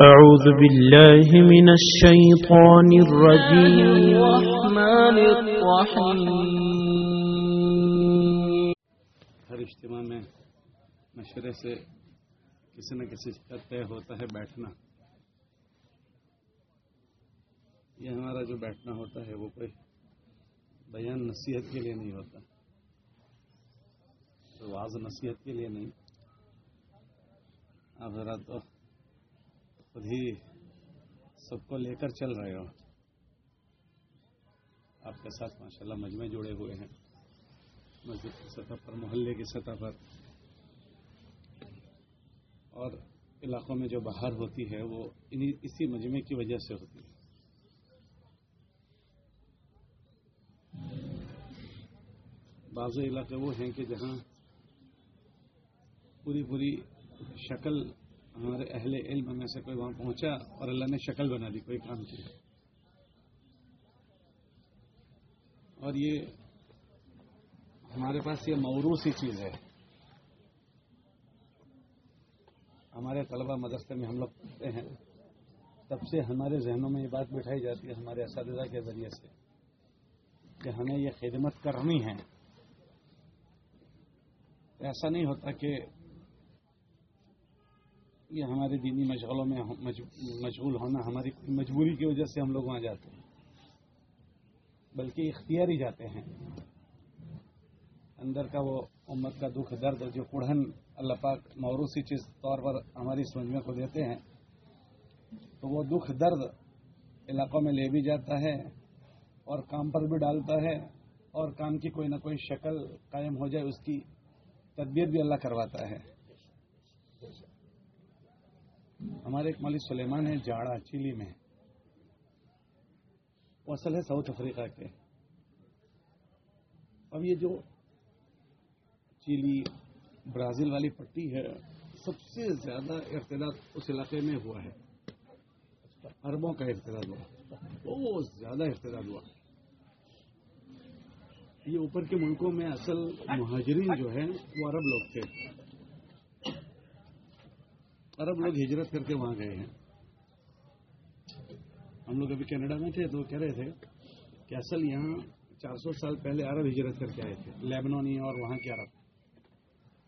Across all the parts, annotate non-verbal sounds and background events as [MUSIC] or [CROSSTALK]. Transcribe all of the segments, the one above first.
أعوذ بالله من الشيطان الرجيم. الرحمن الرحيم ہر اجتماع میں مشورے سے کسی نہ کسی کا طے ہوتا ہے بیٹھنا۔ یہ ہمارا جو بیٹھنا ہوتا ہے وہ کوئی بیان نصیحت کے لیے نہیں ہوتا۔ تو واضح نصیحت کے لیے نہیں۔ آپ ذرا تو خود ہی سب کو لے کر چل رہے ہو۔ آپ کے ساتھ ماشاءاللہ مجمع جڑے ہوئے ہیں۔ مسجد کی سطح پر، محلے کی سطح پر۔ اور علاقوں میں جو باہر ہوتی ہے، وہ اسی مجمع کی وجہ سے ہوتی ہے۔ بعض علاقے وہ ہیں کہ جہاں پوری پوری شکل ہمارے اہل علم میں سے کوئی وہاں پہنچا اور اللہ نے شکل بنا دی، کوئی کام کیا۔ اور یہ ہمارے پاس یہ موروثی چیز ہے۔ ہمارے طلبہ مدرسے میں ہم لوگ پڑھتے ہیں۔ تب سے ہمارے ذہنوں میں یہ بات بٹھائی جاتی ہے ہمارے اساتذہ کے ذریعے سے کہ ہمیں یہ خدمت کرنی ہے۔ ایسا نہیں ہوتا کہ یہ ہمارے دینی مشغلوں میں مشغول ہونا ہماری مجبوری کی وجہ سے ہم لوگ وہاں جاتے ہیں۔ بلکہ اختیاری جاتے ہیں۔ اندر کا وہ امت کا دکھ درد جو کڑھن اللہ پاک موروثی چیز طور پر ہماری سمجھ کو دیتے ہیں، تو وہ دکھ درد علاقوں میں لے بھی جاتا ہے اور کام پر بھی ڈالتا ہے اور کام کی کوئی نہ کوئی شکل قائم ہو جائے، اس کی تدبیر بھی اللہ کرواتا ہے۔ ہمارے ایک مولوی سلیمان ہے جاڑا، چیلی میں۔ وہ اصل ہے ساؤتھ افریقہ کے۔ اب یہ جو چیلی برازیل والی پٹی ہے، سب سے زیادہ ارتداد اس علاقے میں ہوا ہے۔ اربوں کا ارتداد ہوا۔ بہت زیادہ ارتداد ہوا۔ یہ اوپر کے ملکوں میں اصل مہاجرین جو ہے وہ عرب لوگ تھے۔ عرب لوگ ہجرت کر کے وہاں گئے ہیں۔ ہم لوگ ابھی کینیڈا میں تھے تو کہہ رہے تھے کہ اصل یہاں چار سو سال پہلے عرب ہجرت کر کے آئے تھے لیبنونی اور وہاں کے عرب۔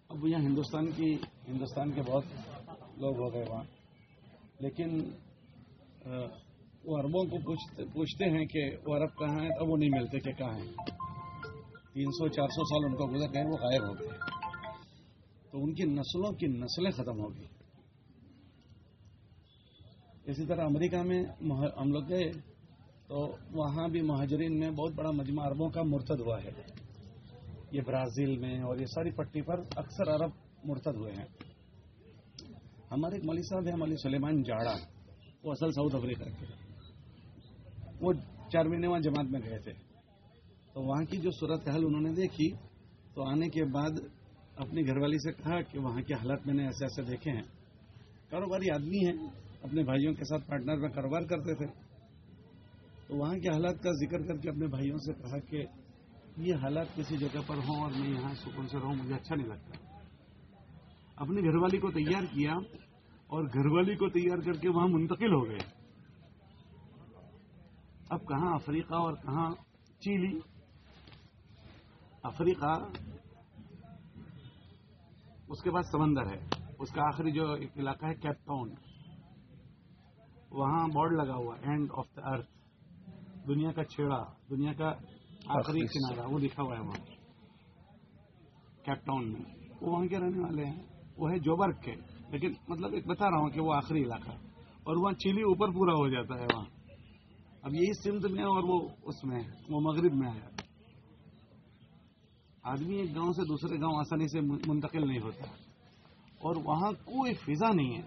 اب یہاں ہندوستان کی، ہندوستان کے بہت لوگ ہو گئے وہاں۔ لیکن وہ عربوں کو پوچھتے ہیں کہ وہ عرب کہاں ہیں اب وہ نہیں ملتے کہ کہاں ہیں۔ تین سو، چار سو سال ان کو گزر گئے، وہ غائب ہو گئے۔ تو ان کی نسلوں کی نسلیں ختم ہو گئی اسی طرح امریکہ میں ہم لوگ گئے تو وہاں بھی مہاجرین میں بہت بڑا مجمع عربوں کا مرتد ہوا ہے۔ یہ برازیل میں اور یہ ساری پٹی پر اکثر عرب مرتد ہوئے ہیں۔ ہمارے ایک مولوی صاحب ہیں مولوی سلیمان جاڑا، وہ اصل ساؤتھ افریقہ کے وہ چار مہینے وہاں جماعت میں گئے تھے۔ تو وہاں کی جو صورت حال انہوں نے دیکھی، تو آنے کے بعد اپنی گھر والی سے کہا کہ وہاں کے حالات میں نے ایسے ایسے دیکھے ہیں۔ کاروباری آدمی ہیں۔ اپنے بھائیوں کے ساتھ پارٹنر میں کاروبار کرتے تھے۔ تو وہاں کے حالات کا ذکر کر کے اپنے بھائیوں سے کہا کہ یہ حالات کسی جگہ پر ہوں اور میں یہاں سکون سے رہوں، مجھے اچھا نہیں لگتا۔ اپنی گھر والی کو تیار کیا اور گھر والی کو تیار کر کے وہاں منتقل ہو گئے۔ اب کہاں افریقہ اور کہاں چیلی؟ افریقہ اس کے بعد سمندر ہے۔ اس کا آخری جو علاقہ ہے، کیپ ٹاؤن۔ وہاں بورڈ لگا ہوا اینڈ آف دا ارتھ دنیا کا چھیڑا دنیا کا آخری کنارہ وہ لکھا ہوا ہے وہاں۔ کیپ ٹاؤن میں۔ وہ وہاں کے رہنے والے ہیں۔ وہ ہے جوبرگ کے۔ لیکن مطلب ایک بتا رہا ہوں کہ وہ آخری علاقہ اور وہاں چیلی اوپر پورا ہو جاتا ہے وہاں۔ اب یہی سمت میں اور وہ اس میں وہ مغرب میں آیا آدمی ایک گاؤں سے دوسرے گاؤں آسانی سے منتقل نہیں ہوتا۔ اور وہاں کوئی فضا نہیں ہے۔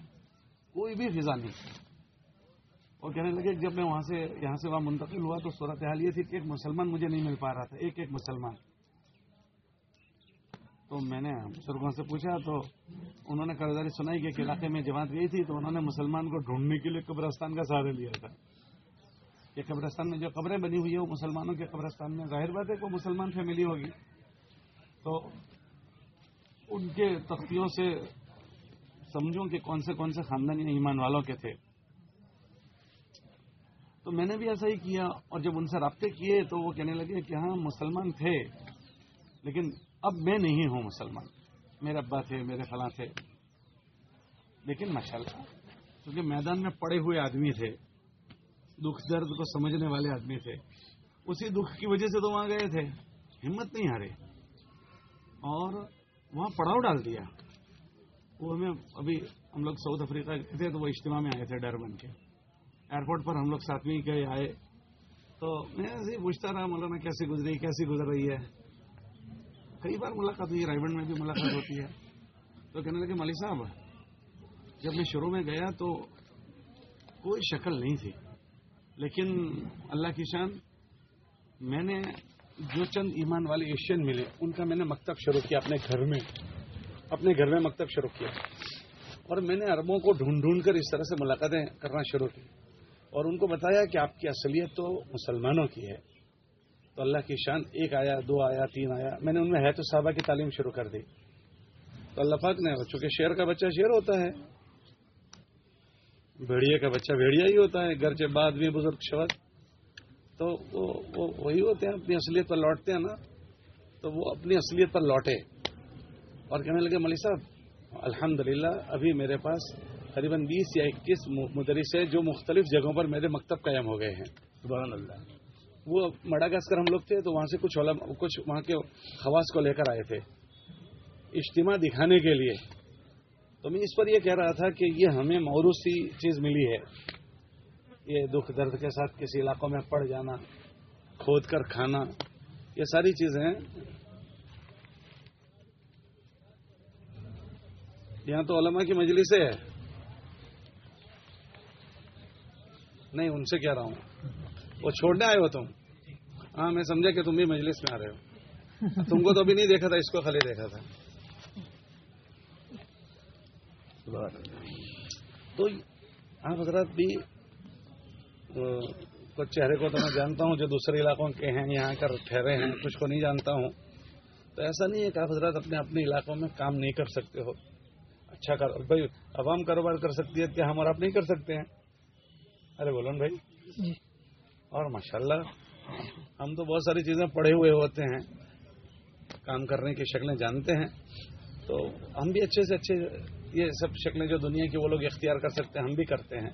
کوئی بھی فضا نہیں۔ اور کہنے لگے جب میں وہاں سے یہاں سے وہاں منتقل ہوا تو صورت حال یہ تھی کہ ایک مسلمان مجھے نہیں مل پا رہا تھا، ایک ایک مسلمان۔ تو میں نے بزرگوں سے پوچھا، تو انہوں نے قرضداری سنائی کہ ایک علاقے میں جماعت گئی تھی، تو انہوں نے مسلمان کو ڈھونڈنے کے لیے قبرستان کا سہارا لیا تھا۔ کہ قبرستان میں جو قبریں بنی ہوئی ہیں، وہ مسلمانوں کے قبرستان میں، ظاہر بات ہے کہ وہ مسلمان فیملی ہوگی۔ تو ان کے تختیوں سے سمجھوں کہ کون سے کون سے خاندانی ایمان والوں کے تھے۔ تو میں نے بھی ایسا ہی کیا اور جب ان سے رابطے کیے تو وہ کہنے لگے کہ ہاں مسلمان تھے، لیکن اب میں نہیں ہوں مسلمان۔ میرے ابا تھے، میرے فلاں تھے۔ لیکن ماشاء اللہ کیونکہ میدان میں پڑے ہوئے آدمی تھے، دکھ درد کو سمجھنے والے آدمی تھے، اسی دکھ کی وجہ سے تو وہاں گئے تھے۔ ہمت نہیں ہارے۔ اور وہاں پڑاؤ ڈال دیا۔ وہ ہمیں ابھی ہم لوگ ساؤتھ افریقہ گئے تھے تو وہ اجتماع میں آئے تھے ڈربن کے۔ ایئرپورٹ پر ہم لوگ ساتھ میں ہی گئے، آئے۔ تو میں ایسے ہی پوچھتا رہا، مولانا، کیسی گزری، کیسی گزر رہی ہے؟ کئی بار ملاقات ہوئی، رائبنڈ میں بھی ملاقات ہوتی ہے۔ تو کہنے لگے، مالی صاحب، جب میں شروع میں گیا تو کوئی شکل نہیں تھی۔ لیکن اللہ کی شان، میں نے جو چند ایمان والے ایشین ملے، ان کا میں نے مکتب شروع کیا اپنے گھر میں۔ اپنے گھر میں مکتب شروع کیا۔ اور میں نے عربوں کو ڈھونڈ ڈھونڈ کر اس طرح سے ملاقاتیں کرنا شروع کی۔ اور ان کو بتایا کہ آپ کی اصلیت تو مسلمانوں کی ہے۔ تو اللہ کی شان، ایک آیا، دو آیا، تین آیا۔ میں نے ان میں ہے تو صحابہ کی تعلیم شروع کر دی۔ تو اللہ پاک نے، چونکہ شیر کا بچہ شیر ہوتا ہے بھیڑیا کا بچہ بھیڑیا ہی ہوتا ہے، گھر کے بعد بھی بزرگ شبد تو وہ وہ وہی ہوتے ہیں، اپنی اصلیت پر لوٹتے ہیں نا۔ تو وہ اپنی اصلیت پر لوٹے۔ اور کہنے لگے ملی صاحب، الحمدللہ، ابھی میرے پاس قریباً بیس یا اکیس مدرس ہے جو مختلف جگہوں پر میرے مکتب قائم ہو گئے ہیں۔ سبحان اللہ۔ وہ مڈاگاسکر ہم لوگ تھے تو وہاں سے کچھ علم کچھ وہاں کے خواص کو لے کر آئے تھے۔ اجتماع دکھانے کے لیے۔ تو میں اس پر یہ کہہ رہا تھا کہ یہ ہمیں موروثی چیز ملی ہے۔ یہ دکھ درد کے ساتھ کسی علاقوں میں پڑ جانا کھود کر کھانا یہ ساری چیزیں یہاں تو علماء کی مجلس ہے نہیں، ان سے کہہ رہا ہوں۔ وہ چھوڑنے آئے ہو تم۔ ہاں میں سمجھا کہ تم بھی مجلس میں آ رہے ہو۔ تم کو تو ابھی نہیں دیکھا تھا، اس کو خالی دیکھا تھا۔ تو آپ حضرات بھی کچھ چہرے کو تو میں جانتا ہوں، جو دوسرے علاقوں کے ہیں، یہاں کر ٹھہرے ہیں، کچھ کو نہیں جانتا ہوں۔ تو ایسا نہیں ہے کہ آپ حضرات اپنے اپنے علاقوں میں کام نہیں کر سکتے ہو۔ اچھا کر بھائی، عوام کاروبار کر سکتی ہے کیا ہم اور آپ نہیں کر سکتے ہیں۔ ارے بولن بھائی۔ جی۔ اور ماشاءاللہ ہم تو بہت ساری چیزیں پڑھے ہوئے ہوتے ہیں کام کرنے کی شکلیں جانتے ہیں۔ تو ہم بھی اچھے سے اچھے یہ سب شکلیں جو دنیا کی وہ لوگ اختیار کر سکتے ہیں ہم بھی کرتے ہیں۔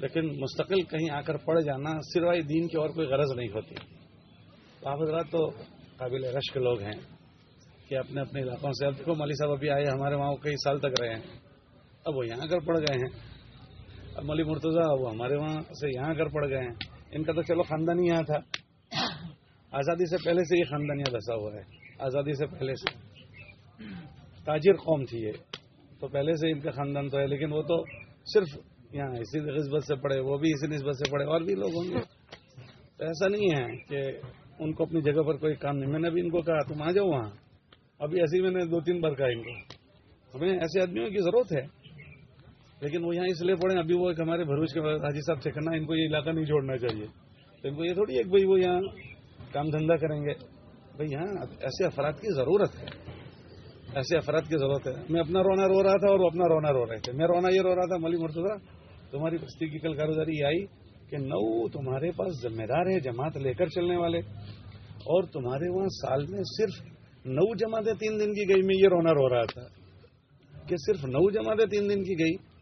لیکن مستقل کہیں آ کر پڑ جانا سروائے دین کی اور کوئی غرض نہیں ہوتی۔ تو آپ حضرات تو قابل رشک لوگ ہیں کہ اپنے اپنے علاقوں سے۔ اب دیکھو ملی صاحب ابھی آئے ہمارے وہاں کئی سال تک رہے ہیں اب وہ یہاں کر پڑ گئے ہیں۔ ملی مرتضی وہ ہمارے وہاں سے یہاں کر پڑ گئے ہیں۔ ان کا تو چلو خاندان یہاں تھا۔ آزادی سے پہلے سے یہ خاندان یہاں بسا ہوا ہے۔ آزادی سے پہلے سے۔ تاجر قوم تھی یہ۔ تو پہلے سے ان کا خاندان تو ہے، لیکن وہ تو صرف یہاں اسی نسبت سے پڑھے وہ بھی اسی نسبت سے پڑھے اور بھی لوگ ہوں گے۔ تو ایسا نہیں ہے کہ ان کو اپنی جگہ پر کوئی کام نہیں۔ میں نے ابھی ان کو کہا، تم آ جاؤ وہاں۔ ابھی ایسی میں نے دو تین بار کہا ان کو۔ ہمیں ایسے آدمیوں کی ضرورت ہے۔ لیکن وہ یہاں اس لیے پڑھے ابھی وہ ایک ہمارے بھروچ کے حاجی صاحب سے کرنا ان کو یہ علاقہ نہیں چھوڑنا چاہیے۔ تو ان کو یہ تھوڑی ایک بھائی وہ یہاں کام دھندا کریں گے۔ بھائی یہاں ایسے افراد کی ضرورت ہے۔ ایسے افراد کی ضرورت ہے۔ میں اپنا رونا رو رہا تھا اور وہ اپنا رونا رو رہے تھے۔ میں رونا یہ رو رہا تھا ملی مرتضی تمہاری بستی کی کل کاروباری یہ آئی کہ نو تمہارے پاس ذمہ دار ہے جماعت لے کر چلنے والے، اور تمہارے وہاں سال میں صرف نو جماعتیں تین دن کی گئی، میں یہ رونا رو رہا تھا کہ صرف نو جماعتیں تین دن کی گئی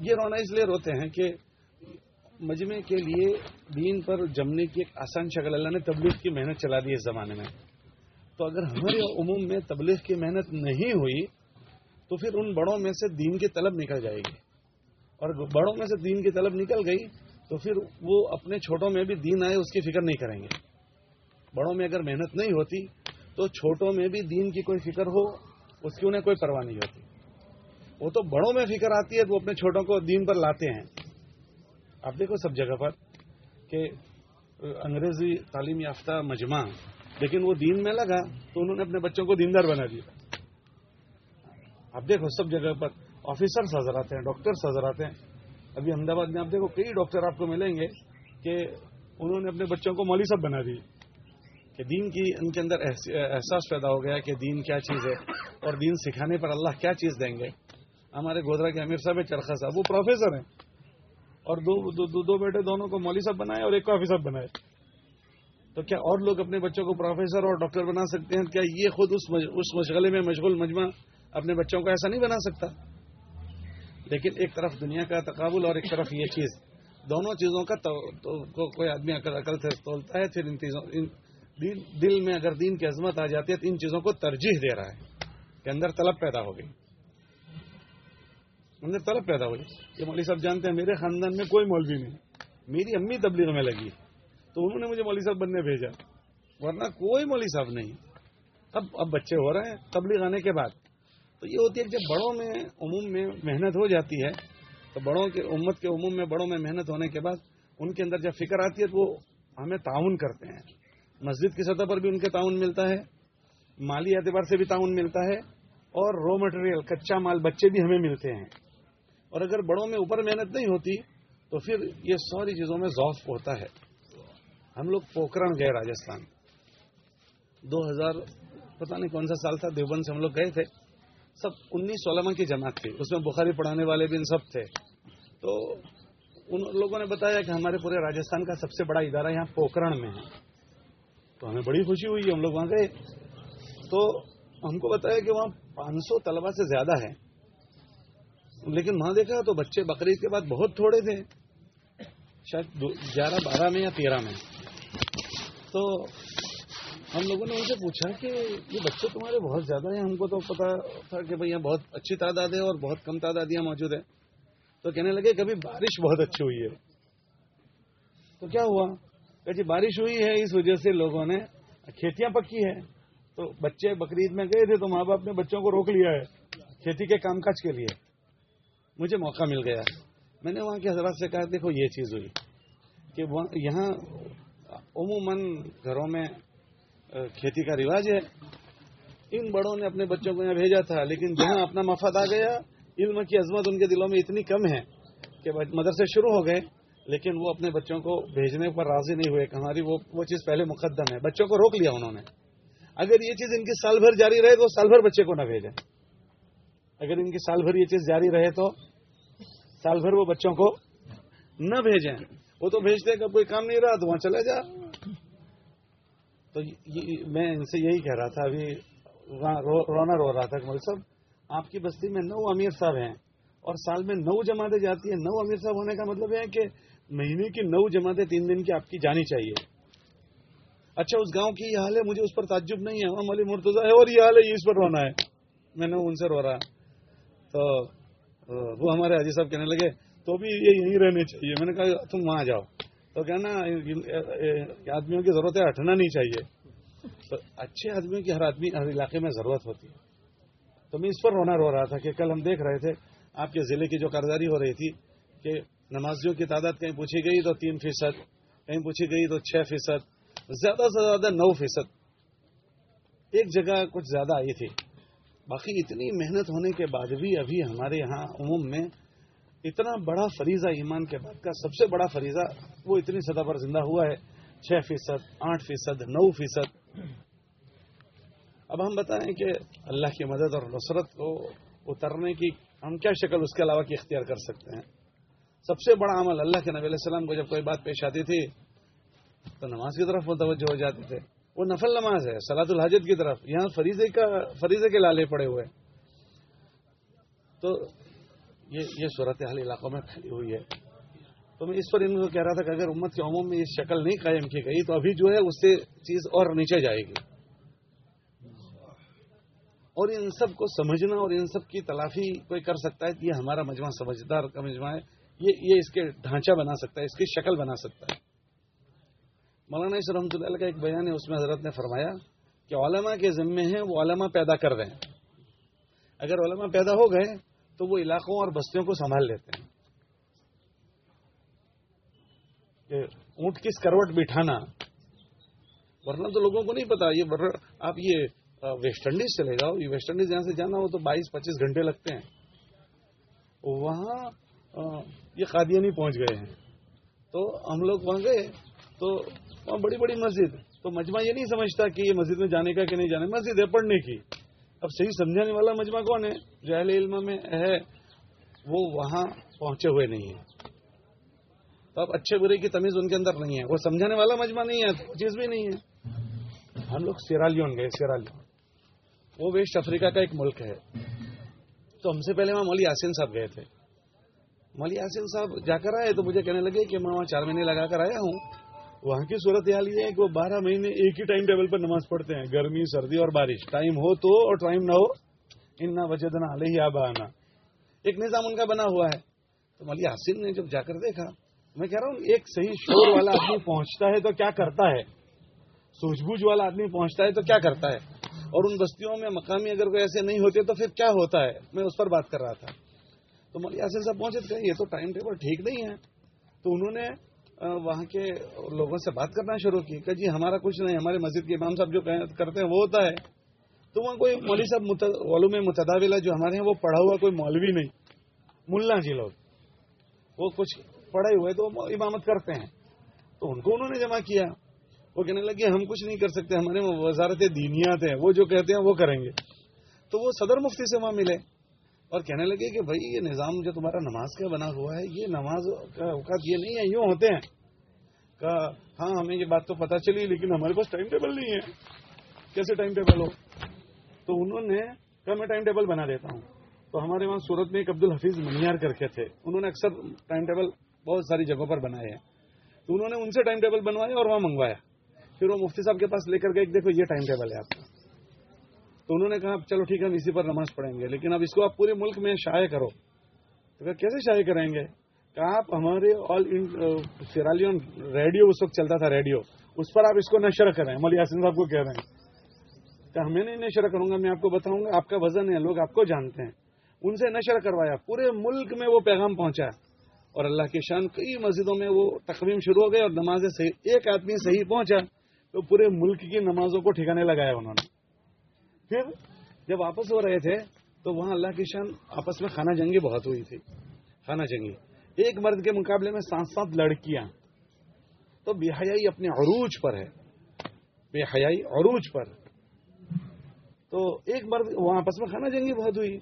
یہ رونا اس لیے روتے ہیں کہ مجمع کے لیے دین پر جمنے کی ایک آسان شکل، اللہ نے تبلیغ کی محنت چلا دی اس زمانے میں۔ تو اگر ہمارے عموم میں تبلیغ کی محنت نہیں ہوئی، تو پھر ان بڑوں میں سے دین کی طلب نکل جائے گی۔ اور بڑوں میں سے دین کی طلب نکل گئی، تو پھر وہ اپنے چھوٹوں میں بھی دین آئے، اس کی فکر نہیں کریں گے۔ بڑوں میں اگر محنت نہیں ہوتی، تو چھوٹوں میں بھی دین کی کوئی فکر ہو، اس کی انہیں کوئی پرواہ نہیں ہوتی۔ وہ تو بڑوں میں فکر آتی ہے تو وہ اپنے چھوٹوں کو دین پر لاتے ہیں۔ آپ دیکھو سب جگہ پر کہ انگریزی تعلیم یافتہ مجمع، لیکن وہ دین میں لگا تو انہوں نے اپنے بچوں کو دیندار بنا دیا۔ آپ دیکھو سب جگہ پر آفیسرس حضرات ہیں ڈاکٹرس حضرات ہیں۔ ابھی احمدآباد میں آپ دیکھو کئی ڈاکٹر آپ کو ملیں گے کہ انہوں نے اپنے بچوں کو مولوی صاحب بنا دی کہ دین کی ان کے اندر احساس پیدا ہو گیا کہ دین کیا چیز ہے اور دین سکھانے پر اللہ کیا چیز دیں گے۔ ہمارے گودرا کے امیر صاحب چرخا صاحب وہ پروفیسر ہیں۔ اور دو دو, دو, دو بیٹے دونوں کو مولوی صاحب بنائے اور ایک کو حافظ صاحب بنائے۔ تو کیا اور لوگ اپنے بچوں کو پروفیسر اور ڈاکٹر بنا سکتے ہیں؟ کیا یہ خود اس اس مشغلے میں مشغول مجمع اپنے بچوں کو ایسا نہیں بنا سکتا؟ لیکن ایک طرف دنیا کا تقابل اور ایک طرف یہ چیز۔ دونوں چیزوں کا تو, تو کوئی آدمی عقل عقل سے تولتا ہے پھر ان چیزوں ان دل میں اگر دین کی عظمت آ جاتی ہے تو ان چیزوں کو ترجیح دے رہا ہے کہ اندر طلب پیدا ہو گئی۔ اندر طلب پیدا ہو گئی یہ مولوی صاحب جانتے ہیں، میرے خاندان میں کوئی مولوی نہیں۔ میری امی تبلیغ میں لگی۔ تو انہوں نے مجھے مولوی صاحب بننے بھیجا۔ ورنہ کوئی مولوی صاحب نہیں۔ اب اب بچے ہو رہے ہیں، تبلیغ آنے کے بعد۔ تو یہ ہوتی ہے کہ جب بڑوں میں عموم میں محنت ہو جاتی ہے، تو بڑوں کے امت کے عموم میں بڑوں میں محنت ہونے کے بعد ان کے اندر جب فکر آتی ہے، تو وہ ہمیں تعاون کرتے ہیں۔ مسجد کی سطح پر بھی ان کے تعاون ملتا ہے، مالی اعتبار سے بھی تعاون ملتا ہے، اور رو مٹیریل کچا مال بچے بھی ہمیں ملتے ہیں۔ اور اگر بڑوں میں اوپر محنت نہیں ہوتی تو پھر یہ ساری چیزوں میں ذوف ہوتا ہے۔ ہم لوگ پوکرن گئے راجستھان۔ دو ہزار، پتہ نہیں کون سا سال تھا، دیوبند سے ہم لوگ گئے تھے۔ سب انیس علماء کی جماعت تھی۔ اس میں بخاری پڑھانے والے بھی ان سب تھے۔ تو ان لوگوں نے بتایا کہ ہمارے پورے راجستھان کا سب سے بڑا ادارہ یہاں پوکرن میں ہے۔ تو ہمیں بڑی خوشی ہوئی، ہم لوگ وہاں گئے۔ تو ہم کو بتایا کہ وہاں پانچ سو طلبا سے زیادہ ہے لیکن وہاں دیکھا تو بچے بقرعید کے بعد بہت تھوڑے تھے۔ شاید گیارہ، بارہ میں یا تیرہ میں۔ تو ہم لوگوں نے ان سے پوچھا کہ یہ بچے تمہارے بہت زیادہ ہیں، ہم کو تو پتا تھا کہ بھائی یہاں بہت اچھی تعداد ہے اور بہت کم تعداد یہاں موجود ہے تو کہنے لگے کبھی بارش بہت اچھی ہوئی ہے۔ تو کیا ہوا؟ کہ جی بارش ہوئی ہے، اس وجہ سے لوگوں نے کھیتیاں پکی ہے تو بچے بقرعید میں گئے تھے تو ماں باپ نے بچوں کو روک لیا ہے کھیتی کے کام کاج کے لیے۔ مجھے موقع مل گیا۔ میں نے وہاں کے حضرات سے کہا، دیکھو، یہ چیز ہوئی کہ یہاں عموماً گھروں میں کھیتی کا رواج ہے۔ ان بڑوں نے اپنے بچوں کو یہاں بھیجا تھا، لیکن جہاں اپنا مفاد آ گیا، علم کی عظمت ان کے دلوں میں اتنی کم ہے کہ مدرسے شروع ہو گئے، لیکن وہ اپنے بچوں کو بھیجنے پر راضی نہیں ہوئے۔ کہ ہماری وہ چیز پہلے مقدم ہے۔ بچوں کو روک لیا انہوں نے۔ اگر یہ چیز ان کی سال بھر جاری رہے تو سال بھر بچے کو نہ بھیجیں۔ اگر ان کی سال بھر یہ چیز جاری رہے تو سال بھر وہ بچوں کو نہ بھیجیں۔ وہ تو بھیجتے کہ کوئی کام نہیں رہا تو وہاں چلے جا۔ تو میں ان سے یہی کہہ رہا تھا، ابھی رونا رو رہا تھا کہ صاحب۔ آپ کی بستی میں نو امیر صاحب ہیں اور سال میں نو جماعتیں جاتی ہیں۔ نو امیر صاحب ہونے کا مطلب یہ ہے کہ مہینے کی نو جماعتیں تین دن کی آپ کی جانی چاہیے۔ اچھا اس گاؤں کی یہ حال ہے، مجھے اس پر تعجب نہیں ہے۔ ہم علی مرتضی ہے اور یہ حال ہے، یہ اس پر رونا ہے۔ میں نے ان سے رو رہا۔ تو وہ ہمارے حاجی صاحب کہنے لگے، تو بھی یہ یہیں رہنے چاہیے. میں نے کہا، تم وہاں جاؤ. تو کہنا آدمیوں کی ضرورت ہے ہٹنا نہیں چاہیے. تو اچھے آدمیوں کی ہر آدمی، ہر علاقے میں ضرورت ہوتی ہے۔ تو میں اس پر رونا رو رہا تھا کہ کل ہم دیکھ رہے تھے، آپ کے ضلع کی جو کارداری ہو رہی تھی کہ نمازیوں کی تعداد کہیں پوچھی گئی تو تین فیصد، کہیں پوچھی گئی تو چھ فیصد، زیادہ سے زیادہ نو فیصد۔ ایک جگہ کچھ زیادہ آئی تھی۔ باقی اتنی محنت ہونے کے بعد بھی ابھی ہمارے یہاں عموم میں اتنا بڑا فریضہ ایمان کے بعد کا سب سے بڑا فریضہ وہ اتنی سطح پر زندہ ہوا ہے، چھ فیصد، آٹھ فیصد، نو فیصد۔ اب ہم بتائیں کہ اللہ کی مدد اور نصرت کو اترنے کی ہم کیا شکل اس کے علاوہ کی اختیار کر سکتے ہیں؟ سب سے بڑا عمل اللہ کے نبی علیہ السلام کو جب کوئی بات پیش آتی تھی تو نماز کی طرف متوجہ ہو جاتے تھے۔ وہ نفل نماز ہے سلاد الحاجت کی طرف۔ یہاں فریضے کا فریضے کے لالے پڑے ہوئے۔ تو یہ یہ صورت حال علاقوں میں پھیلی ہوئی ہے۔ تو میں اس پر ان کو کہہ رہا تھا کہ اگر امت کے عموم میں یہ شکل نہیں قائم کی گئی، تو ابھی جو ہے اس سے چیز اور نیچے جائے گی۔ اور ان سب کو سمجھنا اور ان سب کی تلافی کوئی کر سکتا ہے، یہ ہمارا مجمع سمجھدار کا مجمع ہے۔ یہ یہ اس کے ڈھانچہ بنا سکتا ہے، اس کی شکل بنا سکتا ہے۔ مولانا اس رحمۃ اللہ کا ایک بیان ہے، اس میں حضرت نے فرمایا کہ علماء کے ذمے ہیں، وہ علماء پیدا کر دیں۔ اگر علماء پیدا ہو گئے تو وہ علاقوں اور بستیوں کو سنبھال لیتے ہیں۔ کہ اونٹ کس کروٹ بٹھانا، ورنہ تو لوگوں کو نہیں پتا، یہ آپ یہ ویسٹ انڈیز چلے جاؤ، یہ ویسٹ انڈیز یہاں سے جانا ہو تو بائیس پچیس گھنٹے لگتے ہیں۔ وہاں یہ قادیانی پہنچ گئے ہیں۔ تو ہم لوگ وہاں گئے، تو وہاں بڑی بڑی مسجد۔ تو مجمع یہ نہیں سمجھتا کہ یہ مسجد میں جانے کا کہ نہیں جانا مسجد ہے پڑھنے کی۔ اب صحیح سمجھانے والا مجمع کون ہے؟ جو اہل علم میں ہے، وہ وہاں پہنچے ہوئے نہیں ہیں۔ تو اب اچھے برے کی تمیز ان کے اندر نہیں ہے۔ وہ سمجھانے والا مجمع نہیں ہے، چیز بھی نہیں ہے۔ ہم لوگ سیرالیون گئے سیرالیون وہ ویسٹ افریقہ کا ایک ملک ہے۔ تو ہم سے پہلے وہاں مولی یاسین صاحب گئے تھے۔ مولی یاسین صاحب جا کر آئے تو مجھے کہنے لگے کہ میں وہاں چار مہینے لگا کر آیا ہوں۔ وہاں کی صورت حال یہ ہے کہ وہ بارہ مہینے ایک ہی ٹائم ٹیبل پر نماز پڑھتے ہیں۔ گرمی، سردی اور بارش۔ ٹائم ہو تو اور ٹائم نہ ہو۔ ان نہ وجدنا علیہ آبا آنا ایک نظام ان کا بنا ہوا ہے۔ تو مولی حسین نے جب جا کر دیکھا، میں کہہ رہا ہوں، ایک صحیح شور والا آدمی پہنچتا ہے تو کیا کرتا ہے؟ سوچ بوجھ والا آدمی پہنچتا ہے تو کیا کرتا ہے؟ اور ان بستیوں میں، مقامی اگر کوئی ایسے نہیں ہوتے تو پھر کیا ہوتا ہے؟ میں اس پر بات کر رہا تھا۔ تو مولی حسین صاحب پہنچے تھے، یہ تو ٹائم ٹیبل ٹھیک نہیں ہے۔ تو انہوں نے وہاں کے لوگوں سے بات کرنا شروع کی کہ جی ہمارا کچھ نہیں، ہمارے مسجد کے امام صاحب جو کرتے ہیں وہ ہوتا ہے۔ تو وہاں کوئی مولوی صاحب علوم متداولہ جو ہمارے ہیں، وہ پڑھا ہوا کوئی مولوی نہیں۔ ملا جی لوگ۔ وہ کچھ پڑھے ہوئے تو وہ امامت کرتے ہیں۔ تو ان کو انہوں نے جمع کیا۔ وہ کہنے لگے، ہم کچھ نہیں کر سکتے، ہمارے وزارت دینیات ہیں، وہ جو کہتے ہیں وہ کریں گے۔ تو وہ صدر مفتی سے وہاں ملے۔ اور کہنے لگے کہ بھائی یہ نظام جو تمہارا نماز کا بنا ہوا ہے، یہ نماز کا اوقات یہ نہیں ہے، یوں ہوتے ہیں۔ کہا ہاں ہمیں یہ بات تو پتا چلی، لیکن ہمارے پاس ٹائم ٹیبل نہیں ہے۔ کیسے ٹائم ٹیبل ہو؟ تو انہوں نے کہا، میں ٹائم ٹیبل بنا دیتا ہوں۔ تو ہمارے وہاں سورت میں ایک عبد الحفیظ منیار کر کے تھے۔ انہوں نے اکثر ٹائم ٹیبل بہت ساری جگہوں پر بنائے ہیں۔ تو انہوں نے ان سے ٹائم ٹیبل بنوایا اور وہاں منگوایا۔ پھر وہ مفتی صاحب کے پاس لے کر گئے دیکھو، یہ ٹائم ٹیبل ہے آپ کا۔ تو انہوں نے کہا، چلو ٹھیک ہے، ہم اسی پر نماز پڑھیں گے، لیکن اب اس کو آپ پورے ملک میں شائع کرو۔ تو کہا، کیسے شائع کریں گے؟ کہ آپ ہمارے آل سیرالیون ریڈیو اس وقت چلتا تھا ریڈیو، اس پر آپ اس کو نشر کریں۔ ملی یاسین صاحب کو کہہ رہے ہیں۔ کہ ہمیں نہیں نشر کروں گا، میں آپ کو بتاؤں گا، آپ کا وزن ہے، لوگ آپ کو جانتے ہیں۔ ان سے نشر کروایا، پورے ملک میں وہ پیغام پہنچا۔ اور اللہ کی شان، کئی مسجدوں میں وہ تقویم شروع ہو گئے اور نمازیں صحیح، ایک آدمی صحیح پہنچا، تو پورے ملک کی نمازوں کو ٹھکانے لگایا انہوں نے۔ پھر جب واپس ہو رہے تھے تو وہاں اللہ کی شان آپس میں خانہ جنگی بہت ہوئی تھی، خانہ جنگی۔ ایک مرد کے مقابلے میں سات سات لڑکیاں۔ تو بے حیائی اپنے عروج پر ہے۔ بے حیائی عروج پر۔ تو ایک مرد وہاں آپس میں خانہ جنگی بہت ہوئی۔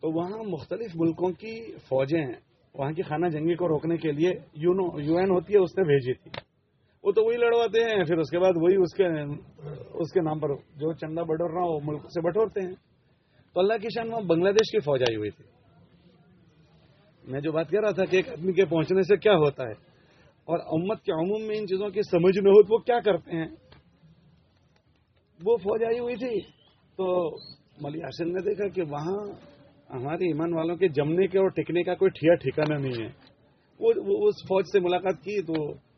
تو وہاں مختلف ملکوں کی فوجیں وہاں کی خانہ جنگی کو روکنے کے لیے یو این ہوتی ہے، اس نے بھیجی تھی۔ وہ تو وہی لڑواتے ہیں، پھر اس کے بعد وہی اس کے اس کے نام پر جو چندہ بٹور رہا وہ ملک سے بٹورتے ہیں۔ تو اللہ کی شان وہاں بنگلہ دیش کی فوج آئی ہوئی تھی۔ میں جو بات کر رہا تھا کہ ایک آدمی کے پہنچنے سے کیا ہوتا ہے، اور امت کے عموم میں ان چیزوں کی سمجھ میں ہو تو وہ کیا کرتے ہیں؟ وہ فوج آئی ہوئی تھی۔ تو ملی حسن نے دیکھا کہ وہاں ہمارے ایمان والوں کے جمنے کے اور ٹکنے کا کوئی ٹھیا ٹھکانا نہیں ہے۔ وہ اس فوج سے ملاقات کی تو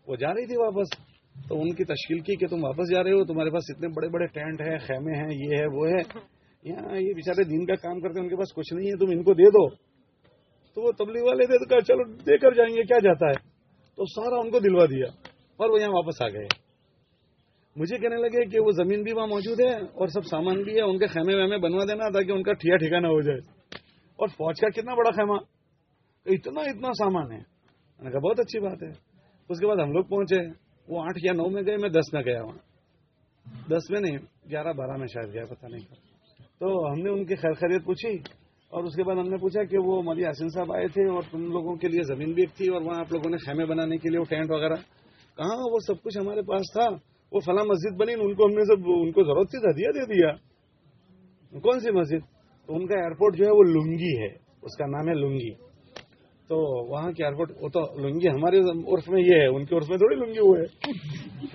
وہ جا رہی تھی واپس۔ تو ان کی تشکیل کی کہ تم واپس جا رہے ہو، تمہارے پاس اتنے بڑے بڑے ٹینٹ ہیں، خیمے ہیں، یہ ہے، وہ ہے۔ یہاں یہ بےچارے دن کا کام کرتے ہیں، ان کے پاس کچھ نہیں ہے، تم ان کو دے دو۔ تو وہ تبلیغ والے دے تو چلو دے کر جائیں گے، کیا جاتا ہے؟ تو سارا ان کو دلوا دیا۔ اور وہ یہاں واپس آ گئے۔ مجھے کہنے لگے کہ وہ زمین بھی وہاں موجود ہے اور سب سامان بھی ہے، ان کے خیمے ویمے بنوا دینا تاکہ ان کا ٹھیا ٹھکانا ہو جائے۔ اور فوج کا کتنا بڑا خیمہ۔ اتنا اتنا سامان ہے۔ نے کہا، بہت اچھی بات ہے۔ اس کے بعد ہم لوگ پہنچے، وہ آٹھ یا نو میں گئے، میں دس میں گیا وہاں۔ دس میں نہیں، گیارہ، بارہ میں شاید گیا، پتہ نہیں۔ تو ہم نے ان کی خیر خرید پوچھی اور اس کے بعد ہم نے پوچھا کہ وہ مودی حسین صاحب آئے تھے اور تم لوگوں کے لیے زمین بھی ایک تھی اور وہاں آپ لوگوں نے خیمے بنانے کے لیے وہ ٹینٹ وغیرہ۔ کہاں وہ سب کچھ ہمارے پاس تھا؟ وہ فلاں مسجد بنی، ان کو ہم نے سب، ان کو ضرورت تھی ہدیہ دے دیا۔ کون سی مسجد؟ تو ان کا ایئرپورٹ جو ہے وہ لنگی ہے، اس کا نام ہے لنگی۔ تو وہاں کے ایئرپورٹ وہ تو لنگی ہمارے عرف میں یہ ہے، ان کے عرف میں تھوڑی لنگی وہ ہے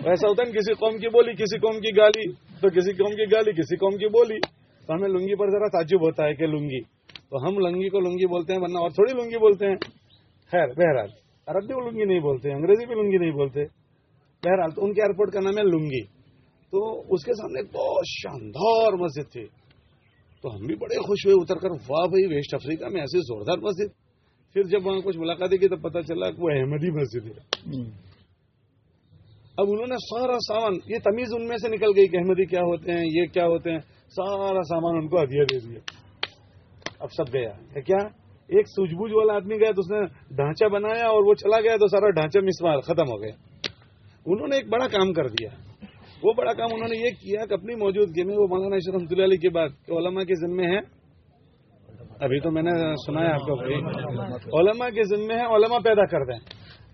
ایسا ہوتا ہے کسی قوم کی بولی، کسی قوم کی گالی، تو کسی قوم کی گالی، کسی قوم کی بولی۔ تو ہمیں لنگی پر ذرا تعجب ہوتا ہے کہ لنگی۔ تو ہم لنگی کو لنگی بولتے ہیں، ورنہ اور تھوڑی لنگی بولتے ہیں۔ خیر، بہرحال عربی کو لنگی نہیں بولتے، انگریزی بھی لنگی نہیں بولتے۔ بہرحال، تو ان کے ایئرپورٹ کا نام ہے لنگی۔ تو اس کے سامنے بہت شاندار مسجد تھی۔ تو ہم بھی بڑے خوش ہوئے، اتر کر، واہ بھائی، ویسٹ افریقہ میں ایسی زوردار مسجد۔ پھر جب وہاں کچھ ملاقاتیں کی تو پتا چلا کہ وہ احمدی مسجد ہے۔ اب انہوں نے سارا سامان یہ تمیز ان میں سے نکل گئی کہ احمدی کیا ہوتے ہیں یہ کیا ہوتے ہیں سارا سامان ان کو ہدیہ دے دیا۔ اب سب گیا۔ کیا؟ ایک سوجھ بوجھ والا آدمی گیا تو اس نے ڈھانچہ بنایا اور وہ چلا گیا تو سارا ڈھانچہ مسمار ختم ہو گیا۔ انہوں نے ایک بڑا کام کر دیا۔ وہ بڑا کام انہوں نے یہ کیا کہ اپنی موجودگی میں وہ مولانا اللہ علیہ کی بات علماء کے ذمے ہیں۔ ابھی تو میں نے سنا ہے آپ کو بھائی، علماء کے ذمے ہیں، علماء پیدا کر دیں۔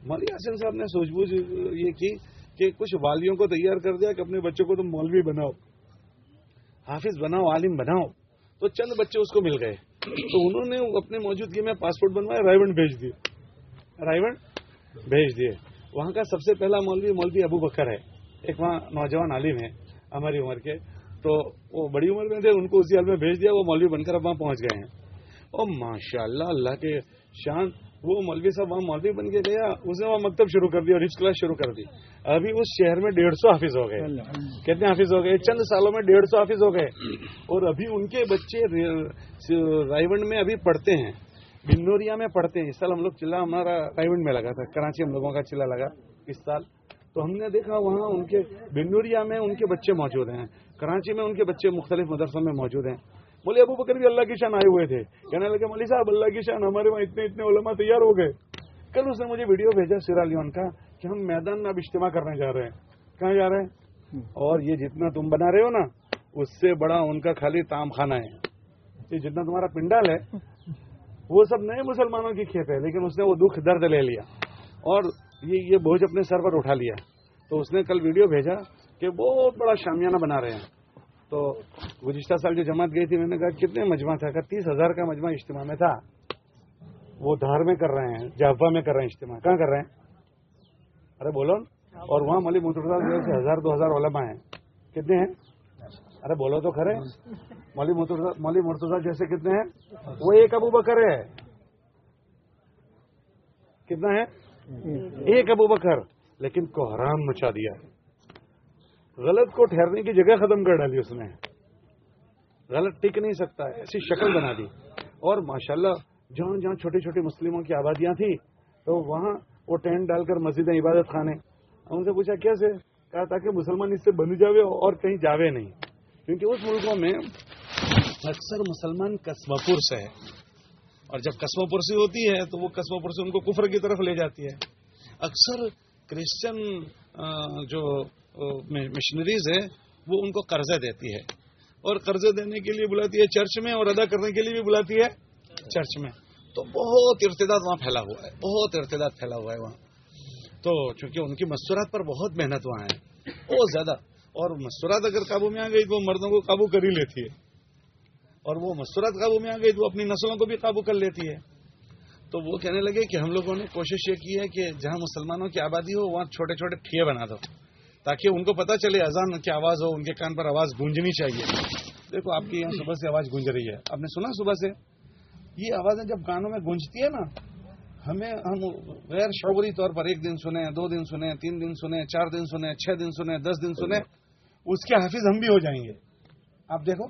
مولوی حسن صاحب نے سوچ بوجھ یہ کی کہ کچھ والیوں کو تیار کر دیا کہ اپنے بچوں کو تم مولوی بناؤ، حافظ بناؤ، عالم بناؤ۔ تو چند بچے اس کو مل گئے۔ تو انہوں نے اپنی موجودگی میں پاسپورٹ بنوایا رائے بھیج دیے رائے بھیج دیے۔ وہاں کا سب سے پہلا مولوی مولوی ابو بکر ہے۔ ایک وہاں نوجوان عالم ہے ہماری عمر کے۔ تو وہ بڑی عمر میں تھے، ان کو اسی حال میں بھیج دیا، وہ مولوی بن کر اب وہاں پہنچ گئے ہیں۔ اور ماشاء اللہ اللہ کے شان، وہ مولوی صاحب وہاں مولوی بن کے گیا، اس نے وہاں مکتب شروع کر دیا اور رچ کلاس شروع کر دی۔ ابھی اس شہر میں ڈیڑھ سو حافظ ہو گئے۔ کتنے حافظ ہو گئے؟ چند سالوں میں ڈیڑھ سو حافظ ہو گئے۔ اور ابھی ان کے بچے رائے میں ابھی پڑھتے ہیں۔ بنوریا میں پڑھتے ہیں۔ اس سال ہم لوگ چلا ہمارا رائے میں لگا تھا، کراچی ہم لوگوں کا چلا لگا۔ اس سال تو ہم نے دیکھا وہاں ان کے، بنوریا میں ان کے بچے موجود ہیں۔ کراچی میں ان کے بچے مختلف مدرسوں میں موجود ہیں۔ بولے ابو بکر بھی اللہ کی شان آئے ہوئے تھے۔ کہنے لگے، مولوی صاحب، اللہ کی شان ہمارے وہاں اتنے اتنے علماء تیار ہو گئے۔ کل اس نے مجھے ویڈیو بھیجا سیرا لیون کا کہ ہم میدان میں اب اجتماع کرنے جا رہے ہیں۔ کہاں جا رہے ہیں؟ اور یہ جتنا تم بنا رہے ہو نا، اس سے بڑا ان کا خالی تام خانہ ہے۔ یہ جتنا تمہارا پنڈال ہے، وہ سب نئے مسلمانوں کی کھیپ ہے، لیکن اس نے وہ دکھ درد لے لیا۔ اور یہ یہ بوجھ اپنے سر پر اٹھا لیا۔ تو اس نے کل ویڈیو بھیجا کہ بہت بڑا شامیانہ بنا رہے ہیں۔ تو گزشتہ سال جو جماعت گئی تھی، میں نے کہا کتنے مجمع تھا؟ کہ تیس ہزار کا مجمع اجتماع میں تھا۔ وہ دھار میں کر رہے ہیں جافا میں کر رہے ہیں اجتماع۔ کہاں کر رہے ہیں؟ ارے بولو۔ اور وہاں ملی مترزا سے ہزار، دو ہزار علماء ہیں۔ کتنے ہیں؟ ارے بولو تو کھڑے۔ مولی مولی مرتزا جیسے کتنے ہیں؟ وہ ایک ابو بکر ہے۔ کتنا ہے؟ ایک ابو بکر۔ لیکن کو حرام مچا دیا۔ ہے غلط کو ٹھہرنے کی جگہ ختم کر ڈالی اس نے۔ غلط ٹک نہیں سکتا، ایسی شکل بنا دی۔ اور ماشاءاللہ، جہاں جہاں چھوٹی چھوٹی مسلموں کی آبادیاں تھیں، تو وہاں وہ ٹینٹ ڈال کر مسجد عبادت خانے۔ ان سے پوچھا کیسے کہا، تاکہ مسلمان اس سے بن جاوے اور کہیں جاوے نہیں۔ کیونکہ اس ملکوں میں اکثر مسلمان قصبہ سے ہے اور جب قصبہ پرسی ہوتی ہے، تو وہ قصبہ پرسی ان کو کفر کی طرف لے جاتی ہے۔ اکثر کرسچن جو مشنریز ہے وہ ان کو قرضے دیتی ہے۔ اور قرضے دینے کے لیے بلاتی ہے چرچ میں اور ادا کرنے کے لیے بھی بلاتی ہے چرچ میں۔ تو بہت ارتداد وہاں پھیلا ہوا ہے، بہت ارتداد پھیلا ہوا ہے وہاں۔ تو چونکہ ان کی مستورات پر بہت محنت وہاں ہے، بہت زیادہ۔ اور مستورات اگر قابو میں آ گئی تو وہ مردوں کو قابو کر ہی لیتی ہے۔ اور وہ مستورات قابو میں آ گئی تو وہ اپنی نسلوں کو بھی قابو کر لیتی ہے۔ تو وہ کہنے لگے کہ ہم لوگوں نے کوشش یہ کی ہے کہ جہاں مسلمانوں کی آبادی ہو وہاں چھوٹے چھوٹے ٹھیے بنا دو تاکہ ان کو پتا چلے اذان کی آواز ہو ان کے کان پر آواز گونجنی چاہیے۔ دیکھو آپ کی یہاں [COUGHS] صبح سے آواز گونج رہی ہے۔ آپ نے سنا صبح سے؟ یہ آوازیں جب کانوں میں گونجتی ہے نا ہمیں ہم غیر شعوری طور پر ایک دن سنیں دو دن سنیں تین دن سنیں چار دن سنیں چھ دن سنیں دس دن سنیں اس کے حافظ ہم بھی ہو جائیں گے۔ آپ دیکھو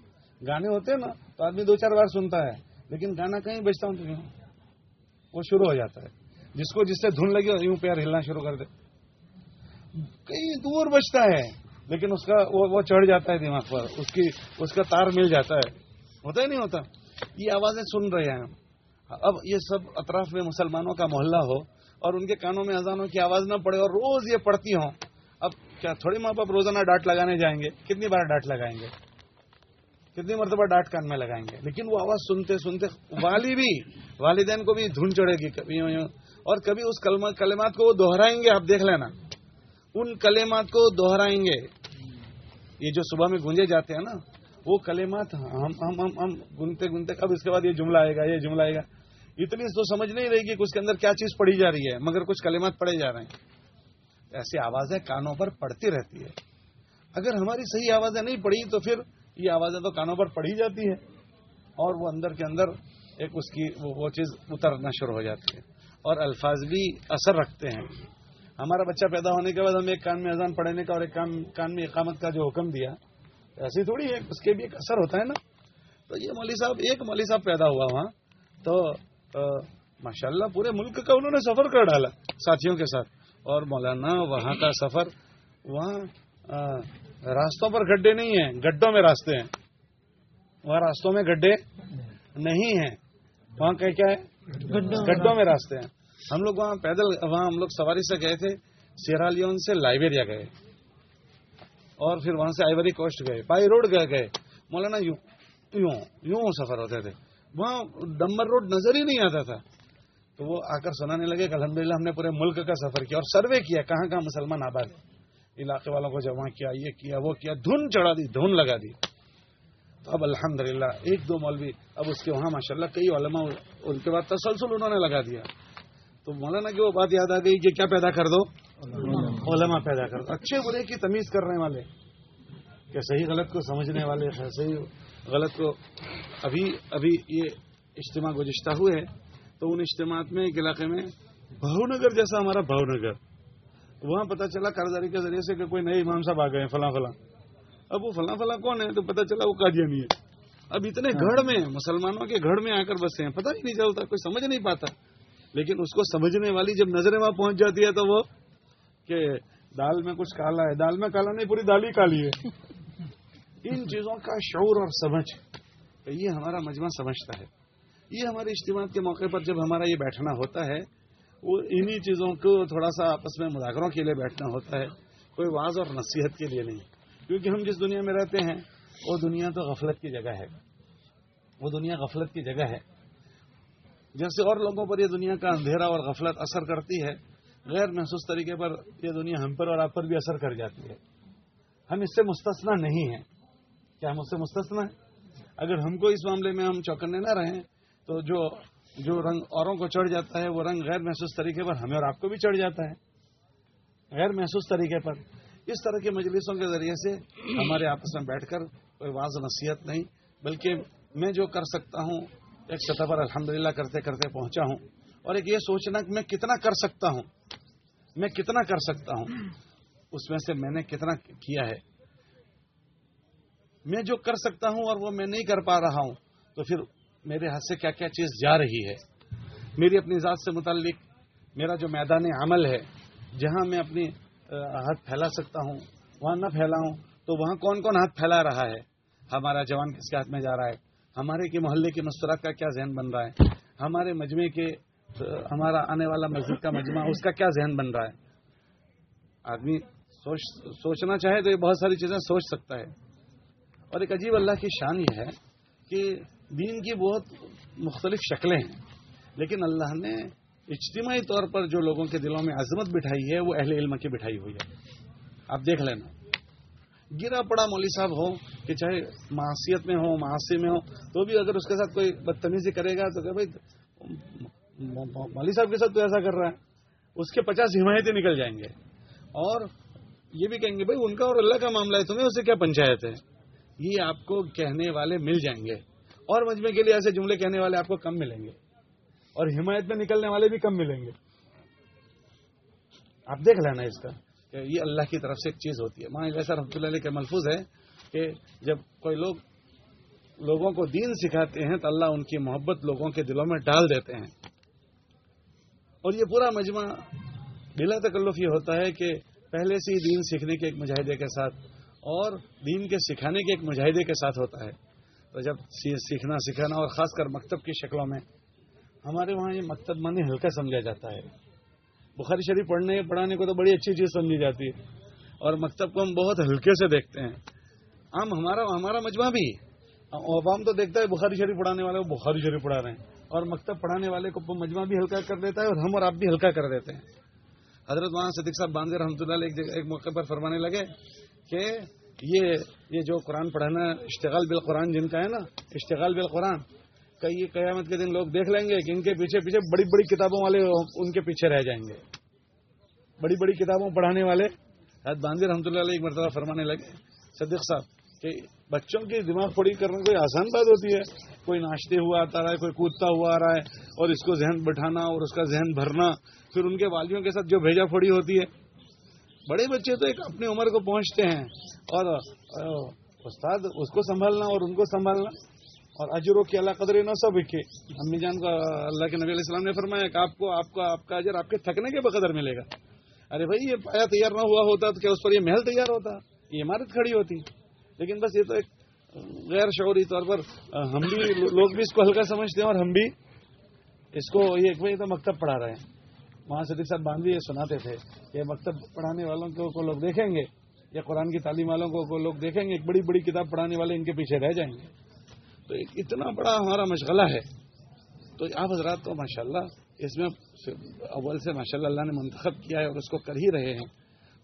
گانے ہوتے ہیں نا تو آدمی دو چار بار سنتا ہے لیکن گانا کہیں بجتا ہوں تو وہ شروع ہو جاتا ہے۔ جس کو جس سے دھن لگے یوں پیر ہلنا شروع کر دے۔ کہیں دور بچتا ہے، لیکن اس کا وہ چڑھ جاتا ہے دماغ پر۔ اس کی اس کا تار مل جاتا ہے۔ ہوتا ہی نہیں ہوتا؟ یہ آوازیں سن رہے ہیں ہم۔ اب یہ سب اطراف میں مسلمانوں کا محلہ ہو اور ان کے کانوں میں اذانوں کی آواز نہ پڑے اور روز یہ پڑتی ہوں، اب کیا تھوڑی ماں باپ روزانہ ڈانٹ لگانے جائیں گے؟ کتنی بار ڈانٹ لگائیں گے؟ کتنی مرتبہ ڈانٹ کان میں لگائیں گے؟ لیکن وہ آواز سنتے سنتے والی بھی، والدین کو بھی دھن چڑھے گی کبھی اور کبھی اس کلمات کو وہ دوہرائیں گے، آپ دیکھ لینا۔ ان کلمات کو دوہرائیں گے۔ یہ جو صبح میں گونجے جاتے ہیں نا، وہ کلمات ہم ہم ہم ہم گنتے گنتے کب اس کے بعد یہ جملہ آئے گا، یہ جملہ آئے گا۔ اتنی تو سمجھ نہیں رہی کہ اس کے اندر کیا چیز پڑھی جا رہی ہے، مگر کچھ کلمات پڑھے جا رہے ہیں۔ ایسی آوازیں کانوں پر پڑتی رہتی ہے۔ اگر ہماری صحیح آوازیں نہیں پڑھی تو پھر یہ آوازیں تو کانوں پر پڑھی جاتی ہے اور وہ اندر کے اندر ایک اس کی وہ چیز اترنا شروع ہو جاتی ہے اور الفاظ بھی اثر رکھتے ہیں ہمارا بچہ پیدا ہونے کے بعد ہم ایک کان میں اذان پڑھنے کا اور ایک کان میں اقامت کا جو حکم دیا ایسی تھوڑی ہے، اس کے بھی ایک اثر ہوتا ہے نا۔ تو یہ مولوی صاحب، ایک مولوی صاحب پیدا ہوا وہاں، تو ماشاء اللہ پورے ملک کا انہوں نے سفر کر ڈالا ساتھیوں کے ساتھ۔ اور مولانا وہاں کا سفر، وہاں راستوں پر گڈھے نہیں ہیں گڈھوں میں راستے ہیں۔ وہاں راستوں میں گڈھے نہیں ہیں۔ وہاں کیا ہے؟ گڈھوں میں راستے ہیں۔ ہم لوگ وہاں پیدل وہاں ہم لوگ سواری سے گئے تھے سیرالیون سے لائبیریا گئے۔ اور پھر وہاں سے آئیوری کوسٹ گئے پائی روڈ گئے گئے۔ مولانا یوں یوں یوں سفر ہوتے تھے۔ وہاں ڈمبر روڈ نظر ہی نہیں آتا تھا۔ تو وہ آ کر سنانے لگے کہ الحمد ہم نے پورے ملک کا سفر کیا اور سروے کیا کہاں کہاں مسلمان آباد۔ ہے علاقے والوں کو جمع کیا یہ کیا وہ کیا دھن چڑھا دی دھن لگا دی۔ تو اب الحمد ایک دو مولوی اب اس کے وہاں ماشاء اللہ کئی علماء ان کے بعد تسلسل انہوں نے لگا دیا۔ تو مولانا کی وہ بات یاد آ گئی کہ کیا پیدا کر دو؟ علماء پیدا کر دو۔ اچھے برے کی تمیز کرنے والے۔ کہ صحیح غلط کو سمجھنے والے صحیح غلط کو ابھی ابھی یہ اجتماع گزشتہ ہوئے تو ان اجتماعات میں ایک علاقے میں بہو نگر جیسا ہمارا بہو نگر۔ وہاں پتا چلا کارداری کے ذریعے سے کہ کوئی نئے امام صاحب آ گئے فلاں فلاں۔ اب وہ فلاں فلاں کون ہے تو پتا چلا وہ کاجیا نہیں ہے اب اتنے گھڑ میں مسلمانوں کے گھڑ میں آ کر بسے ہیں پتہ ہی نہیں چلتا کوئی سمجھ نہیں پاتا۔ لیکن اس کو سمجھنے والی جب نظریں وہاں پہنچ جاتی ہے تو وہ کہ دال میں کچھ کالا ہے دال میں کالا نہیں پوری دال ہی کالی ہے۔ ان چیزوں کا شعور اور سمجھ یہ ہمارا مجمع سمجھتا ہے۔ یہ ہمارے اجتماع کے موقع پر جب ہمارا یہ بیٹھنا ہوتا ہے وہ انہی چیزوں کو تھوڑا سا آپس میں مذاکروں کے لیے بیٹھنا ہوتا ہے، کوئی واضح اور نصیحت کے لیے نہیں۔ کیونکہ ہم جس دنیا میں رہتے ہیں، وہ دنیا تو غفلت کی جگہ ہے۔ وہ دنیا غفلت کی جگہ ہے۔ جیسے اور لوگوں پر یہ دنیا کا اندھیرا اور غفلت اثر کرتی ہے، غیر محسوس طریقے پر یہ دنیا ہم پر اور آپ پر بھی اثر کر جاتی ہے۔ ہم اس سے مستثنا نہیں ہیں۔ کیا ہم اس سے مستثنا ہیں؟ اگر ہم کو اس معاملے میں ہم چوکنے نہ رہیں، تو جو جو رنگ اوروں کو چڑھ جاتا ہے، وہ رنگ غیر محسوس طریقے پر ہمیں اور آپ کو بھی چڑھ جاتا ہے۔ غیر محسوس طریقے پر۔ اس طرح کے مجلسوں کے ذریعے سے ہمارے آپس میں بیٹھ کر کوئی واضح نصیحت نہیں، بلکہ میں جو کر سکتا ہوں، ایک سطح پر الحمدللہ کرتے کرتے پہنچا ہوں۔ اور ایک یہ سوچنا کہ میں کتنا کر سکتا ہوں، میں کتنا کر سکتا ہوں، اس میں سے میں نے کتنا کیا ہے۔ میں جو کر سکتا ہوں اور وہ میں نہیں کر پا رہا ہوں، تو پھر میرے ہاتھ سے کیا کیا چیز جا رہی ہے؟ میری اپنی ذات سے متعلق میرا جو میدان عمل ہے، جہاں میں اپنی ہاتھ پھیلا سکتا ہوں، وہاں نہ پھیلاؤں، تو وہاں کون کون ہاتھ پھیلا رہا ہے؟ ہمارا جوان کس کے ہاتھ میں جا رہا ہے؟ ہمارے کے محلے کے مسترات کا کیا ذہن بن رہا ہے؟ ہمارے مجمع کے ہمارا آنے والا مسجد کا مجمع، اس کا کیا ذہن بن رہا ہے؟ آدمی سوچ، سوچنا چاہے تو یہ بہت ساری چیزیں سوچ سکتا ہے۔ اور ایک عجیب اللہ کی شان یہ ہے کہ دین کی بہت مختلف شکلیں ہیں۔ لیکن اللہ نے اجتماعی طور پر جو لوگوں کے دلوں میں عظمت بٹھائی ہے، وہ اہل علم کی بٹھائی ہوئی ہے۔ آپ دیکھ لینا۔ گرا پڑا مولوی صاحب ہو کہ چاہے معاشیت میں ہو معاشی میں ہو، تو بھی اگر اس کے ساتھ کوئی بدتمیزی کرے گا تو کہ بھائی، مولوی صاحب کے ساتھ تو ایسا کر رہا ہے۔ اس کے پچاس حمایتیں نکل جائیں گے۔ اور یہ بھی کہیں گے، بھائی، ان کا اور اللہ کا معاملہ ہے، تمہیں اسے کیا پنچایت ہے؟ یہ آپ کو کہنے والے مل جائیں گے۔ اور مجمے کے لیے ایسے جملے کہنے والے آپ کو کم ملیں گے اور حمایت میں نکلنے والے بھی کم ملیں گے آپ دیکھ لینا اس کا کہ یہ اللہ کی طرف سے ایک چیز ہوتی ہے ماں ایسا رحمۃ اللہ علیہ کے ملفوظ ہے کہ جب کوئی لوگ لوگوں کو دین سکھاتے ہیں تو اللہ ان کی محبت لوگوں کے دلوں میں ڈال دیتے ہیں اور یہ پورا مجمع بلا تکلف یہ ہوتا ہے کہ پہلے سے ہی دین سیکھنے کے ایک مجاہدے کے ساتھ اور دین کے سکھانے کے ایک مجاہدے کے ساتھ ہوتا ہے تو جب سیکھنا سکھانا اور خاص کر مکتب کی شکلوں میں، ہمارے وہاں یہ مکتب مانی ہلکا سمجھا جاتا ہے۔ بخاری شریف پڑھنے، پڑھانے کو تو بڑی اچھی چیز سمجھی جاتی ہے۔ اور مکتب کو ہم بہت ہلکے سے دیکھتے ہیں۔ ہم، ہمارا ہمارا مجمع بھی۔ عوام تو دیکھتا ہے بخاری شریف پڑھانے والے کو بخاری شریف پڑھا رہے ہیں۔ اور مکتب پڑھانے والے کو مجمع بھی ہلکا کر دیتا ہے اور ہم اور آپ بھی ہلکا کر دیتے ہیں۔ حضرت وہاں صدیق صاحب باندھے رحمۃ اللہ ایک موقع پر فرمانے لگے کہ یہ یہ جو قرآن پڑھانا اشتغال بال قرآن جن کا ہے نا، اشتغال بال قرآن کا یہ قیامت کے دن لوگ دیکھ لیں گے کہ ان کے پیچھے پیچھے بڑی بڑی کتابوں والے ان کے پیچھے رہ جائیں گے۔ بڑی بڑی کتابوں پڑھانے والے۔ حضرت باندھے رحمۃ اللہ علیہ ایک مرتبہ فرمانے لگے، صدیق صاحب، کہ بچوں کی دماغ پڑی کرنا کوئی آسان بات ہوتی ہے؟ کوئی ناشتے ہوا آتا رہا ہے، کوئی کودتا ہوا آ رہا ہے اور اس کو ذہن بٹھانا اور اس کا ذہن بھرنا، پھر ان کے والیوں کے ساتھ جو بھیجا پھوڑی ہوتی ہے بڑے بچے تو ایک اپنی عمر کو پہنچتے ہیں اور استاد اس کو سنبھالنا اور ان کو سنبھالنا اور اجروں کی اللہ قدر نہ سب کے امی جان کو اللہ کے نبی علیہ السلام نے فرمایا کہ آپ کو، آپ کا آپ کا اجر آپ کے تھکنے کے بقدر ملے گا۔ ارے بھائی، یہ پایا تیار نہ ہوا ہوتا تو کیا اس پر یہ محل تیار ہوتا؟ یہ عمارت کھڑی ہوتی۔ لیکن بس یہ تو ایک غیر شعوری طور پر ہم بھی لوگ بھی اس کو ہلکا سمجھتے ہیں اور ہم بھی اس کو یہ بھائی تو مکتب پڑھا رہے ہیں۔ وہاں صدیق صاحب باندھی یہ سناتے تھے کہ مکتب پڑھانے والوں کو لوگ دیکھیں گے یا قرآن کی تعلیم والوں کو لوگ دیکھیں گے، ایک بڑی بڑی کتاب پڑھانے والے ان کے پیچھے رہ جائیں گے۔ تو ایک اتنا بڑا ہمارا مشغلہ ہے۔ تو آپ حضرات تو ماشاءاللہ اس میں اول سے ماشاءاللہ اللہ نے منتخب کیا ہے اور اس کو کر ہی رہے ہیں۔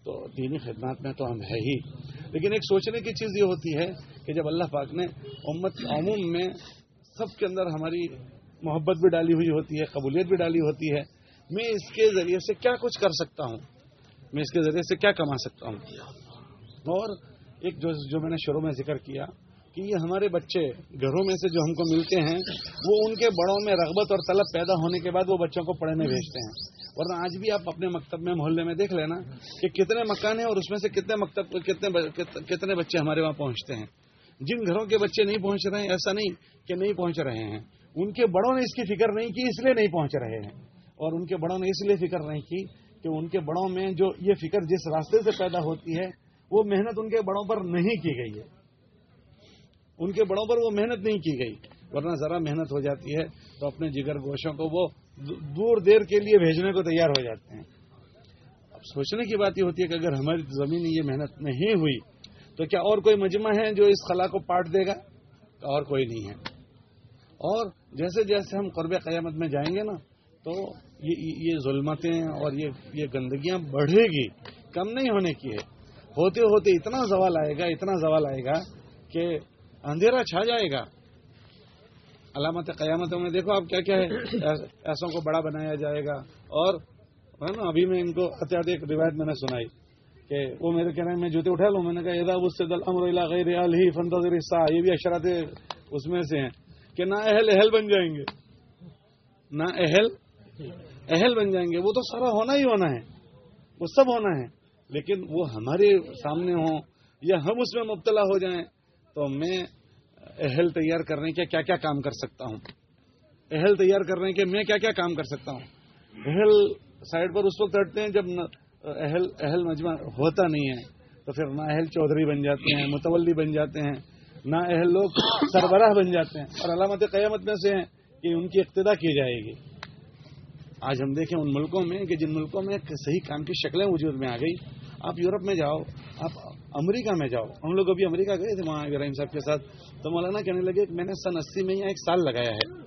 تو دینی خدمات میں تو ہم ہے ہی۔ لیکن ایک سوچنے کی چیز یہ ہوتی ہے کہ جب اللہ پاک نے امت عموم میں سب کے اندر ہماری محبت بھی ڈالی ہوئی ہوتی ہے، قبولیت بھی ڈالی ہوتی ہے میں اس کے ذریعے سے کیا کچھ کر سکتا ہوں؟ میں اس کے ذریعے سے کیا کما سکتا ہوں؟ اور ایک جو جو میں نے شروع میں ذکر کیا کہ یہ ہمارے بچے گھروں میں سے جو ہم کو ملتے ہیں، وہ ان کے بڑوں میں رغبت اور طلب پیدا ہونے کے بعد وہ بچوں کو پڑھنے بھیجتے ہیں۔ ورنہ آج بھی آپ اپنے مکتب میں، محلے میں دیکھ لینا کہ کتنے مکان ہیں اور اس میں سے کتنے مکتب، کتنے کتنے بچے ہمارے وہاں پہنچتے ہیں۔ جن گھروں کے بچے نہیں پہنچ رہے ہیں، ایسا نہیں کہ نہیں پہنچ رہے ہیں۔ ان کے بڑوں نے اس کی فکر نہیں کی، اس لیے نہیں پہنچ رہے ہیں۔ اور ان کے بڑوں نے اس لیے فکر نہیں کی کہ ان کے بڑوں میں جو یہ فکر جس راستے سے پیدا ہوتی ہے، وہ محنت ان کے بڑوں پر نہیں کی گئی ہے۔ ان کے بڑوں پر وہ محنت نہیں کی گئی۔ ورنہ ذرا محنت ہو جاتی ہے تو اپنے جگر گوشوں کو وہ دور دیر کے لیے بھیجنے کو تیار ہو جاتے ہیں۔ اب سوچنے کی بات یہ ہوتی ہے کہ اگر ہماری زمین یہ محنت نہیں ہوئی تو کیا اور کوئی مجمع ہے جو اس خلا کو پاٹ دے گا؟ اور کوئی نہیں ہے۔ اور جیسے جیسے ہم قرب قیامت میں جائیں گے نا، تو یہ ظلمتیں اور یہ یہ گندگیاں بڑھے گی، کم نہیں ہونے کی ہے۔ ہوتے ہوتے اتنا زوال آئے گا، اتنا زوال آئے گا کہ اندھیرا چھا جائے گا۔ علامت قیامتوں میں دیکھو آپ کیا کیا ہے۔ ایسوں کو بڑا بنایا جائے گا۔ اور ہے نا، ابھی میں ان کو اتیاد ایک روایت میں نے سنائی کہ وہ میرے کہنے میں جوتے اٹھا لوں۔ میں نے کہا اس سے دل امر غیر ہی فنتظر حصہ یہ بھی اشرات اس میں سے ہیں کہ نہ اہل اہل بن جائیں گے۔ نہ اہل اہل بن جائیں گے، وہ تو سارا ہونا ہی ہونا ہے، وہ سب ہونا ہے۔ لیکن وہ ہمارے سامنے ہوں یا ہم اس میں مبتلا ہو جائیں، تو میں اہل تیار کرنے کے کیا کیا کام کر سکتا ہوں؟ اہل تیار کرنے کے میں کیا کیا کام کر سکتا ہوں؟ اہل سائڈ پر اس وقت ہٹتے ہیں جب اہل اہل مجمع ہوتا نہیں ہے، تو پھر نہ اہل چودھری بن جاتے ہیں، متولی بن جاتے ہیں، نہ اہل لوگ سربراہ بن جاتے ہیں۔ اور علامت قیامت میں سے ہیں کہ ان کی اقتدا کی جائے گی۔ آج ہم دیکھیں ان ملکوں میں کہ جن ملکوں میں صحیح کام کی شکلیں وجود میں آ گئی آپ یورپ میں جاؤ، آپ امریکہ میں جاؤ۔ ہم لوگ ابھی امریکہ گئے تھے، وہاں ابراہیم صاحب کے ساتھ۔ تو مولانا کہنے لگے کہ میں نے سن اسی میں یہاں ایک سال لگایا ہے۔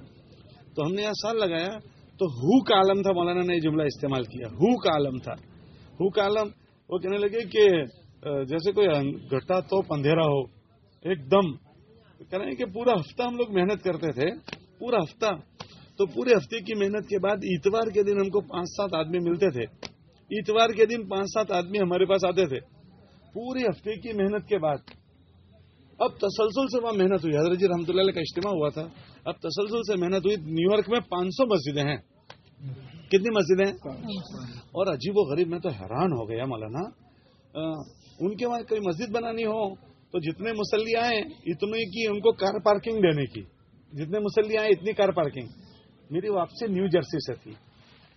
تو ہم نے یہاں سال لگایا، تو ہو کا عالم تھا مولانا، نے یہ جملہ استعمال کیا۔ ہو کا عالم تھا۔ ہو کا عالم، وہ کہنے لگے کہ جیسے کوئی گھٹا تو اندھیرا ہو، ایک دم۔ کہہ رہے ہیں کہ پورا ہفتہ ہم لوگ محنت کرتے تھے، پورا ہفتہ تو پورے ہفتے کی محنت کے بعد اتوار کے دن ہم کو پانچ سات آدمی ملتے تھے۔ اتوار کے دن پانچ سات آدمی ہمارے پاس آتے تھے۔ پورے ہفتے کی محنت کے بعد۔ اب تسلسل سے وہاں محنت ہوئی۔ حضرت جی رحمتہ اللہ کا اجتماع ہوا تھا۔ اب تسلسل سے محنت ہوئی۔ نیو یارک میں پانچ سو مسجدیں ہیں۔ کتنی مسجدیں اور عجیب و غریب، میں تو حیران ہو گیا مولانا۔ ان کے وہاں کوئی مسجد بنانی ہو تو جتنے مسلی آئے اتنے کی ان کو کار پارکنگ دینے کی۔ جتنے مسلی آئے اتنی کار پارکنگ۔ میری واپسی نیو جرسی سے تھی۔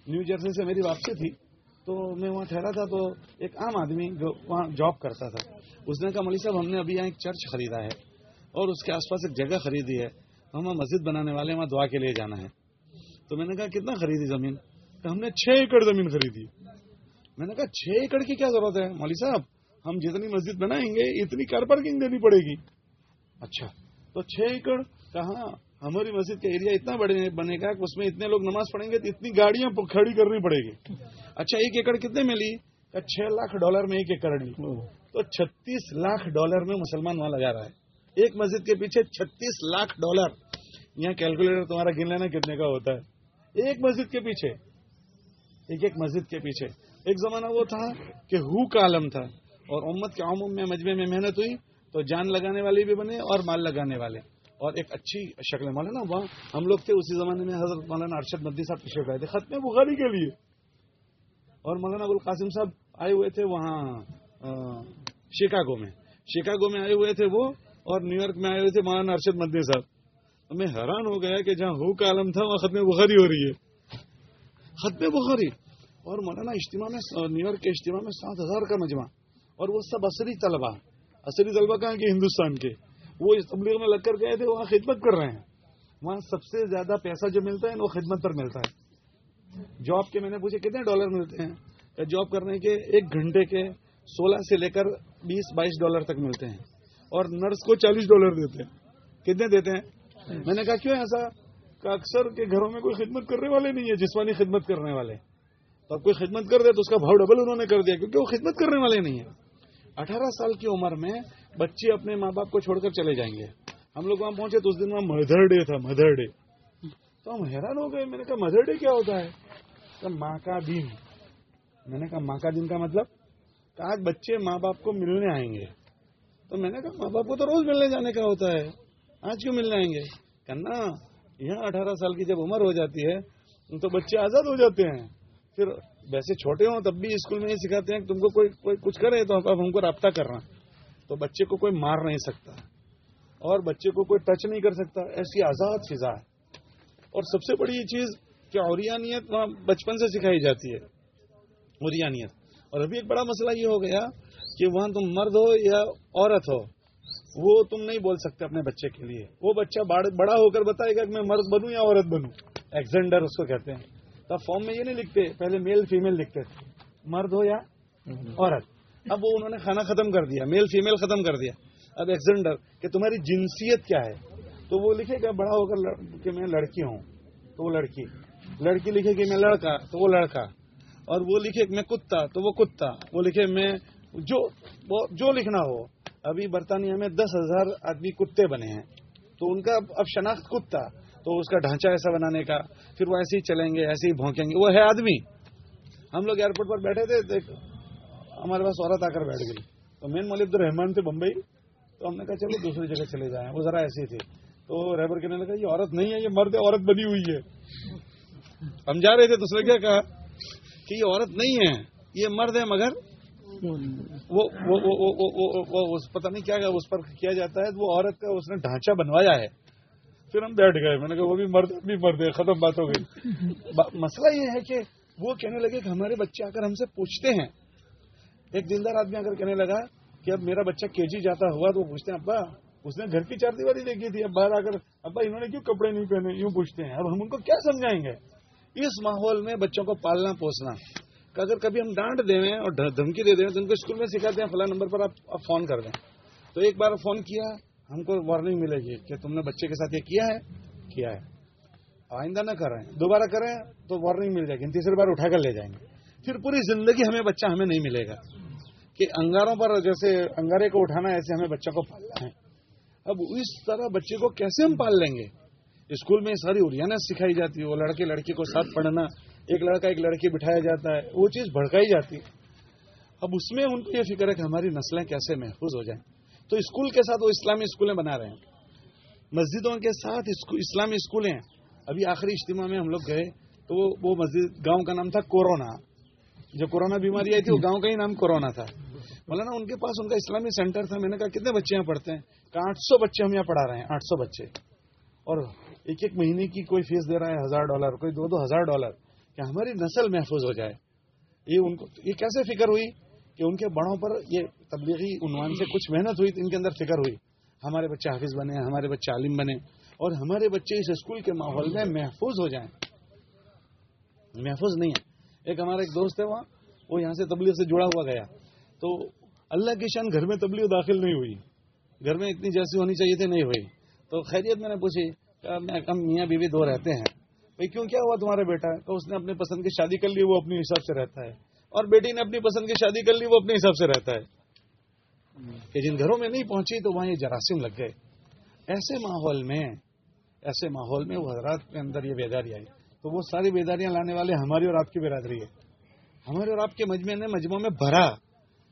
نیو جرسی سے میری واپسی تھی۔ تو میں وہاں ٹھہرا تھا تو ایک عام آدمی جو وہاں جاب کرتا تھا، اس نے کہا ملی صاحب، ہم نے ابھی یہاں ایک چرچ خریدا ہے اور اس کے آس پاس ایک جگہ خریدی ہے۔ ہم وہاں مسجد بنانے والے وہاں دعا کے لیے جانا ہے۔ تو میں نے کہا، کتنا خریدی زمین؟ کہ ہم نے چھ ایکڑ زمین خریدی۔ میں نے کہا، چھ ایکڑ کی کیا ضرورت ہے؟ مولوی صاحب، ہم جتنی مسجد بنائیں گے، اتنی کار پارکنگ دینی پڑے گی۔ اچھا تو چھ ایکڑ، کہاں ہماری مسجد کا ایریا اتنا بڑے بنے گا کہ اس میں اتنے لوگ نماز پڑھیں گے تو اتنی گاڑیاں کھڑی کرنی پڑے گی۔ اچھا ایک ایکڑ کتنے میں لی؟ چھ لاکھ ڈالر میں ایک ایکڑ لی۔ تو چھتیس لاکھ ڈالر میں مسلمان وہاں لگا رہا ہے۔ ایک مسجد کے پیچھے چھتیس لاکھ ڈالر۔ یہاں کیلکولیٹر تمہارا گن لینا کتنے کا ہوتا ہے۔ ایک مسجد کے پیچھے۔ ایک ایک مسجد کے پیچھے۔ ایک زمانہ وہ تھا کہ ہو کا عالم تھا۔ اور امت کے عموم میں مجمے میں محنت ہوئی تو جان لگانے والے بھی بنے اور مال لگانے والے۔ اور ایک اچھی شکل مولانا، وہاں ہم لوگ تھے اسی زمانے میں حضرت مولانا ارشد مدی صاحب تشریف آئے تھے ختم بخاری کے لیے۔ اور مولانا ابوالقاسم صاحب آئے ہوئے تھے وہاں شیکاگو میں۔ شیکاگو میں آئے ہوئے تھے وہ اور نیو یارک میں آئے ہوئے تھے مولانا ارشد مدنی صاحب۔ میں حیران ہو گیا کہ جہاں ہو کا عالم تھا، وہاں ختم بخاری ہو رہی ہے۔ ختم بخاری۔ اور مولانا، اجتماع میں نیو یارک کے اجتماع میں سات ہزار کا مجمع۔ اور وہ سب عصری طلبہ عصری طلبہ کہاں کے؟ ہندوستان کے۔ وہ اس تبلیغ میں لگ کر گئے تھے، وہاں خدمت کر رہے ہیں۔ وہاں سب سے زیادہ پیسہ جو ملتا ہے وہ خدمت پر ملتا ہے۔ جاب کے میں نے پوچھے کتنے ڈالر ملتے ہیں؟ جاب کرنے کے ایک گھنٹے کے سولہ سے لے کر بیس، بائیس ڈالر تک ملتے ہیں۔ اور نرس کو چالیس ڈالر دیتے ہیں۔ کتنے دیتے ہیں؟ میں نے کہا، کیوں ایسا؟ کہ اکثر کے گھروں میں کوئی خدمت کرنے والے نہیں ہے، جسمانی خدمت کرنے والے۔ تو اب کوئی خدمت کر دے تو اس کا بھاؤ ڈبل انہوں نے کر دیا، کیونکہ وہ خدمت کرنے والے نہیں ہیں۔ اٹھارہ سال کی عمر میں بچے اپنے ماں باپ کو چھوڑ کر چلے جائیں گے۔ ہم لوگ وہاں پہنچے تو اس دن وہاں مدر ڈے تھا، مدر ڈے۔ تو ہم حیران ہو گئے، میں نے کہا مدر ڈے کیا ہوتا ہے؟ کہ ماں کا دن۔ میں نے کہا ماں کا دن کا مطلب؟ کہ آج بچے ماں باپ کو ملنے آئیں گے۔ تو میں نے کہا ماں باپ کو تو روز ملنے جانے کا ہوتا ہے۔ آج کیوں ملنے آئیں گے؟ کہنا یہاں اٹھارہ سال کی جب عمر ہو جاتی ہے، تو بچے آزاد ہو جاتے ہیں۔ پھر ویسے چھوٹے ہوں، تب بھی اسکول میں یہ سکھاتے ہیں کہ تم کو کوئی کوئی کچھ کرے تو اب ہم کو رابطہ کرنا۔ تو بچے کو کوئی مار نہیں سکتا۔ اور بچے کو کوئی ٹچ نہیں کر سکتا۔ ایسی آزاد فضا ہے۔ اور سب سے بڑی یہ چیز کہ اوریانیت وہاں بچپن سے سکھائی جاتی ہے۔ اوریانیت اور ابھی ایک بڑا مسئلہ یہ ہو گیا کہ وہاں تم مرد ہو یا عورت ہو، وہ تم نہیں بول سکتے اپنے بچے کے لیے۔ وہ بچہ بڑا ہو کر بتائے گا کہ میں مرد بنوں یا عورت بنوں۔ ایکزینڈر اس کو کہتے ہیں۔ تب فارم میں یہ نہیں لکھتے پہلے میل فیمل لکھتے تھے۔ مرد ہو یا عورت۔ اب وہ انہوں نے کھانا ختم کر دیا میل فیمل ختم کر دیا۔ اب ایکزینڈر کہ تمہاری جنسیت کیا ہے؟ تو وہ لکھے گا بڑا ہو کر کہ میں لڑکی ہوں تو وہ لڑکی۔ لڑکی لکھے کہ میں لڑکا تو وہ لڑکا۔ اور وہ لکھے میں کتا تو وہ کتا۔ وہ لکھے میں جو جو لکھنا ہو۔ ابھی برطانیہ میں دس ہزار آدمی کتے بنے ہیں۔ تو ان کا اب شناخت کتا۔ تو اس کا ڈھانچہ ایسا بنانے کا پھر وہ ایسے ہی چلیں گے ایسے ہی بھونکیں گے وہ ہے آدمی ہم لوگ ایئرپورٹ پر بیٹھے تھے ہمارے پاس عورت آ کر بیٹھ گئی تو مین مولب الرحمان تھے بمبئی تو ہم نے کہا چلو دوسری جگہ چلے جائیں وہ ذرا ایسی تھی تو ریبر کہنے لگا یہ عورت نہیں ہے یہ مرد عورت بنی ہوئی ہے ہم جا رہے تھے دوسرے کیا کہا کہ یہ عورت نہیں ہے یہ مرد ہے مگر وہ پتہ نہیں کیا اس پر کیا جاتا ہے وہ عورت کا اس نے ڈھانچہ بنوایا ہے پھر ہم بیٹھ گئے۔ میں نے کہا وہ بھی مرد بھی مرد ہے ختم بات ہو گئی۔ مسئلہ یہ ہے کہ وہ کہنے لگے کہ ہمارے بچے آ کر ہم سے پوچھتے ہیں، ایک دلدار آدمی آ کر کہنے لگا کہ اب میرا بچہ کے جی جاتا ہوا تو وہ پوچھتے ہیں، ابا، اس نے گھر کی چار دیواری دیکھی تھی، اب باہر آ کر، ابا، انہوں نے کیوں کپڑے نہیں پہنے؟ یوں پوچھتے ہیں۔ اب ہم ان کو کیا سمجھائیں گے؟ اس ماحول میں بچوں کو پالنا، پوسنا۔ کہ اگر کبھی ہم ڈانٹ دیں اور دھمکی دے دیں تو ان کو اسکول میں سکھاتے ہیں، فلاں نمبر پر آپ فون کر دیں۔ تو ایک بار فون کیا۔ ہم کو وارننگ ملے گی کہ تم نے بچے کے ساتھ یہ کیا ہے؟ کیا ہے؟ آئندہ نہ کر رہے ہیں دوبارہ کریں تو وارننگ مل جائے گی تیسری بار اٹھا کر لے جائیں گے۔ پھر پوری زندگی ہمیں بچہ ہمیں نہیں ملے گا۔ کہ انگاروں پر جیسے انگارے کو اٹھانا ایسے ہمیں بچہ کو پالنا ہے۔ اب اس طرح بچے کو کیسے ہم پال لیں گے؟ اسکول میں ساری اریانا سکھائی جاتی ہے وہ لڑکے لڑکی کو ساتھ پڑھنا، ایک لڑکا ایک لڑکی بٹھایا جاتا ہے، وہ چیز بھڑکائی جاتی ہے۔ اب اس میں ان کو یہ فکر ہے کہ ہماری نسلیں کیسے محفوظ ہو جائیں۔ تو اسکول کے ساتھ وہ اسلامی اسکولیں بنا رہے ہیں۔ مسجدوں کے ساتھ اسلامی اسکولیں ابھی آخری اجتماع میں ہم لوگ گئے تو وہ مسجد گاؤں کا نام تھا کورونا۔ جو کورونا بیماری آئی تھی وہ گاؤں کا ہی نام کورونا تھا۔ مولانا، ان کے پاس ان کا اسلامی سینٹر تھا۔ میں نے کہا، کتنے بچے یہاں پڑھتے ہیں؟ کہ آٹھ سو بچے ہم یہاں پڑھا رہے ہیں، آٹھ سو بچے۔ اور ایک ایک مہینے کی کوئی فیس دے رہا ہے، ہزار ڈالر، کوئی دو دو ہزار ڈالر، کہ ہماری نسل محفوظ ہو جائے۔ یہ ان کو، یہ کیسے فکر ہوئی کہ ان کے بڑوں پر یہ تبلیغی عنوان سے کچھ محنت ہوئی تو ان کے اندر فکر ہوئی۔ ہمارے بچے حافظ بنے، ہمارے بچے عالم بنے اور ہمارے بچے اس اسکول کے ماحول میں محفوظ ہو جائیں۔ محفوظ نہیں ہے ایک ہمارا ایک دوست ہے وہاں، وہ یہاں سے تبلیغ سے جڑا ہوا گیا۔ تو اللہ کی شان گھر میں تبلیغ داخل نہیں ہوئی۔ گھر میں اتنی جیسی ہونی چاہیے تھی نہیں ہوئی۔ تو خیریت میں نے پوچھی ہم میاں بیوی دو رہتے ہیں؟ بھائی کیوں، کیا ہوا تمہارا بیٹا؟ تو اس نے اپنے پسند کی شادی کر لی، وہ اپنے حساب سے رہتا ہے۔ اور بیٹی نے اپنی پسند کی شادی کر لی، وہ اپنے حساب سے رہتا ہے۔ کہ جن گھروں میں نہیں پہنچی تو وہاں یہ جراثیم لگ گئے۔ ایسے ماحول میں، ایسے ماحول میں وہ حضرات کے اندر یہ بیداری آئی۔ تو وہ ساری بیداریاں لانے والے ہماری اور آپ کی برادری ہے۔ ہمارے اور آپ کے مجمے نے مجموعوں میں بھرا،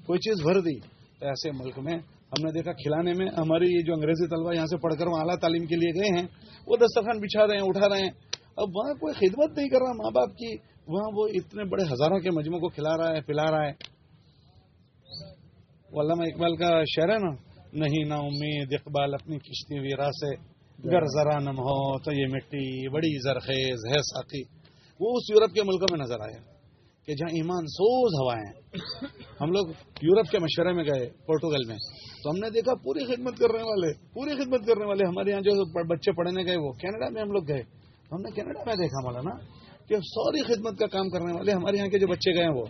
کوئی چیز بھر دی۔ تو ایسے ملک میں ہم نے دیکھا کھلانے میں ہماری یہ جو انگریزی طلبہ یہاں سے پڑھ کر وہاں اعلیٰ تعلیم کے لیے گئے ہیں، وہ دسترخوان بچھا رہے ہیں، اٹھا رہے ہیں۔ اب وہاں کوئی خدمت نہیں کر رہا ماں باپ کی۔ وہاں وہ اتنے بڑے ہزاروں کے مجموعوں کو کھلا رہا ہے، پلا رہا ہے۔ وہ علامہ اقبال کا شعر ہے نا، نہیں نا امید، اقبال اپنی کشتی ویرا سے گر ذرا نم ہو، تو یہ مٹی بڑی زرخیز ہے ساتھی وہ اس یورپ کے ملکوں میں نظر آیا کہ جہاں ایمان سوز ہوائیں ہم لوگ یورپ کے مشورے میں گئے، پورٹوگل میں۔ تو ہم نے دیکھا پوری خدمت کرنے والے، پوری خدمت کرنے والے ہمارے یہاں جو بچے پڑھنے گئے، وہ کینیڈا میں ہم لوگ گئے۔ ہم نے کینیڈا میں دیکھا مولانا کہ سوری خدمت کا کام کرنے والے ہمارے یہاں کے جو بچے گئے وہ۔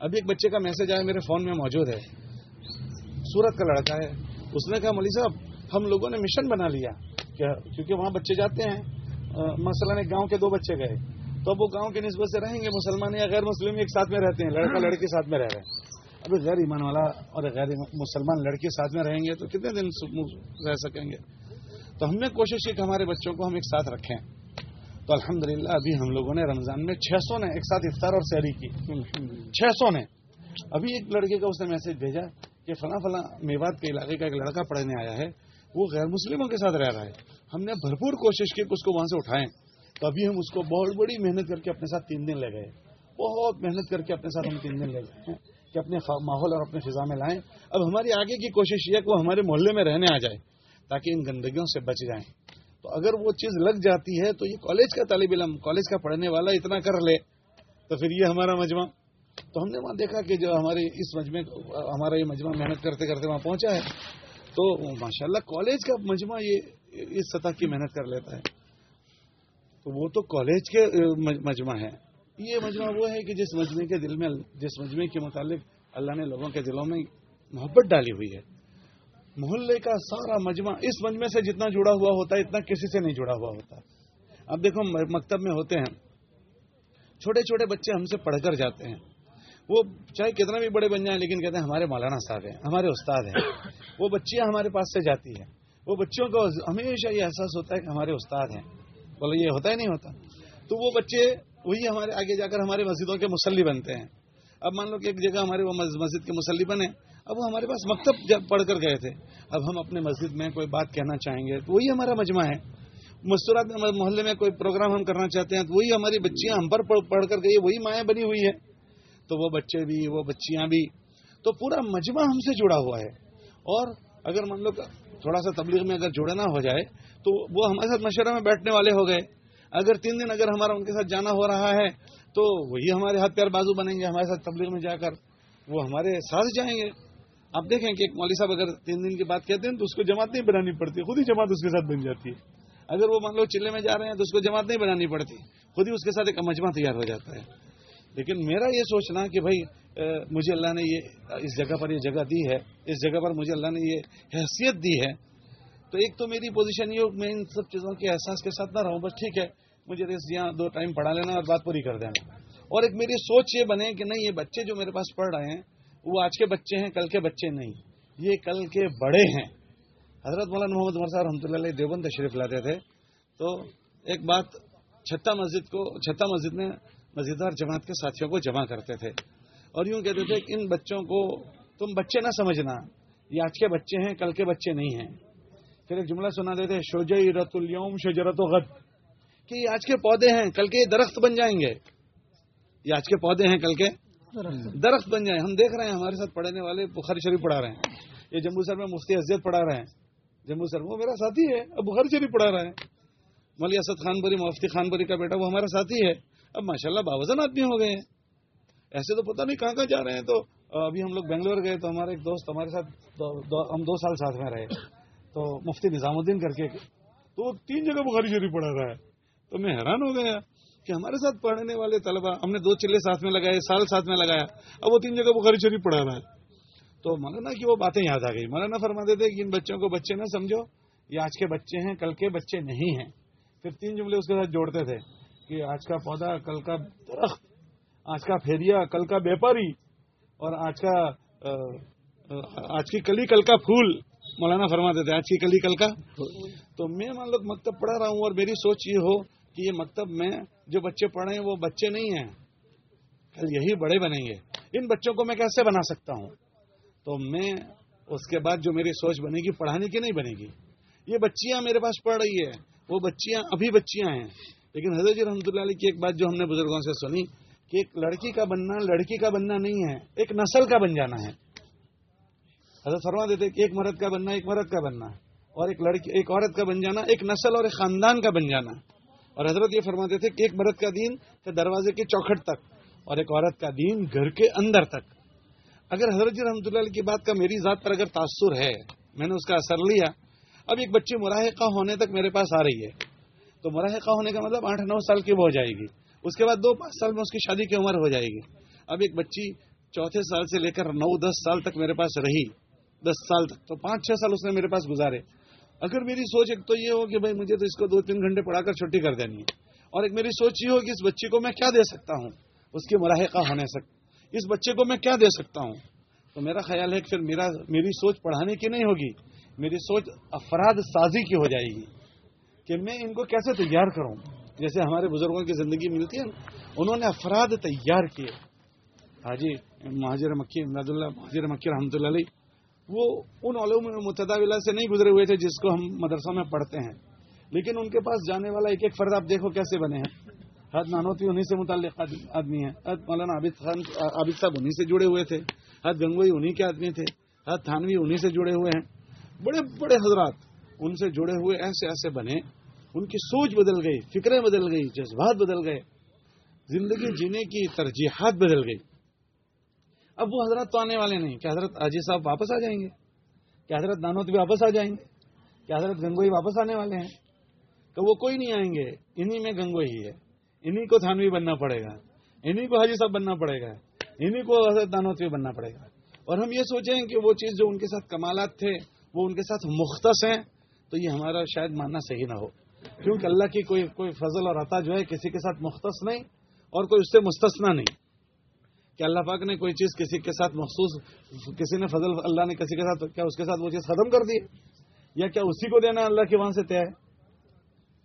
ابھی ایک بچے کا میسج آیا میرے فون میں موجود ہے۔ سورت کا لڑکا ہے۔ اس نے کہا مولوی صاحب ہم لوگوں نے مشن بنا لیا۔ کیونکہ وہاں بچے جاتے ہیں۔ مثلاً ایک گاؤں کے دو بچے گئے۔ تو اب وہ گاؤں کی نسبت سے رہیں گے مسلمان یا غیر مسلم ایک ساتھ میں رہتے ہیں۔ لڑکا لڑکی ساتھ میں رہ رہے ہیں۔ ابھی غیر ایمان والا اور غیر مسلمان لڑکے ساتھ میں رہیں گے تو کتنے دن رہ سکیں گے؟ تو ہم نے کوشش کی کہ ہمارے بچوں کو ہم ایک ساتھ رکھیں۔ تو الحمدللہ ابھی ہم لوگوں نے رمضان میں چھ سو نے ایک ساتھ افطار اور سحری کی۔ چھ سو نے۔ ابھی ایک لڑکے کا اس نے میسج بھیجا کہ فلاں فلاں میوات کے علاقے کا ایک لڑکا پڑھنے آیا ہے، وہ غیر مسلموں کے ساتھ رہ رہا ہے۔ ہم نے بھرپور کوشش کی کہ اس کو وہاں سے اٹھائیں۔ تو ابھی ہم اس کو بہت بڑی محنت کر کے اپنے ساتھ تین دن لے گئے۔ بہت محنت کر کے اپنے ساتھ ہم تین دن لے گئے ہیں کہ اپنے ماحول اور اپنے فضا میں لائیں۔ اب ہماری آگے کی کوشش یہ ہے کہ وہ ہمارے محلے میں رہنے آ جائے تاکہ ان گندگیوں سے بچ جائیں۔ تو اگر وہ چیز لگ جاتی ہے تو یہ کالج کا طالب علم، کالج کا پڑھنے والا اتنا کر لے تو پھر یہ ہمارا مجمع تو ہم نے وہاں دیکھا کہ جو ہمارے اس مجمع ہمارا یہ مجمع محنت کرتے کرتے وہاں پہنچا ہے۔ تو ماشاءاللہ کالج کا مجمع یہ اس سطح کی محنت کر لیتا ہے۔ تو وہ تو کالج کے مجمع ہے۔ یہ مجمع وہ ہے کہ جس مجمع کے دل میں جس مجمع کے متعلق اللہ نے لوگوں کے دلوں میں محبت ڈالی ہوئی ہے۔ محلے کا سارا مجمع اس مجمع سے جتنا جڑا ہوا ہوتا ہے، اتنا کسی سے نہیں جڑا ہوا ہوتا۔ اب دیکھو مکتب میں ہوتے ہیں۔ چھوٹے چھوٹے بچے ہم سے پڑھ کر جاتے ہیں۔ وہ چاہے کتنا بھی بڑے بن جائیں لیکن کہتے ہیں ہمارے مولانا صاحب ہیں ہمارے استاد ہیں۔ [COUGHS] وہ بچیاں ہمارے پاس سے جاتی ہیں۔ وہ بچوں کو ہمیشہ یہ احساس ہوتا ہے کہ ہمارے استاد ہیں۔ بولے یہ ہوتا ہی نہیں ہوتا۔ تو وہ بچے وہی ہمارے آگے جا کر ہمارے مسجدوں کے مسلی بنتے ہیں۔ اب مان لو کہ ایک جگہ ہمارے وہ مسجد کے مسلی بنے۔ اب وہ ہمارے پاس مکتب جب پڑھ کر گئے تھے۔ اب ہم اپنے مسجد میں کوئی بات کہنا چاہیں گے تو وہی ہمارا مجمع ہے۔ مستورات محلے میں کوئی پروگرام ہم کرنا چاہتے ہیں تو وہی ہماری بچیاں ہم پر پڑھ کر گئی وہی مائیں بنی ہوئی ہے تو وہ بچے بھی، وہ بچیاں بھی۔ تو پورا مجمع ہم سے جڑا ہوا ہے۔ اور اگر مان لو تھوڑا سا تبلیغ میں اگر جڑنا ہو جائے، تو وہ ہمارے ساتھ مشورہ میں بیٹھنے والے ہو گئے۔ اگر تین دن اگر ہمارا ان کے ساتھ جانا ہو رہا ہے، تو وہی ہمارے ہاتھ پیر بازو بنیں گے، ہمارے ساتھ تبلیغ میں جا کر وہ ہمارے ساتھ جائیں گے۔ آپ دیکھیں کہ ایک مولوی صاحب اگر تین دن کی بات کہتے ہیں، تو اس کو جماعت نہیں بنانی پڑتی، خود ہی جماعت اس کے ساتھ بن جاتی ہے۔ اگر وہ مان لو چلے میں جا رہے ہیں، تو اس کو جماعت نہیں بنانی پڑتی، خود ہی اس کے ساتھ ایک مجمع تیار ہو جاتا ہے۔ لیکن میرا یہ سوچنا کہ بھائی مجھے اللہ نے یہ، اس جگہ پر یہ جگہ دی ہے، اس جگہ پر مجھے اللہ نے یہ حیثیت دی ہے، تو ایک تو میری پوزیشن یہ میں ان سب چیزوں کے احساس کے ساتھ نہ رہوں، بس ٹھیک ہے، مجھے یہاں دو ٹائم پڑھا لینا اور بات پوری کر دینا۔ اور ایک میری سوچ یہ بنے کہ نہیں، یہ بچے جو میرے پاس پڑھ رہے ہیں، وہ آج کے بچے ہیں، کل کے بچے نہیں۔ یہ کل کے بڑے ہیں۔ حضرت مولانا محمد مرسا رحمۃ اللہ علیہ دیوبند تشریف لاتے تھے۔ تو ایک بات، چھتا مسجد کو، چھتا مسجد میں مزیدار جماعت کے ساتھیوں کو جمع کرتے تھے۔ اور یوں کہتے تھے کہ ان بچوں کو تم بچے نہ سمجھنا۔ یہ آج کے بچے ہیں، کل کے بچے نہیں ہیں۔ پھر ایک جملہ سنا دیتے شوجئی رت الوم شجرت و غد۔ کہ یہ آج کے پودے ہیں، کل کے یہ درخت بن جائیں گے۔ یہ آج کے پودے ہیں، کل کے درخت بن جائیں۔ ہم دیکھ رہے ہیں، ہمارے ساتھ پڑھنے والے بخاری شریف پڑھا رہے ہیں۔ یہ جموں سر میں مفتی حضیت پڑھا رہے ہیں۔ جموں سر وہ میرا ساتھی ہے اب بخاری شریف پڑھا رہے ہیں۔ ملی اسد خان پوری مفتی خان پوری کا بیٹا، وہ ہمارا ساتھی ہے۔ اب ماشاء اللہ باوزن آدمی ہو گئے ہیں۔ ایسے تو پتہ نہیں کہاں کہاں جا رہے ہیں۔ تو ابھی ہم لوگ بنگلور گئے تو ہمارے ایک دوست ہمارے ساتھ ہم دو سال ساتھ میں رہے۔ تو مفتی نظام الدین کر کے تو تین جگہ بخاری شریف پڑھا رہا ہے۔ تو میں حیران ہو گیا کہ ہمارے ساتھ پڑھنے والے طلبا ہم نے دو چلے ساتھ میں لگائے، سال ساتھ میں لگایا۔ اب وہ تین جگہ بخاری شریف پڑھا رہا ہے۔ تو مولانا کی وہ باتیں یاد آ گئی۔ مولانا فرما دیتے کہ ان بچوں کو بچے نہ سمجھو، یہ آج کے بچے ہیں، کل کے بچے نہیں ہیں۔ پھر تین جملے اس کے ساتھ جوڑتے تھے۔ کہ آج کا پودا، کل کا درخت، آج کا پھیریا، کل کا بیپاری، اور آج کا آج کی کلی، کل کا پھول۔ مولانا فرما دیتے آج کی کلی، کل کا تو میں مان لوگ مکتب پڑھا رہا ہوں، اور میری سوچ یہ ہو کہ یہ مکتب میں جو بچے پڑھ رہے ہیں، وہ بچے نہیں ہیں۔ کل یہی بڑے بنیں گے۔ ان بچوں کو میں کیسے بنا سکتا ہوں؟ تو میں اس کے بعد جو میری سوچ بنے گی، پڑھانے کی نہیں بنے گی۔ یہ بچیاں میرے پاس پڑھ رہی ہے وہ بچیاں ابھی بچیاں ہیں۔ لیکن حضرت جی رحمۃ اللہ علیہ کی ایک بات جو ہم نے بزرگوں سے سنی کہ ایک لڑکی کا بننا لڑکی کا بننا نہیں ہے، ایک نسل کا بن جانا ہے۔ حضرت فرما دیتے کہ ایک مرد کا بننا، ایک مرد کا بننا۔ اور ایک لڑکی، ایک عورت کا بن جانا، ایک نسل اور ایک خاندان کا بن جانا۔ اور حضرت یہ فرماتے تھے کہ ایک مرد کا دین دروازے کے چوکھٹ تک، اور ایک عورت کا دین گھر کے اندر تک۔ اگر حضرت جی رحمۃ اللہ علیہ کی بات کا میری ذات پر اگر تاثر ہے، میں نے اس کا اثر لیا۔ اب ایک بچی مراحقہ ہونے تک میرے پاس آ رہی ہے۔ تو مراحقہ ہونے کا مطلب آٹھ نو سال کی وہ ہو جائے گی۔ اس کے بعد دو پانچ سال میں اس کی شادی کی عمر ہو جائے گی۔ اب ایک بچی چوتھے سال سے لے کر نو دس سال تک میرے پاس رہی۔ دس سال تک۔ تو پانچ چھ سال اس نے میرے پاس گزارے۔ اگر میری سوچ ایک تو یہ ہو کہ بھائی مجھے تو اس کو دو تین گھنٹے پڑھا کر چھٹی کر دینی ہے۔ اور ایک میری سوچ یہ ہو کہ اس بچے کو میں کیا دے سکتا ہوں؟ اس کے مراحقہ ہونے سک اس بچے کو میں کیا دے سکتا ہوں؟ تو میرا خیال ہے کہ پھر میرا میری سوچ پڑھانے کی نہیں ہوگی۔ میری سوچ افراد سازی کی ہو جائے گی۔ کہ میں ان کو کیسے تیار کروں جیسے ہمارے بزرگوں کی زندگی ملتی ہے انہوں نے افراد تیار کیے۔ حاجی، مہاجر مکی، امداد اللہ، مہاجر مکی رحمۃ اللہ علیہ، وہ ان علوم متداولہ سے نہیں گزرے ہوئے تھے جس کو ہم مدرسوں میں پڑھتے ہیں۔ لیکن ان کے پاس جانے والا ایک ایک فرد آپ دیکھو کیسے بنے ہیں۔ حد نانوتی انہیں سے متعلق آدمی ہیں۔ حد مولانا عابد خان، عابد صاحب انہیں سے جڑے ہوئے تھے۔ حد گنگوئی انہیں کے آدمی تھے۔ حد تھانوی انہیں سے جڑے ہوئے ہیں۔ بڑے بڑے حضرات۔ ان سے جڑے ہوئے ایسے ایسے بنے، ان کی سوچ بدل گئی، فکریں بدل گئی، جذبات بدل گئے، زندگی جینے کی ترجیحات بدل گئی۔ اب وہ حضرت تو آنے والے نہیں کہ حضرت عاجی صاحب واپس آ جائیں گے؟ کہ حضرت دانوت بھی واپس آ جائیں گے؟ کہ حضرت گنگوئی واپس آنے والے ہیں؟ تو وہ کوئی نہیں آئیں گے، انہی میں گنگوئی ہے۔ انہی کو تھانوی بننا پڑے گا، انہی کو حاجی صاحب بننا پڑے گا، انہی کو حضرت دانوتوی بننا پڑے گا۔ اور ہم یہ سوچیں کہ وہ چیز جو ان کے ساتھ کمالات تھے، وہ ان کے ساتھ مختص ہیں۔ تو یہ ہمارا شاید ماننا صحیح نہ ہو۔ کیونکہ اللہ کی کوئی کوئی فضل اور عطا جو ہے کسی کے ساتھ مختص نہیں اور کوئی اس سے مستثنا نہیں۔ کہ اللہ پاک نے کوئی چیز کسی کے ساتھ مخصوص کسی نے فضل اللہ نے کسی کے ساتھ کیا اس کے ساتھ وہ چیز ختم کر دی؟ یا کیا اسی کو دینا اللہ کے وہاں سے طے ہے؟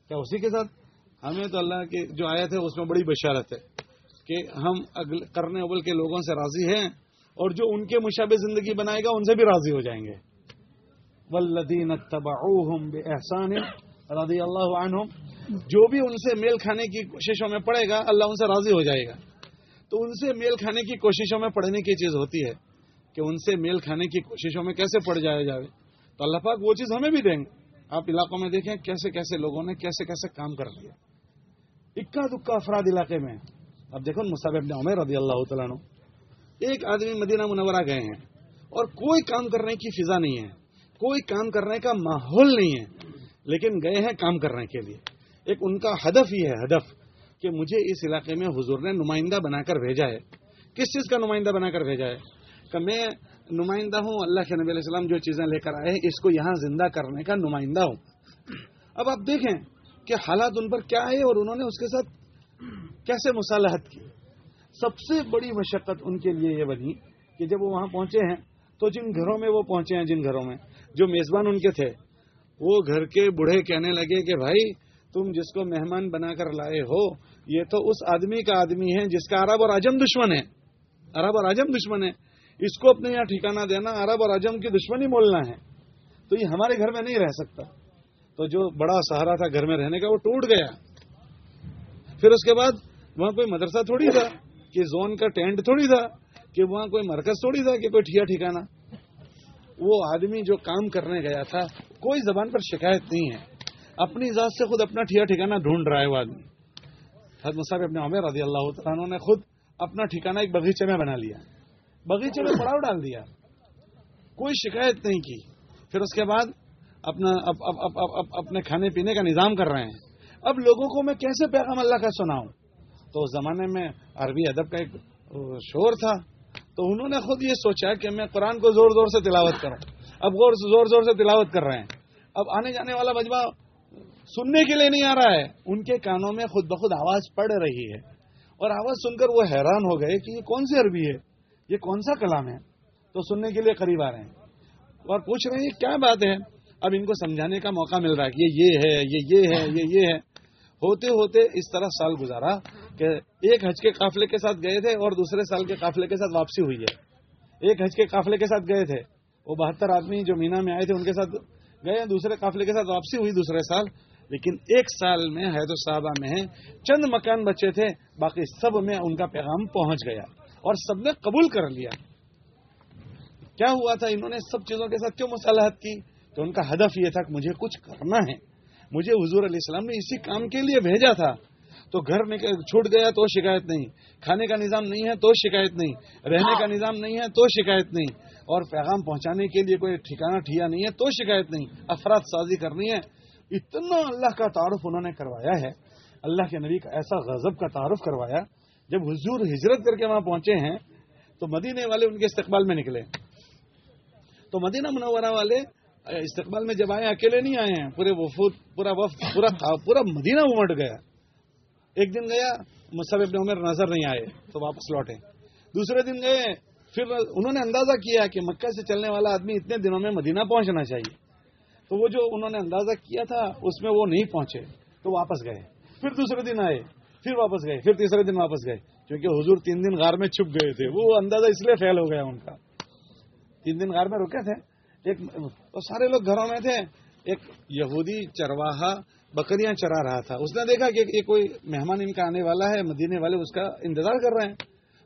کیا اسی کے ساتھ؟ ہمیں تو اللہ کی جو آیت ہے اس میں بڑی بشارت ہے کہ ہم کرنے اول کے لوگوں سے راضی ہیں اور جو ان کے مشابہ زندگی بنائے گا ان سے بھی راضی ہو جائیں گے۔ والذین اتبعوہم بے احسان رضی اللہ عنہم۔ جو بھی ان سے میل کھانے کی کوششوں میں پڑے گا، اللہ ان سے راضی ہو جائے گا۔ تو ان سے میل کھانے کی کوششوں میں پڑھنے کی چیز ہوتی ہے کہ ان سے میل کھانے کی کوششوں میں کیسے پڑ جایا جائے۔ تو اللہ پاک وہ چیز ہمیں بھی دیں گے۔ آپ علاقوں میں دیکھیں کیسے کیسے لوگوں نے کیسے کیسے کام کر لیا۔ اکا دکا افراد علاقے میں۔ اب دیکھو مصعب ابن عمر رضی اللہ تعالیٰ ایک آدمی مدینہ منورہ گئے ہیں اور کوئی کام کرنے کی فضا نہیں ہے۔ کوئی کام کرنے کا ماحول نہیں ہے، لیکن گئے ہیں کام کرنے کے لیے۔ ایک ان کا ہدف یہ ہے، ہدف کہ مجھے اس علاقے میں حضور نے نمائندہ بنا کر بھیجا ہے۔ کس چیز کا نمائندہ بنا کر بھیجا ہے؟ کہ میں نمائندہ ہوں، اللہ کے نبی علیہ السلام جو چیزیں لے کر آئے ہیں اس کو یہاں زندہ کرنے کا نمائندہ ہوں۔ اب آپ دیکھیں کہ حالات ان پر کیا ہے اور انہوں نے اس کے ساتھ کیسے مصالحت کی۔ سب سے بڑی مشقت ان کے لیے یہ بنی کہ جب وہ وہاں پہنچے ہیں تو جن گھروں میں وہ پہنچے ہیں، جن گھروں میں جو میزبان ان کے تھے، وہ گھر کے بوڑھے کہنے لگے کہ بھائی، تم جس کو مہمان بنا کر لائے ہو، یہ تو اس آدمی کا آدمی ہے جس کا عرب اور عجم دشمن ہے۔ عرب اور عجم دشمن ہے۔ اس کو اپنے یہاں ٹھکانہ دینا، عرب اور عجم کی دشمنی مولنا ہے۔ تو یہ ہمارے گھر میں نہیں رہ سکتا۔ تو جو بڑا سہارا تھا گھر میں رہنے کا، وہ ٹوٹ گیا۔ پھر اس کے بعد وہاں کوئی مدرسہ تھوڑی تھا، کہ زون کا ٹینٹ تھوڑی تھا، کہ وہاں کوئی مرکز تھوڑی تھا، کہ کوئی ٹھیا ٹھکانا وہ آدمی جو کام کرنے گیا تھا کوئی زبان پر شکایت نہیں ہے۔ اپنی ذات سے خود اپنا ٹھیا ٹھکانا ڈھونڈ رہا ہے وہ آدمی۔ حضرت مصعب ابن عمر رضی اللہ تعالیٰ انہوں نے خود اپنا ٹھکانا ایک بغیچے میں بنا لیا۔ بغیچے میں پڑاؤ ڈال دیا۔ کوئی شکایت نہیں کی۔ پھر اس کے بعد اپنا اپ, اپ, اپ, اپنے کھانے پینے کا نظام کر رہے ہیں۔ اب لوگوں کو میں کیسے پیغام اللہ کا سناؤں؟ تو اس زمانے میں عربی ادب کا ایک شور تھا۔ تو انہوں نے خود یہ سوچا کہ میں قرآن کو زور زور سے تلاوت کروں۔ اب غور زور زور سے تلاوت کر رہے ہیں۔ اب آنے جانے والا مجمع سننے کے لیے نہیں آ رہا ہے۔ ان کے کانوں میں خود بخود آواز پڑ رہی ہے۔ اور آواز سن کر وہ حیران ہو گئے کہ یہ کون سی عربی ہے؟ یہ کون سا کلام ہے؟ تو سننے کے لیے قریب آ رہے ہیں۔ اور پوچھ رہے ہیں کیا بات ہے؟ اب ان کو سمجھانے کا موقع مل رہا ہے کہ یہ یہ ہے، یہ یہ ہے، یہ یہ ہے۔ ہوتے ہوتے اس طرح سال گزارا۔ کہ ایک حج کے قافلے کے ساتھ گئے تھے اور دوسرے سال کے قافلے کے ساتھ واپسی ہوئی ہے۔ ایک حج کے قافلے کے ساتھ گئے تھے۔ وہ بہتر آدمی جو مینا میں آئے تھے، ان کے ساتھ گئے دوسرے قافلے کے ساتھ واپسی ہوئی دوسرے سال۔ لیکن ایک سال میں حید صحابہ میں ہیں، چند مکان بچے تھے، باقی سب میں ان کا پیغام پہنچ گیا اور سب نے قبول کر لیا۔ کیا ہوا تھا؟ انہوں نے سب چیزوں کے ساتھ کیوں مصالحت کی؟ تو ان کا ہدف یہ تھا کہ مجھے کچھ کرنا ہے۔ مجھے حضور علیہ السلام نے اسی کام کے لیے بھیجا تھا۔ تو گھر چھوٹ گیا تو شکایت نہیں۔ کھانے کا نظام نہیں ہے تو شکایت نہیں۔ رہنے کا نظام نہیں ہے تو شکایت نہیں۔ اور پیغام پہنچانے کے لیے کوئی ٹھکانہ ٹھیا نہیں ہے تو شکایت نہیں۔ افراد سازی کرنی ہے۔ اتنا اللہ کا تعارف انہوں نے کروایا ہے۔ اللہ کے نبی کا ایسا غضب کا تعارف کروایا۔ جب حضور ہجرت کر کے وہاں پہنچے ہیں، تو مدینے والے ان کے استقبال میں نکلے۔ تو مدینہ منورہ والے استقبال میں جب آئے، اکیلے نہیں آئے ہیں۔ پورے وفود، پورا وفد، پورا پورا مدینہ امٹ گیا۔ ایک دن گیا مصحف ابن عمر نظر نہیں آئے، تو واپس لوٹے۔ دوسرے دن گئے، پھر انہوں نے اندازہ کیا کہ مکہ سے چلنے والا آدمی اتنے دنوں میں مدینہ پہنچنا چاہیے۔ تو وہ جو انہوں نے اندازہ کیا تھا، اس میں وہ نہیں پہنچے، تو واپس گئے۔ پھر دوسرے دن آئے، پھر واپس گئے، پھر تیسرے دن واپس گئے۔ کیونکہ حضور تین دن غار میں چھپ گئے تھے، وہ اندازہ اس لیے فیل ہو گیا ان کا۔ تین دن غار میں رکے تھے۔ ایک سارے لوگ گھروں میں تھے۔ ایک یہودی چرواہا بکریاں چرا رہا تھا۔ اس نے دیکھا کہ یہ کوئی مہمان ان کا آنے والا ہے، مدینے والے اس کا انتظار کر رہے ہیں۔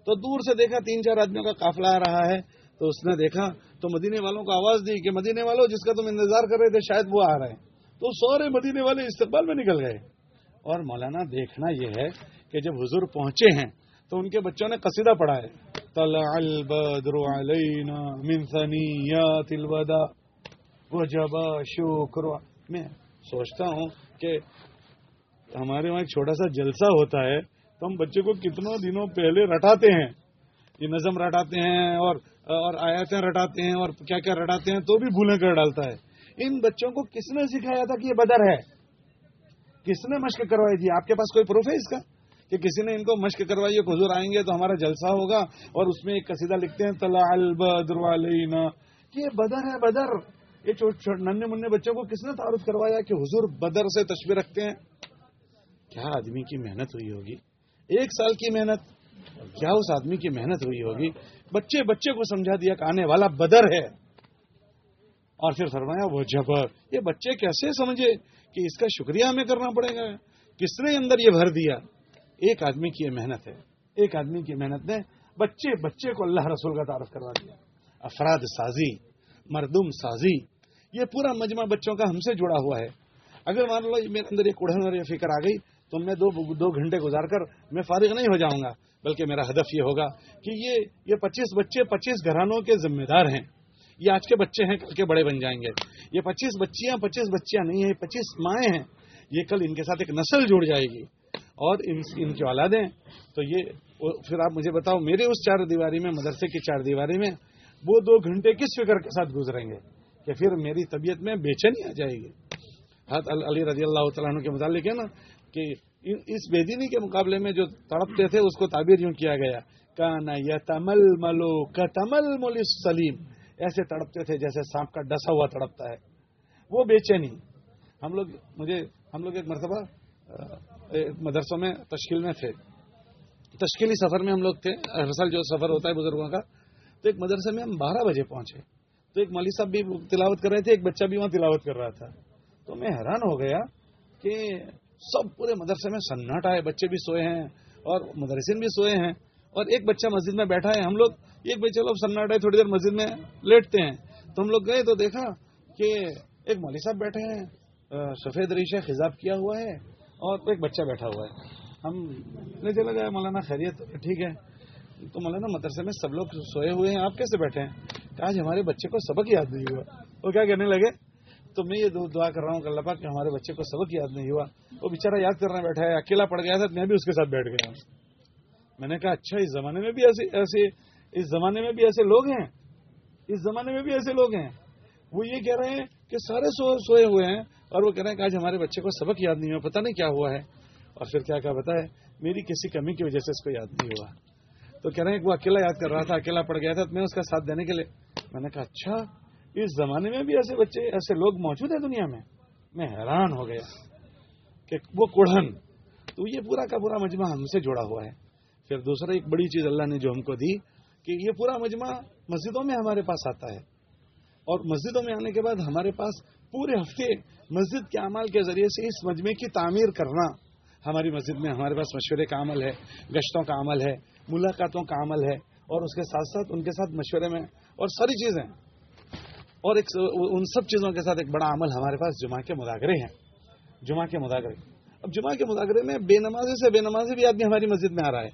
تو دور سے دیکھا تین چار آدمیوں کا قافلہ آ رہا ہے۔ تو اس نے دیکھا، تو مدینے والوں کو آواز دی کہ مدینے والوں جس کا تم انتظار کر رہے تھے، شاید وہ آ رہے ہیں۔ تو سورے مدینے والے استقبال میں نکل گئے۔ اور مولانا، دیکھنا یہ ہے کہ جب حضور پہنچے ہیں، تو ان کے بچوں نے قصیدہ پڑھا ہے۔ طلع البدر علینا من ثنیات الوداع۔ وجب شکر۔ میں سوچتا ہوں کہ ہمارے وہاں ایک چھوٹا سا جلسہ ہوتا ہے تو ہم بچے کو کتنوں دنوں پہلے رٹاتے ہیں، یہ نظم رٹاتے ہیں اور اور آیاتیں رٹاتے ہیں اور کیا کیا رٹاتے ہیں تو بھی بھولیں کر ڈالتا ہے۔ ان بچوں کو کس نے سکھایا تھا کہ یہ بدر ہے؟ کس نے مشق کروائی تھی؟ آپ کے پاس کوئی پروف ہے اس کا کہ کسی نے ان کو مشق کروائی ہے حضور آئیں گے تو ہمارا جلسہ ہوگا اور اس میں ایک قصیدہ لکھتے ہیں، تلا البدر علینا۔ کہ یہ بدر ہے بدر۔ یہ ننے منہ بچوں کو کس نے تعارف کروایا کہ حضور بدر سے تشبیر رکھتے ہیں؟ کیا آدمی کی محنت ہوئی ہوگی؟ ایک سال کی محنت، کیا اس آدمی کی محنت ہوئی ہوگی؟ بچے بچے کو سمجھا دیا کہ آنے والا بدر ہے۔ اور پھر فرمایا، وہ جبر، یہ بچے کیسے سمجھے کہ اس کا شکریہ ہمیں کرنا پڑے گا؟ کس نے اندر یہ بھر دیا؟ ایک آدمی کی یہ محنت ہے۔ ایک آدمی کی محنت نے بچے بچے کو اللہ رسول کا تعارف کروا دیا۔ افراد سازی، مردم سازی یہ پورا مجمع بچوں کا ہم سے جڑا ہوا ہے۔ اگر مان لو میرے اندر یہ کڑھن اور یہ فکر آ گئی، تو میں دو دو گھنٹے گزار کر میں فارغ نہیں ہو جاؤں گا، بلکہ میرا ہدف یہ ہوگا کہ یہ یہ پچیس بچے پچیس گھرانوں کے ذمہ دار ہیں۔ یہ آج کے بچے ہیں، کل کے بڑے بن جائیں گے۔ یہ پچیس بچیاں پچیس بچیاں نہیں ہیں، پچیس مائیں ہیں۔ یہ کل ان کے ساتھ ایک نسل جڑ جائے گی۔ اور ان ان کی اولادیں، تو یہ پھر آپ مجھے بتاؤ، میرے اس چار دیواری میں، مدرسے کی چار دیواری میں، وہ دو گھنٹے کس فکر کے ساتھ گزریں گے؟ کہ پھر میری طبیعت میں بے چینی آ جائے گی۔ حضرت علی رضی اللہ تعالیٰ کے متعلق ہے نا کہ اس بے دینی کے مقابلے میں جو تڑپتے تھے اس کو تعبیر یوں کیا گیا۔ کانا یا تمل ملو کا تمل مول سلیم ایسے تڑپتے تھے جیسے سانپ کا ڈسا ہوا تڑپتا ہے۔ وہ بے چینی۔ ہم لوگ مجھے ہم لوگ ایک مرتبہ مدرسوں میں تشکیل میں تھے۔ تشکیلی سفر میں ہم لوگ تھے۔ ہر سال جو سفر ہوتا ہے بزرگوں کا، تو ایک مدرسے میں ہم بارہ بجے پہنچے۔ تو ایک مالی صاحب بھی تلاوت کر رہے تھے، ایک بچہ بھی وہاں تلاوت کر رہا تھا۔ تو میں حیران ہو گیا کہ سب پورے مدرسے میں سناٹ آئے، بچے بھی سوئے ہیں اور مدرسین بھی سوئے ہیں اور ایک بچہ مسجد میں بیٹھا ہے۔ ہم لوگ، ایک بچے لوگ سناٹ آئے، تھوڑی دیر مسجد میں لیٹتے ہیں۔ تو ہم لوگ گئے تو دیکھا کہ ایک مولوی صاحب بیٹھے ہیں سفید ریشہ خزاب کیا ہوا ہے اور ایک بچہ بیٹھا ہوا ہے۔ ہم لے چلا گئے مولانا خیریت، ٹھیک ہے۔ تو مولانا مدرسے میں سب لوگ سوئے ہوئے ہیں، آپ کیسے بیٹھے ہیں؟ آج ہمارے بچے کو سبق یاد نہیں ہوا۔ وہ کیا کہنے لگے؟ تو میں یہ دعا کر رہا ہوں کہ اللہ پاک کہ ہمارے بچے کو سبق یاد نہیں ہوا۔ وہ بےچارا یاد کرنا بیٹھا ہے، اکیلا پڑ گیا تھا، میں بھی اس کے ساتھ بیٹھ گیا ہوں۔ میں نے کہا اچھا اس زمانے میں بھی ایسے ایسے، اس زمانے میں بھی ایسے لوگ ہیں۔ اس زمانے میں بھی ایسے لوگ ہیں۔ وہ یہ کہہ رہے ہیں کہ سارے سوئے ہوئے ہیں اور وہ کہہ رہے ہیں کہ آج ہمارے بچے کو سبق یاد نہیں ہوا، پتہ نہیں کیا ہوا ہے۔ اور پھر کیا کیا بتا ہے میری کسی کمی کی وجہ سے اس کو یاد نہیں ہوا۔ تو کہہ رہے ہیں کہ وہ اکیلا یاد کر رہا تھا، اکیلا پڑ گیا تھا، تو میں اس کا ساتھ دینے کے لیے میں نے کہا اچھا اس زمانے میں بھی ایسے بچے، ایسے لوگ موجود ہیں دنیا میں؟ میں حیران ہو گیا کہ وہ کوڑھن تو یہ پورا کا پورا مجمع ہم سے جڑا ہوا ہے۔ پھر دوسرا، ایک بڑی چیز اللہ نے جو ہم کو دی کہ یہ پورا مجمع مسجدوں میں ہمارے پاس آتا ہے۔ اور مسجدوں میں آنے کے بعد ہمارے پاس پورے ہفتے مسجد کے اعمال کے ذریعے سے اس مجمع کی تعمیر کرنا۔ ہماری مسجد میں ہمارے پاس مشورے کا عمل ہے، گشتوں کا عمل ہے، ملاقاتوں کا عمل ہے، اور اس کے ساتھ ساتھ ان کے ساتھ مشورے میں اور ساری چیزیں اور ایک ان سب چیزوں کے ساتھ ایک بڑا عمل ہمارے پاس جمعہ کے مذاکرے ہیں۔ جمعہ کے مذاکرے۔ اب جمعہ کے مذاکرے میں بے نمازی سے بے نمازی بھی آدمی ہماری مسجد میں آ رہا ہے۔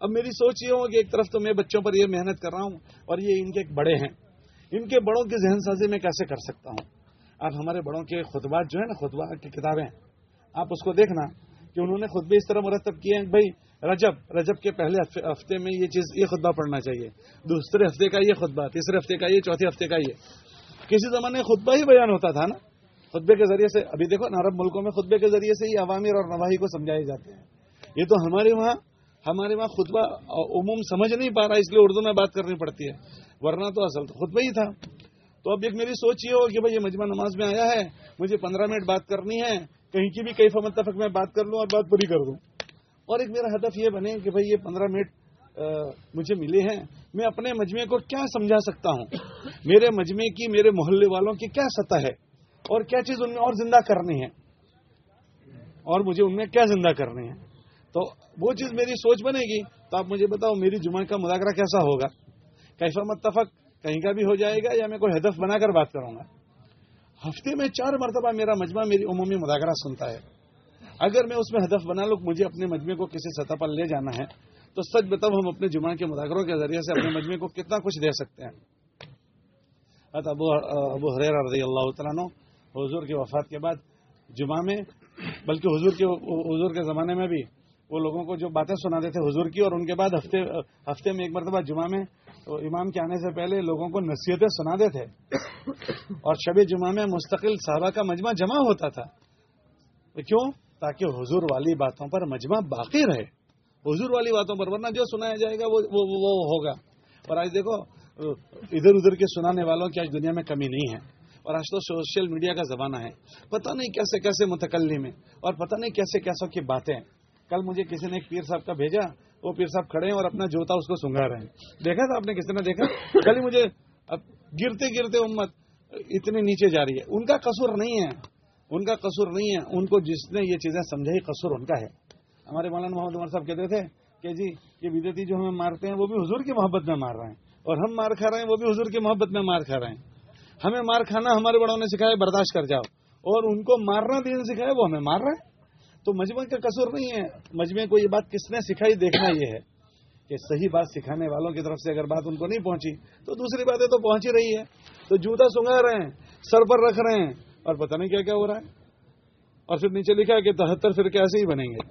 اب میری سوچ یہ ہو کہ ایک طرف تو میں بچوں پر یہ محنت کر رہا ہوں اور یہ ان کے ایک بڑے ہیں۔ ان کے بڑوں کی ذہن سازی میں کیسے کر سکتا ہوں؟ اب ہمارے بڑوں کے خطبات جو ہے نا، خطبہ کی کتابیں، آپ اس کو دیکھنا کہ انہوں نے خطبے اس طرح مرتب کیے ہیں بھائی رجب رجب کے پہلے ہفتے میں یہ چیز، یہ خطبہ پڑھنا چاہیے۔ دوسرے ہفتے کا یہ خطبہ، تیسرے ہفتے کا یہ، چوتھے ہفتے کا یہ۔ کسی زمانے خطبہ ہی بیان ہوتا تھا نا؟ خطبے کے ذریعے سے، ابھی دیکھو نا، عرب ملکوں میں خطبے کے ذریعے سے ہی عوامر اور نواحی کو سمجھائے جاتے ہیں۔ یہ تو ہمارے وہاں ہمارے وہاں خطبہ عموم سمجھ نہیں پا رہا، اس لیے اردو میں بات کرنی پڑتی ہے۔ ورنہ تو اصل خطبہ ہی تھا۔ تو اب ایک میری سوچ یہ ہو کہ بھائی یہ مجمع نماز میں آیا ہے، مجھے پندرہ منٹ بات کرنی ہے، کہیں کی بھی کئی فمتفق میں بات کر لوں اور بات پوری کر دوں۔ اور ایک میرا ہدف یہ بنے کہ بھئی یہ پندرہ منٹ مجھے ملے ہیں۔ میں اپنے مجمعے کو کیا سمجھا سکتا ہوں؟ میرے مجمعے کی، میرے محلے والوں کی کیا سطح ہے؟ اور کیا چیز ان میں اور زندہ کرنی ہے؟ اور مجھے ان میں کیا زندہ کرنی ہے؟ تو وہ چیز میری سوچ بنے گی۔ تو آپ مجھے بتاؤ، میری جمعہ کا مذاکرہ کیسا ہوگا؟ کیفا متفق؟ کہیں کا بھی ہو جائے گا یا میں کوئی ہدف بنا کر بات کروں گا؟ ہفتے میں چار مرتبہ میرا مجمع، میری عمومی مذاکرہ سنتا ہے۔ اگر میں اس میں ہدف بنا لوں مجھے اپنے مجمے کو کسی سطح پر لے جانا ہے، تو سچ بتاؤ ہم اپنے جمعہ کے مذاکروں کے ذریعے سے اپنے مجمے کو کتنا کچھ دے سکتے ہیں۔ ابو ابو حریر رضی اللہ تعالیٰ حضور کی وفات کے بعد جمعہ میں، بلکہ حضور کے حضور کے زمانے میں بھی وہ لوگوں کو جو باتیں سنا تھے حضور کی اور ان کے بعد ہفتے ہفتے میں ایک مرتبہ جمعہ میں امام کے آنے سے پہلے لوگوں کو نصیحتیں سنا تھے اور شب جمعہ میں مستقل صحابہ کا مجمع جمع ہوتا تھا۔ کیوں؟ تاکہ حضور والی باتوں پر مجمع باقی رہے۔ حضور والی باتوں پر ورنہ جو سنایا جائے گا وہ, وہ, وہ, ہوگا۔ اور آج دیکھو ادھر ادھر کے سنانے والوں کی آج دنیا میں کمی نہیں ہے۔ اور آج تو سوشل میڈیا کا زمانہ ہے۔ پتہ نہیں کیسے کیسے متکلم میں اور پتہ نہیں کیسے کیسوں کی باتیں کل مجھے کسی نے ایک پیر صاحب کا بھیجا وہ پیر صاحب کھڑے ہیں اور اپنا جوتا اس کو سنگا رہے ہیں۔ دیکھا تھا آپ نے کسی نے دیکھا؟ کل مجھے گرتے گرتے امت اتنے نیچے جا رہی ہے۔ ان کا قصور نہیں ہے۔ ان کا قصور نہیں ہے، ان کو جس نے یہ چیزیں سمجھائی، قصور ان کا ہے۔ ہمارے مولانا محمد عمر صاحب کہتے تھے کہ جی یہ بدتی جو ہمیں مارتے ہیں، وہ بھی حضور کی محبت میں مار رہے ہیں۔ اور ہم مار کھا رہے ہیں، وہ بھی حضور کی محبت میں مار کھا رہے ہیں۔ ہمیں مار کھانا ہمارے بڑوں نے سکھایا، برداشت کر جاؤ۔ اور ان کو مارنا دین سکھایا، وہ ہمیں مار رہے ہیں۔ تو مجمع کا قصور نہیں ہے۔ مجمع کو یہ بات کس نے سکھائی، دیکھنا یہ ہے کہ صحیح بات سکھانے والوں کی طرف سے اگر بات ان کو نہیں پہنچی، تو دوسری باتیں تو پہنچ ہی رہی ہے تو جوتا سنگا رہے ہیں، سر پر رکھ رہے ہیں۔ اور پتہ نہیں کیا کیا ہو رہا ہے؟ اور پھر نیچے لکھا ہے کہ تہتر فرقے ایسے ہی بنیں گے۔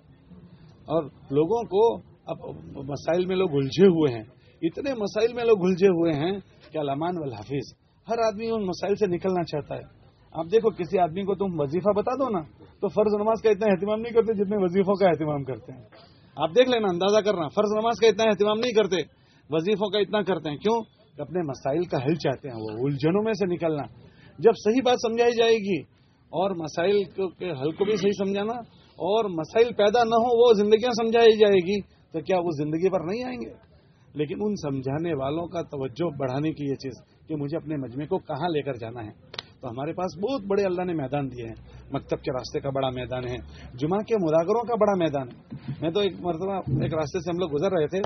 اور لوگوں کو اب مسائل میں لوگ الجھے ہوئے ہیں۔ اتنے مسائل میں لوگ الجھے ہوئے ہیں کہ علامان والحافظ، ہر آدمی ان مسائل سے نکلنا چاہتا ہے۔ آپ دیکھو، کسی آدمی کو تم وظیفہ بتا دو نا، تو فرض نماز کا اتنا اہتمام نہیں کرتے جتنے وظیفوں کا اہتمام کرتے ہیں۔ آپ دیکھ لینا، اندازہ کرنا، فرض نماز کا اتنا اہتمام نہیں کرتے، وظیفوں کا اتنا کرتے ہیں۔ کیوں؟ کہ اپنے مسائل کا حل چاہتے ہیں، وہ الجھنوں میں سے نکلنا۔ جب صحیح بات سمجھائی جائے گی اور مسائل کے حل کو بھی صحیح سمجھانا اور مسائل پیدا نہ ہو وہ زندگیاں سمجھائی جائے گی، تو کیا وہ زندگی پر نہیں آئیں گے؟ لیکن ان سمجھانے والوں کا توجہ بڑھانے کی یہ چیز کہ مجھے اپنے مجمع کو کہاں لے کر جانا ہے۔ تو ہمارے پاس بہت بڑے اللہ نے میدان دیے ہیں۔ مکتب کے راستے کا بڑا میدان ہے، جمعہ کے مراگروں کا بڑا میدان ہے۔ میں تو ایک مرتبہ ایک راستے سے ہم لوگ گزر رہے تھے،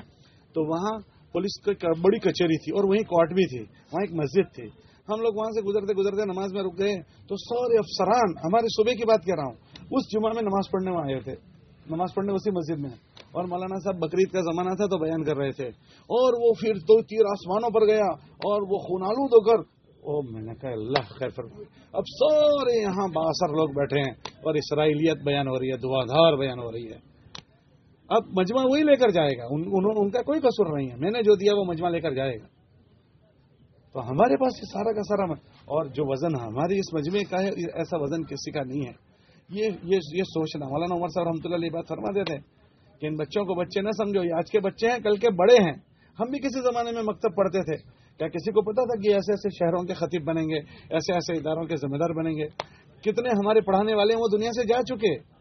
تو وہاں پولیس کی بڑی کچہری تھی اور وہیں کورٹ بھی تھی، وہاں ایک مسجد تھی۔ ہم لوگ وہاں سے گزرتے گزرتے نماز میں رک گئے تو سارے افسران ہمارے صبح کی بات کر رہا ہوں اس جمعہ میں نماز پڑھنے میں آئے تھے۔ نماز پڑھنے اسی مسجد میں۔ اور مولانا صاحب بقرعید کا زمانہ تھا تو بیان کر رہے تھے۔ اور وہ پھر دو تیر آسمانوں پر گیا اور وہ خونالو دو کر او میں نے کہا اللہ خیر فرما اب سارے یہاں باثر لوگ بیٹھے ہیں اور اسرائیلیت بیان ہو رہی ہے دھوادھار بیان ہو رہی ہے۔ اب مجمع وہی لے کر جائے گا۔ ان, ان, ان کا کوئی قصور نہیں ہے۔ میں نے جو دیا وہ مجمع لے کر جائے گا۔ تو ہمارے پاس یہ سارا کا سارا اور جو وزن ہمارے اس مجمع کا ہے ایسا وزن کسی کا نہیں ہے۔ یہ یہ, یہ سوچنا مولانا عمر صاحب رحمۃ اللہ علیہ بات فرما دیتے ہیں کہ ان بچوں کو بچے نہ سمجھو یہ آج کے بچے ہیں کل کے بڑے ہیں۔ ہم بھی کسی زمانے میں مکتب پڑھتے تھے۔ کیا کسی کو پتا تھا کہ ایسے ایسے شہروں کے خطیب بنیں گے ایسے ایسے اداروں کے ذمہ دار بنیں گے؟ کتنے ہمارے پڑھانے والے ہیں وہ دنیا سے جا چکے۔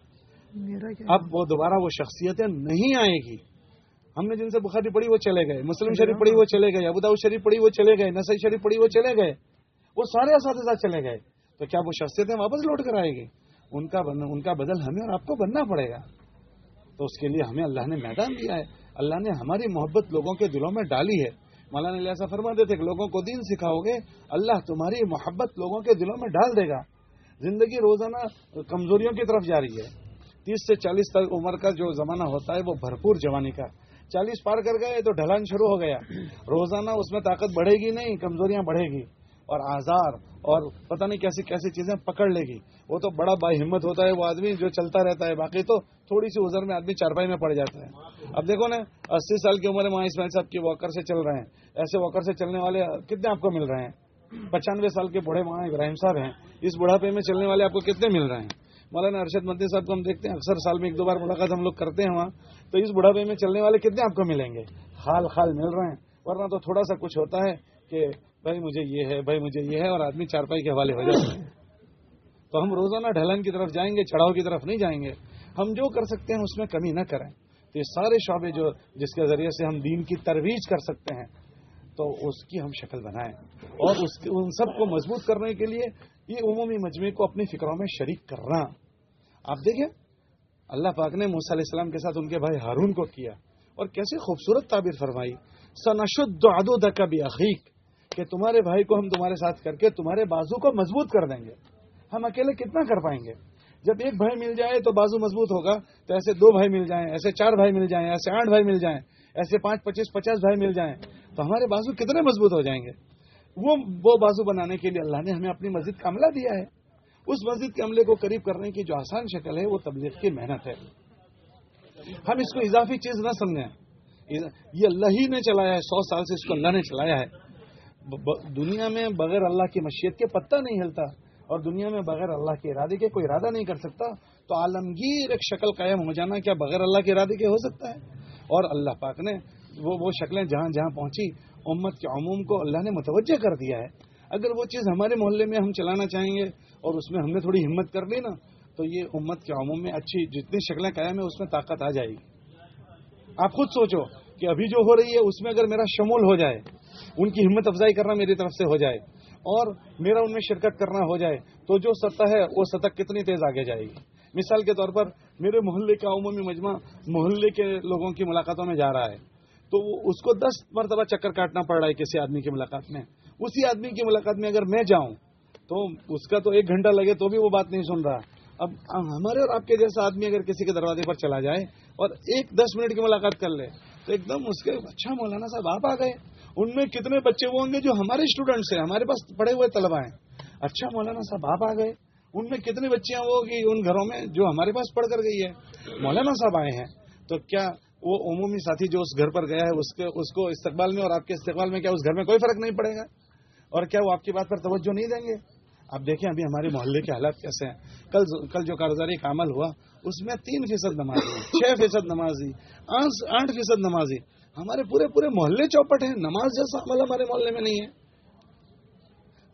اب وہ دوبارہ وہ شخصیتیں نہیں آئے گی۔ ہم نے جن سے بخاری پڑھی وہ چلے گئے مسلم شریف پڑھی وہ چلے گئے ابوداؤد شریف پڑھی وہ چلے گئے نسائی شریف پڑھی وہ چلے گئے۔ وہ سارے اساتذہ چلے گئے۔ تو کیا وہ شخصیتیں واپس لوٹ کر آئے گی ان کا ان کا بدل ہمیں اور آپ کو بننا پڑے گا۔ تو اس کے لیے ہمیں اللہ نے میدان دیا ہے۔ اللہ نے ہماری محبت لوگوں کے دلوں میں ڈالی ہے۔ مولانا لہٰذا فرما دیتے کہ لوگوں کو دین سکھاؤ گے اللہ تمہاری محبت لوگوں کے دلوں میں ڈال دے گا۔ زندگی روزانہ کمزوریوں کی طرف جا رہی ہے۔ تیس سے چالیس تک عمر کا جو زمانہ ہوتا ہے وہ بھرپور جوانی کا۔ چالیس پار کر گئے تو ڈھلان شروع ہو گیا۔ روزانہ اس میں طاقت بڑھے گی نہیں، کمزوریاں بڑھے گی۔ اور آزار اور پتہ نہیں کیسی کیسی چیزیں پکڑ لے گی۔ وہ تو بڑا بائی ہمت ہوتا ہے، وہ آدمی جو چلتا رہتا ہے۔ باقی تو تھوڑی سی ازر میں آدمی چارپائی میں پڑ جاتا ہے۔ اب دیکھو نا، اسی سال کی عمر میں اسماعیل صاحب کی واکر سے چل رہے ہیں۔ ایسے واکر سے چلنے والے کتنے آپ کو مل رہے ہیں؟ پچانوے سال کے بوڑھے ماں ابراہیم صاحب ہیں۔ اس بڑھاپے میں چلنے والے آپ کو کتنے مل رہے ہیں؟ مولانا ارشد مدنی صاحب کو ہم دیکھتے ہیں، اکثر سال میں ایک دو بار ملاقات ہم لوگ کرتے ہیں وہاں۔ تو اس بڑھاپے میں چلنے والے کتنے آپ کو ملیں گے؟ خال خال مل رہے ہیں۔ ورنہ تو تھوڑا سا کچھ ہوتا ہے کہ بھائی مجھے یہ ہے، بھائی مجھے یہ ہے اور آدمی چارپائی کے حوالے ہو جاتے ہیں تو ہم روزانہ ڈھلن کی طرف جائیں گے، چڑھاؤ کی طرف نہیں جائیں گے۔ ہم جو کر سکتے ہیں اس میں کمی نہ کریں۔ تو یہ سارے شعبے جو، جس کے ذریعے سے ہم دین کی ترویج کر سکتے ہیں، تو اس کی ہم شکل بنائیں۔ اور اس ان سب کو مضبوط کرنے کے لیے یہ عمومی مجمع کو اپنی فکروں میں شریک کرنا۔ آپ دیکھیں، اللہ پاک نے موسیٰ علیہ السلام کے ساتھ ان کے بھائی ہارون کو کیا اور کیسے خوبصورت تعبیر فرمائی۔ سنشد عدو دکا بھی اخیق کہ تمہارے بھائی کو ہم تمہارے ساتھ کر کے تمہارے بازو کو مضبوط کر دیں گے۔ ہم اکیلے کتنا کر پائیں گے؟ جب ایک بھائی مل جائے تو بازو مضبوط ہوگا، تو ایسے دو بھائی مل جائیں، ایسے چار بھائی مل جائیں، ایسے آٹھ بھائی مل جائیں، ایسے پانچ، پچیس، پچاس بھائی مل جائیں، تو ہمارے بازو کتنے مضبوط ہو جائیں گے؟ وہ وہ بازو بنانے کے لیے اللہ نے ہمیں اپنی مسجد کا عملہ دیا ہے۔ اس مسجد کے عملے کو قریب کرنے کی جو آسان شکل ہے، وہ تبلیغ کی محنت ہے۔ ہم اس کو اضافی چیز نہ سمجھیں۔ یہ اللہ ہی نے چلایا ہے، سو سال سے اس کو اللہ نے چلایا ہے۔ دنیا میں بغیر اللہ کی مشیت کے پتہ نہیں ہلتا، اور دنیا میں بغیر اللہ کے ارادے کے کوئی ارادہ نہیں کر سکتا۔ تو عالمگیر ایک شکل قائم ہو جانا کیا بغیر اللہ کے ارادے کے ہو سکتا ہے؟ اور اللہ پاک نے وہ وہ شکلیں جہاں جہاں پہنچی امت کے عموم کو اللہ نے متوجہ کر دیا ہے۔ اگر وہ چیز ہمارے محلے میں ہم چلانا چاہیں گے اور اس میں ہم نے تھوڑی ہمت کر لی نا، تو یہ امت کے عموم میں اچھی جتنی شکلیں قائم ہیں، اس میں طاقت آ جائے گی۔ آپ خود سوچو کہ ابھی جو ہو رہی ہے، اس میں اگر میرا شمول ہو جائے، ان کی ہمت افزائی کرنا میری طرف سے ہو جائے، اور میرا ان میں شرکت کرنا ہو جائے، تو جو سطح ہے، وہ سطح کتنی تیز آگے جائے گی۔ مثال کے طور پر میرے محلے کا عمومی مجمع، محلے کے لوگوں کی ملاقاتوں میں جا رہا ہے۔ تو اس کو دس مرتبہ چکر کاٹنا پڑ رہا ہے کسی آدمی کی ملاقات میں۔ اسی آدمی کی ملاقات میں اگر میں جاؤں، تو اس کا تو ایک گھنٹہ لگے تو بھی وہ بات نہیں سن رہا۔ اب ہاں، ہمارے اور آپ کے جیسا آدمی اگر کسی کے دروازے پر چلا جائے اور ایک دس منٹ کی ملاقات کر لے، تو ایک دم اس کے اچھا مولانا صاحب آپ آ گئے۔ ان میں کتنے بچے وہ ہوں گے جو ہمارے اسٹوڈنٹس ہیں، ہمارے پاس پڑھے ہوئے طلبا ہیں۔ اچھا مولانا صاحب آپ آ گئے۔ ان میں کتنے بچیاں وہ ہوگی ان گھروں میں جو ہمارے پاس پڑھ کر گئی ہے۔ مولانا صاحب آئے ہیں۔ تو کیا وہ عمومی ساتھی جو اس گھر پر گیا ہے اس کے اس کو استقبال میں اور آپ کے استقبال میں کیا اس گھر میں کوئی فرق نہیں پڑے گا؟ اور کیا وہ آپ کی بات پر توجہ نہیں دیں گے؟ آپ دیکھیں ابھی ہمارے محلے کے حالات کیسے ہیں۔ کل کل جو کاروباری کا عمل ہوا اس میں تین فیصد نمازی چھ فیصد نمازی آٹھ فیصد نمازی۔ ہمارے پورے پورے محلے چوپٹ ہیں۔ نماز جیسا عمل ہمارے محلے میں نہیں ہے۔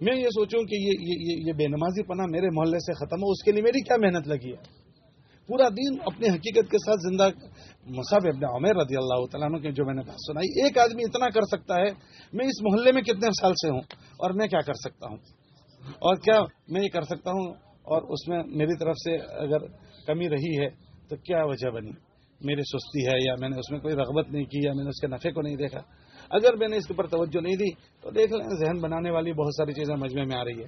میں یہ سوچوں کہ یہ یہ, یہ بے نمازی پناہ میرے محلے سے ختم ہو اس کے لیے میری کیا محنت لگی ہے؟ پورا دن اپنی حقیقت کے ساتھ زندہ مصعب ابن عمر رضی اللہ تعالیٰ عنہ کی جو میں نے بات سنائی، ایک آدمی اتنا کر سکتا ہے، میں اس محلے میں کتنے سال سے ہوں اور میں کیا کر سکتا ہوں؟ اور کیا میں یہ کر سکتا ہوں؟ اور اس میں میری طرف سے اگر کمی رہی ہے تو کیا وجہ بنی؟ میری سستی ہے یا میں نے اس میں کوئی رغبت نہیں کی یا میں نے اس کے نفع کو نہیں دیکھا؟ اگر میں نے اس کے اوپر توجہ نہیں دی تو دیکھ لیں، ذہن بنانے والی بہت ساری چیزیں مجمع میں آ رہی ہے۔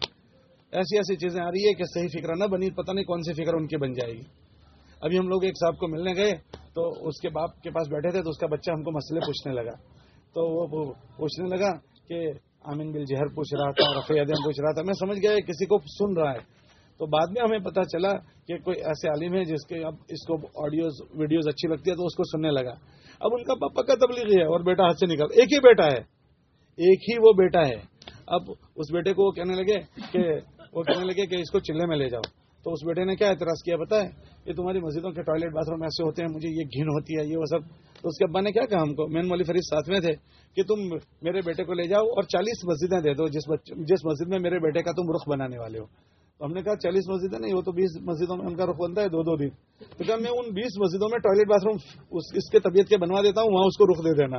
ایسی ایسی چیزیں آ رہی ہے کہ صحیح فکر نہ بنی، پتہ نہیں کون سی فکر ان کی بن جائے گی۔ ابھی ہم لوگ ایک صاحب کو ملنے گئے۔ تو اس کے باپ کے پاس بیٹھے تھے تو اس کا بچہ ہم کو مسئلے پوچھنے لگا۔ تو وہ پوچھنے لگا کہ آمین بل جہر پوچھ رہا تھا، رفیع عدم پوچھ رہا تھا۔ میں سمجھ گیا کسی کو سن رہا ہے۔ تو بعد میں ہمیں پتا چلا کہ کوئی ایسے عالم ہے جس کے اب اس کو آڈیوز ویڈیوز اچھی لگتی ہے تو اس کو سننے لگا۔ اب ان کا پاپا کا تبلیغی ہے اور بیٹا ہاتھ سے نکل، ایک ہی بیٹا ہے۔ ایک ہی وہ بیٹا ہے۔ اب اس بیٹے کو وہ کہنے لگے کہ، وہ کہنے لگے کہ اس کو چلے میں لے جاؤ۔ تو اس بیٹے نے کیا اعتراض کیا؟ بتایا یہ تمہاری مسجدوں کے ٹوائلٹ باتھ روم ایسے ہوتے ہیں، مجھے یہ گھن ہوتی ہے، یہ وہ سب۔ تو اس کے ابا نے کیا کہا ہم کو؟ مین مولی فرید ساتھ میں تھے کہ تم میرے بیٹے کو لے جاؤ اور چالیس مسجدیں دے دو، جس جس مسجد میں میرے بیٹے کا تم رخ بنانے والے ہو۔ تو ہم نے کہا چالیس مسجدیں نہیں، وہ تو بیس مسجدوں میں ان کا رخ بنتا ہے، دو دو دن۔ تو کیا میں ان بیس مسجدوں میں ٹوائلٹ باتھ روم اس کے طبیعت کے بنوا دیتا ہوں، وہاں اس کو رخ دے دینا۔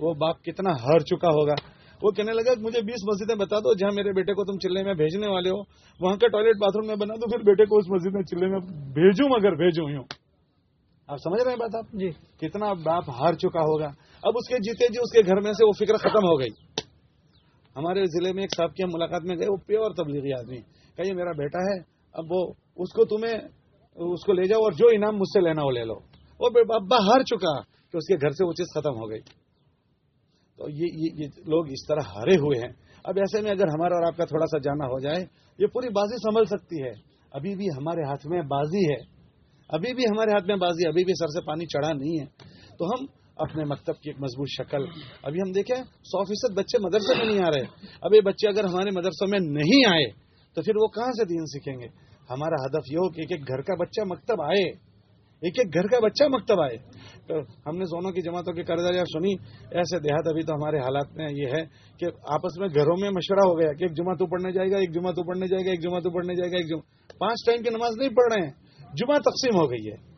وہ باپ کتنا ہر چکا ہوگا۔ وہ کہنے لگا کہ مجھے بیس مسجدیں بتا دو جہاں میرے بیٹے کو تم چلے میں بھیجنے والے ہو وہاں کا ٹوائلٹ باتھ روم میں بنا دو پھر بیٹے کو اس مسجد میں چلے میں بھیجوں مگر بھیجوں یوں۔ آپ سمجھ رہے ہیں بات آپ؟ جی۔ کتنا باپ ہار چکا ہوگا۔ اب اس کے جیتے جی اس کے گھر میں سے وہ فکر ختم ہو گئی۔ ہمارے ضلع میں ایک صاحب کی ہم ملاقات میں گئے وہ پیور تبلیغی آدمی۔ کہ یہ میرا بیٹا ہے اب وہ اس کو تمہیں اس کو لے جاؤ اور جو انعام مجھ سے لینا ہو لے لو۔ وہ بابا ہار چکا کہ اس کے گھر سے وہ چیز ختم ہو گئی۔ تو یہ, یہ, یہ لوگ اس طرح ہارے ہوئے ہیں۔ اب ایسے میں اگر ہمارا اور آپ کا تھوڑا سا جانا ہو جائے یہ پوری بازی سنبھل سکتی ہے۔ ابھی بھی ہمارے ہاتھ میں بازی ہے۔ ابھی بھی ہمارے ہاتھ میں بازی ابھی بھی سر سے پانی چڑھا نہیں ہے۔ تو ہم اپنے مکتب کی ایک مضبوط شکل۔ ابھی ہم دیکھیں سو فیصد بچے مدرسے میں نہیں آ رہے۔ اب یہ بچے اگر ہمارے مدرسوں میں نہیں آئے تو پھر وہ کہاں سے دین سیکھیں گے؟ ہمارا ہدف یہ ہو کہ ایک گھر کا بچہ مکتب آئے۔ ایک ایک گھر کا بچہ مکتب آئے تو ہم نے زونوں کی جماعتوں کی قرضداریاں سنی، ایسے دیہات ابھی تو ہمارے حالات میں یہ ہے کہ آپس میں گھروں میں مشورہ ہو گیا کہ ایک جمعہ تو پڑھنے جائے گا، ایک جمعہ تو پڑھنے جائے گا، ایک جمعہ تو پڑھنے جائے گا، ایک جمعہ پانچ ٹائم کی نماز نہیں پڑھ رہے ہیں، جمعہ تقسیم ہو گئی ہے۔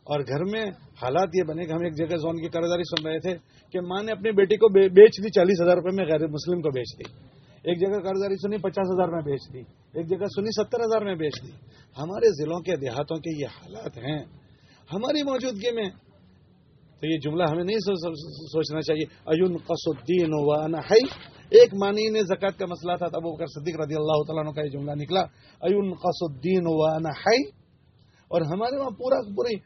اور گھر میں حالات یہ بنے کہ ہم ایک جگہ زون کی قرضداری سن رہے تھے کہ ماں نے اپنی بیٹی کو بیچ دی چالیس ہزار روپے میں غیر مسلم کو بیچ دی۔ ایک جگہ قرضداری سنی، پچاس ہزار میں بیچ دی۔ ایک جگہ سنی، ستر ہزار میں بیچ دی۔ ہمارے ضلعوں کے دیہاتوں کے یہ حالات ہیں۔ ہماری موجودگی میں تو یہ جملہ ہمیں نہیں سوچنا چاہیے۔ ایون قص الدین و ایک معنی نے زکات کا مسئلہ تھا تب وہ کر صدیق رضی اللہ تعالیٰ کا یہ جملہ نکلا۔ ایون قص الدین و اور ہمارے وہاں پورا پوری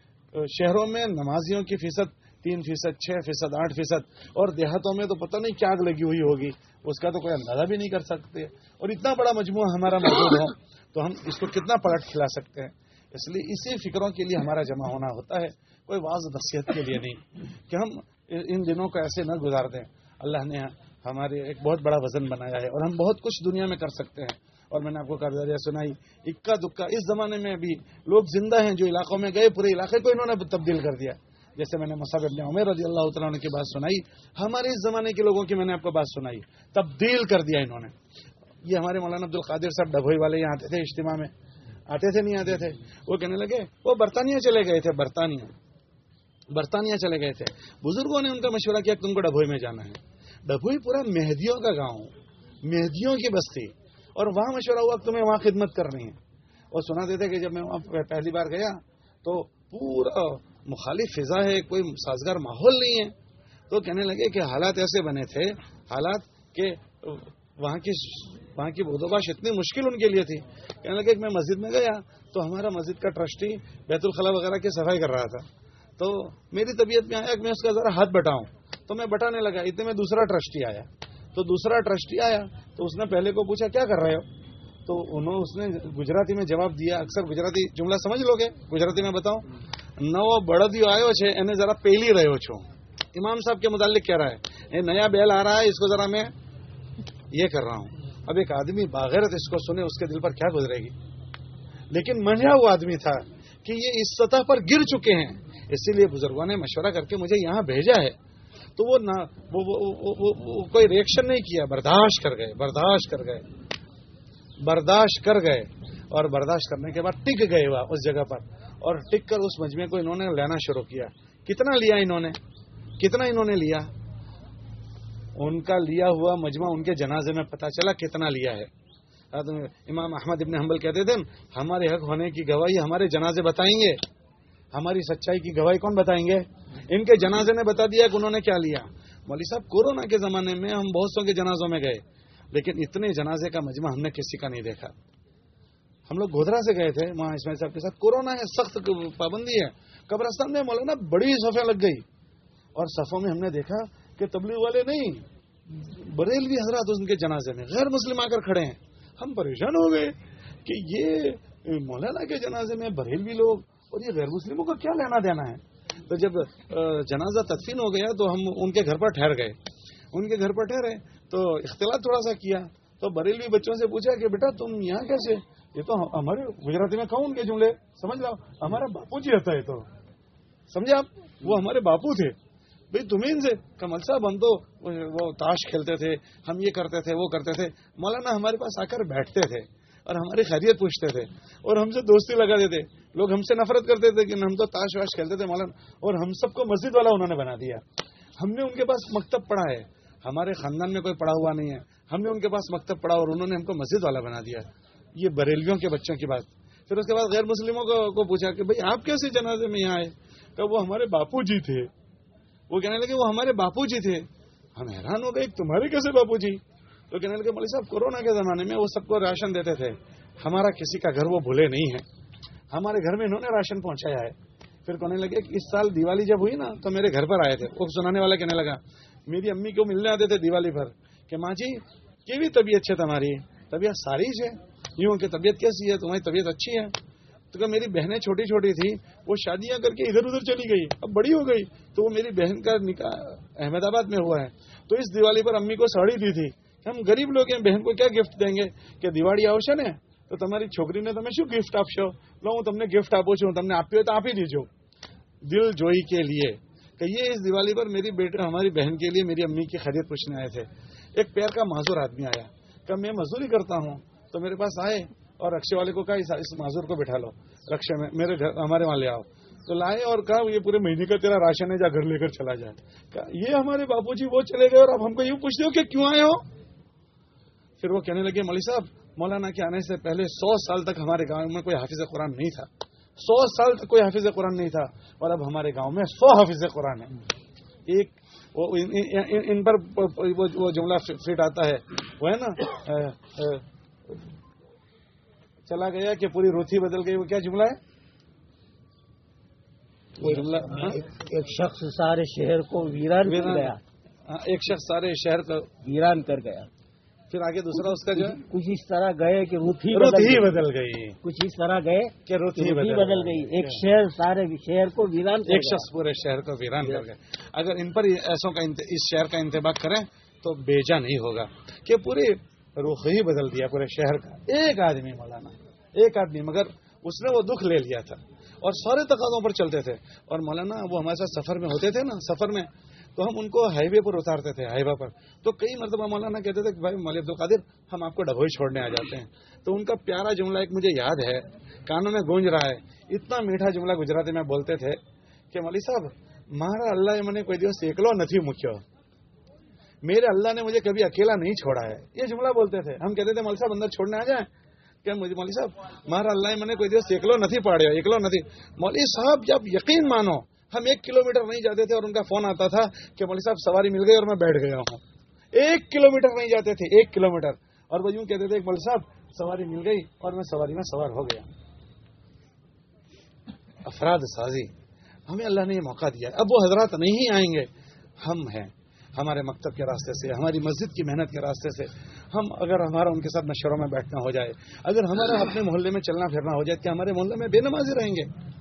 شہروں میں نمازیوں کی فیصد تین فیصد، چھ فیصد، آٹھ فیصد، اور دیہاتوں میں تو پتہ نہیں کیا آگ لگی ہوئی ہوگی، اس کا تو کوئی اندازہ بھی نہیں کر سکتے۔ اور اتنا بڑا مجموعہ ہمارا موجود ہو، تو ہم اس کو کتنا پلٹ کھلا سکتے ہیں؟ اس لیے اسی فکروں کے لیے ہمارا جمع ہونا ہوتا ہے، کوئی واضح نصیحت کے لیے نہیں کہ ہم ان دنوں کو ایسے نہ گزار دیں۔ اللہ نے ہمارے ایک بہت بڑا وزن بنایا ہے اور ہم بہت کچھ دنیا میں کر سکتے ہیں۔ اور میں نے آپ کو کردہ سنائی، اکا دکا، اس زمانے میں بھی لوگ زندہ ہیں جو علاقوں میں گئے، پورے علاقے کو انہوں نے تبدیل کر دیا۔ جیسے میں نے مصعب ابن عمر رضی اللہ تعالیٰ کی بات سنائی، ہمارے اس زمانے کے لوگوں کی میں نے آپ کو بات سنائی۔ تبدیل کر دیا انہوں نے۔ یہ ہمارے مولانا عبد القادر صاحب ڈبوئی والے یہاں آتے تھے اجتماع میں۔ آتے تھے، نہیں آتے تھے۔ وہ کہنے لگے، وہ برطانیہ چلے گئے تھے، برطانیہ۔ برطانیہ چلے گئے تھے۔ بزرگوں نے ان کا مشورہ کیا، تم کو ڈبوئی میں جانا ہے۔ ڈبوئی پورا مہدیوں کا گاؤں، مہدیوں کی بستی۔ اور وہاں مشورہ ہوا کہ تمہیں وہاں خدمت کرنی ہے۔ اور سنا دیتے کہ جب میں وہاں پہلی بار گیا، تو پورا مخالف فضا ہے، کوئی سازگار ماحول نہیں ہے۔ تو کہنے لگے کہ حالات ایسے بنے تھے، حالات کہ وہاں کی وہاں کی بدوباش اتنی مشکل ان کے لیے تھی۔ کہنے لگے کہ میں مسجد میں گیا تو ہمارا مسجد کا ٹرسٹی بیت الخلا وغیرہ کی صفائی کر رہا تھا۔ تو میری طبیعت میں آیا کہ میں اس کا ذرا ہاتھ بٹاؤں تو میں بٹانے لگا، اتنے میں دوسرا ٹرسٹی آیا۔ تو دوسرا ٹرسٹی آیا تو اس نے پہلے کو پوچھا، کیا کر رہے ہو؟ تو انہوں اس نے گجراتی میں جواب دیا، اکثر گجراتی جملہ سمجھ لو گے، گجراتی میں بتاؤں۔ نو بڑدیو آئے انہیں ذرا پہلی رہے چھو امام صاحب کے متعلق کہہ رہا ہے نیا بیل آ رہا ہے اس کو ذرا میں یہ کر رہا ہوں اب ایک آدمی باغیرت اس کو سنے اس کے دل پر کیا گزرے گی لیکن منیا وہ آدمی تھا کہ یہ اس سطح پر گر چکے ہیں اسی لیے بزرگوں نے مشورہ کر کے مجھے یہاں بھیجا ہے تو وہ نہ کوئی ریئیکشن نہیں کیا برداشت کر گئے برداشت کر گئے برداشت کر گئے اور برداشت کرنے کے بعد ٹک گئے وہ اس جگہ پر اور ٹک کر اس مجمے کو انہوں نے لینا شروع کیا۔ کتنا لیا انہوں نے؟ کتنا انہوں نے لیا؟ ان کا لیا ہوا مجمع ان کے جنازے میں پتا چلا کتنا لیا ہے۔ امام احمد ابن حنبل کہتے تھے، ہمارے حق ہونے کی گواہی ہمارے جنازے بتائیں گے۔ ہماری سچائی کی گواہی کون بتائیں گے؟ ان کے جنازے نے بتا دیا کہ انہوں نے کیا لیا۔ مولوی صاحب، کورونا کے زمانے میں ہم بہت سو کے جنازوں میں گئے، لیکن اتنے جنازے کا مجمع ہم نے کسی کا نہیں دیکھا۔ ہم لوگ گودرا سے گئے تھے وہاں اسماعیل صاحب کے ساتھ۔ کورونا ہے، سخت پابندی ہے۔ قبرستان میں مولانا بڑی صفیں لگ گئی۔ اور صفوں میں ہم نے دیکھا کہ تبلیغ والے نہیں، بریلوی حضرات ان کے جنازے میں غیر مسلم آ کر کھڑے ہیں۔ ہم پریشان ہو گئے کہ یہ مولانا کے جنازے میں بریلوی لوگ اور یہ غیر مسلموں کا کیا لینا دینا ہے؟ تو جب جنازہ تدفین ہو گیا تو ہم ان کے گھر پر ٹھہر گئے۔ ان کے گھر پر ٹھہرے تو اختلاف تھوڑا سا کیا۔ تو بریلوی بچوں سے پوچھا کہ بیٹا تم یہاں کیسے؟ یہ تو ہمارے گجراتی میں کہوں ان کے جملے؟ سمجھ لو ہمارا باپو جی رہتا ہے تو۔ سمجھے آپ؟ وہ ہمارے باپو تھے۔ بھائی تمہیں ان سے کمل صاحب، ہم تو وہ تاش کھیلتے تھے، ہم یہ کرتے تھے، وہ کرتے تھے۔ مولانا ہمارے پاس آ کر بیٹھتے تھے اور ہماری خیریت پوچھتے تھے اور ہم سے دوستی لگا دیتے لوگ ہم سے نفرت کرتے تھے کہ ہم تو تاش واش کھیلتے تھے مولانا۔ اور ہم سب کو مسجد والا انہوں نے بنا دیا۔ ہم نے ان کے پاس مکتب پڑھا ہے۔ ہمارے خاندان میں کوئی پڑھا ہوا نہیں ہے۔ ہم نے ان کے پاس مکتب پڑھا اور انہوں نے ہم کو مسجد والا بنا دیا۔ یہ بریلیوں کے بچوں کی بات۔ پھر اس کے بعد غیر مسلموں کو پوچھا کہ بھائی آپ کیسے جنازے میں یہاں آئے؟ کہ وہ ہمارے باپو جی تھے۔ وہ کہنے لگے، وہ ہمارے باپو جی تھے۔ ہم حیران ہو گئے تمہارے کیسے باپو جی؟ تو کہنے لگے، مولوی صاحب کورونا کے زمانے میں وہ سب کو راشن دیتے تھے۔ ہمارا کسی کا گھر وہ بھولے نہیں ہے۔ ہمارے گھر میں انہوں نے راشن پہنچایا ہے۔ پھر کہنے لگے کہ اس سال دیوالی جب ہوئی نا، تو میرے گھر پر آئے تھے۔ وہ سنانے والا کہنے لگا، میری امی کو ملنے آتے تھے دیوالی پر کہ ماں جی کی بھی طبیعت ہے تمہاری؟ طبیعت ساری ہے۔ یوں کہ طبیعت کیسی ہے؟ تمہاری طبیعت اچھی ہے؟ تو کہ میری بہنیں چھوٹی چھوٹی تھی وہ شادیاں کر کے ادھر ادھر چلی گئی، اب بڑی ہو گئی۔ تو وہ میری بہن کا نکاح احمد آباد میں ہوا ہے۔ تو اس دیوالی پر امی کو ساڑی دی تھی۔ ہم غریب لوگ ہیں، بہن کو کیا گفٹ دیں گے؟ کہ دیواڑی آؤ نے تو تمہاری چھوکری نے تمہیں شو گفٹ શું شو આપશો تم نے گفٹ آپ چھو تم نے آپ تو آپ ہی દીજો دل جوئی کے لیے۔ کہ یہ اس دیوالی پر میری بیٹا ہماری بہن کے لیے میری امی کی خرید پوچھنے آئے تھے۔ ایک پیر کا معذور آدمی آیا۔ کہ میں مزدوری کرتا ہوں۔ تو میرے پاس آئے اور رکشے والے کو کہا، اس معذور کو بٹھا لو، رکشے میں میرے گھر ہمارے وہاں لے آؤ۔ تو لائے اور کہا، یہ پورے مہینے کا تیرا راشن ہے، جا گھر لے کر چلا جائے یہ ہمارے باپو جی وہ چلے گئے اور اب ہم کو یہ پوچھ دو کہ کیوں آئے ہو؟ پھر وہ کہنے لگے مولی صاحب، مولانا کے آنے سے پہلے سو سال تک ہمارے گاؤں میں کوئی حافظ قرآن نہیں تھا۔ سو سال تک کوئی حافظ قرآن نہیں تھا اور اب ہمارے گاؤں میں سو حافظ قرآن ہے ایک ان پر وہ جملہ فٹ آتا ہے۔ وہ ہے نا چلا گیا کہ پوری روتھی بدل گئی وہ کیا جملہ ہے؟ ایک شخص سارے شہر کو ویران کر گیا۔ ہاں، ایک شخص سارے شہر کو ویران کر گیا۔ پھر آگے دوسرا اس کا جو کچھ اس طرح گئے کہ روتھی روتھی بدل گئی۔ کچھ اس طرح گئے کہ روتھی بدل گئی۔ ایک شہر سارے شہر کو ویران ایک شخص پورے شہر کو ویران کر گئے اگر ان پر ایسوں کا اس شہر کا انتباہ کریں تو بیجا نہیں ہوگا۔ کہ پوری روخ ہی بدل دیا پورے شہر کا۔ ایک آدمی مولانا، ایک آدمی، مگر اس نے وہ دکھ لے لیا تھا۔ اور سارے تقاضوں پر چلتے تھے۔ اور مولانا، وہ ہمارے ساتھ سفر میں ہوتے تھے نا، سفر میں، تو ہم ان کو ہائی وے پر اتارتے تھے ہائی وے پر۔ تو کئی مرتبہ مولانا کہتے تھے کہ بھائی مولی عبد القادر ہم آپ کو ڈبوئی چھوڑنے آ جاتے ہیں۔ تو ان کا پیارا جملہ ایک مجھے یاد ہے، کانوں میں گونج رہا ہے۔ اتنا میٹھا جملہ گجراتی میں بولتے تھے کہ مولوی صاحب، مہارا اللہ نے کوئی دن سیکلو نہیں مکھیو میرے اللہ نے مجھے کبھی اکیلا نہیں چھوڑا ہے۔ یہ جملہ بولتے تھے۔ ہم کہتے تھے مول صاحب اندر چھوڑنے آ جائیں۔ کہ مجھے مولوی صاحب مارا اللہ میں نے کوئی دس ایکلو نہیں پاڑے، اکلو نہیں مولوی صاحب، جب یقین مانو، ہم ایک کلو میٹر نہیں جاتے تھے اور ان کا فون آتا تھا کہ مولوی صاحب، سواری مل گئی اور میں بیٹھ گیا ہوں۔ ایک کلو میٹر نہیں جاتے تھے، ایک کلو میٹر اور وہ یوں کہتے تھے، مولوی صاحب، سواری مل گئی اور میں سواری میں سوار ہو گیا۔ افراد سازی، ہمیں اللہ نے یہ موقع دیا۔ اب وہ حضرات نہیں آئیں گے، ہم ہیں۔ ہمارے مکتب کے راستے سے، ہماری مسجد کی محنت کے راستے سے ہم اگر ہمارا ان کے ساتھ نشروں میں بیٹھنا ہو جائے، اگر ہمارا اپنے محلے میں چلنا پھرنا ہو جائے کہ ہمارے محلے میں بے نمازی رہیں گے۔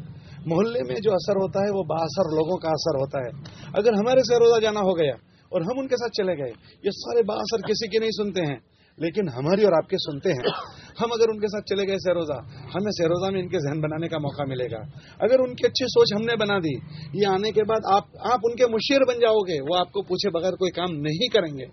محلے میں جو اثر ہوتا ہے وہ باثر لوگوں کا اثر ہوتا ہے۔ اگر ہمارے سے روزہ جانا ہو گیا اور ہم ان کے ساتھ چلے گئے، یہ سارے باثر کسی کی نہیں سنتے ہیں۔ لیکن ہماری اور آپ کے سنتے ہیں، ہم اگر ان کے ساتھ چلے گئے سہروزہ ہمیں سیروزہ میں ان کے ذہن بنانے کا موقع ملے گا۔ اگر ان کی اچھی سوچ ہم نے بنا دی، یہ آنے کے بعد آپ آپ ان کے مشیر بن جاؤ گے، وہ آپ کو پوچھے بغیر کوئی کام نہیں کریں گے۔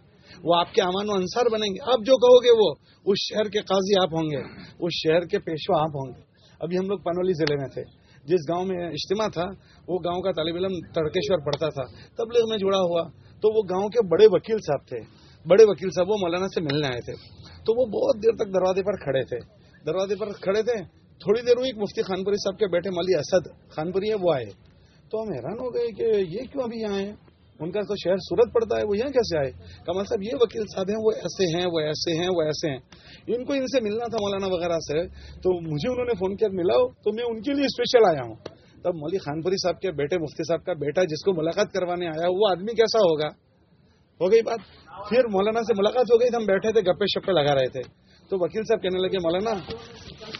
وہ آپ کے امان و انصار بنیں گے۔ آپ جو کہو گے وہ، اس شہر کے قاضی آپ ہوں گے، اس شہر کے پیشوا آپ ہوں گے۔ ابھی ہم لوگ پنولی ضلع میں تھے۔ جس گاؤں میں اجتماع تھا، وہ گاؤں کا طالب علم تڑکیشور پڑھتا تھا۔ تبلیغ میں جڑا ہوا، تو وہ گاؤں کے بڑے وکیل صاحب تھے۔ بڑے وکیل صاحب، وہ مولانا سے ملنے آئے تھے۔ تو وہ بہت دیر تک دروازے پر کھڑے تھے۔ دروازے پر کھڑے تھے۔ تھوڑی دیر ہوئی، ایک مفتی خانپوری صاحب کے بیٹے ملی اسد خانپوری ہے وہ آئے۔ تو ہم حیران ہو گئے کہ یہ کیوں ابھی یہاں ہیں؟ ان کا تو شہر سورت پڑتا ہے، وہ یہاں کیسے آئے؟ کمال صاحب، یہ وکیل صاحب ہیں، وہ ایسے ہیں، وہ ایسے ہیں، وہ ایسے ہیں۔ ان کو ان سے ملنا تھا مولانا وغیرہ سے۔ تو مجھے انہوں نے فون کیا، ملاؤ، تو میں ان کے لیے اسپیشل آیا ہوں۔ تب مولی خانپوری صاحب کے بیٹے، مفتی صاحب کا بیٹا، جس کو ملاقات کروانے آیا وہ آدمی کیسا ہوگا؟ ہو گئی بات؟ پھر مولانا سے ملاقات ہو گئی، ہم بیٹھے تھے، گپے شپے لگا رہے تھے۔ تو وکیل صاحب کہنے لگے، مولانا،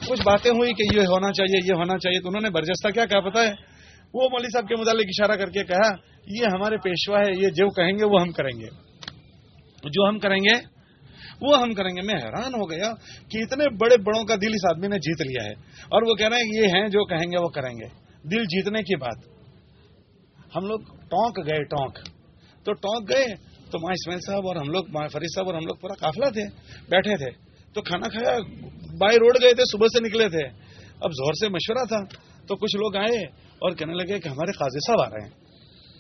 کچھ باتیں ہوئی کہ یہ ہونا چاہیے، یہ ہونا چاہیے۔ تو انہوں نے برجستہ کیا، کہا پتا ہے، وہ مولوی صاحب کے متعلق اشارہ کر کے کہا، یہ ہمارے پیشوا ہے، یہ جو کہیں گے، وہ ہم کریں گے۔ جو ہم کریں گے، وہ ہم کریں گے۔ میں حیران ہو گیا کہ اتنے بڑے بڑوں کا دل اس آدمی نے جیت لیا ہے۔ اور وہ کہہ رہے ہیں، یہ ہیں جو کہیں گے، وہ کریں گے۔ دل جیتنے کی بات۔ ہم لوگ ٹونک گئے، ٹونک۔ تو ٹونک گئے تو ماں اسماعیل صاحب اور ہم لوگ، ماں فرید صاحب اور ہم لوگ پورا کافلا تھے، بیٹھے تھے۔ تو کھانا کھایا، بائی روڈ گئے تھے، صبح سے نکلے تھے۔ اب زہر سے مشورہ تھا، تو کچھ لوگ آئے اور کہنے لگے کہ ہمارے قاضی صاحب آ رہے ہیں۔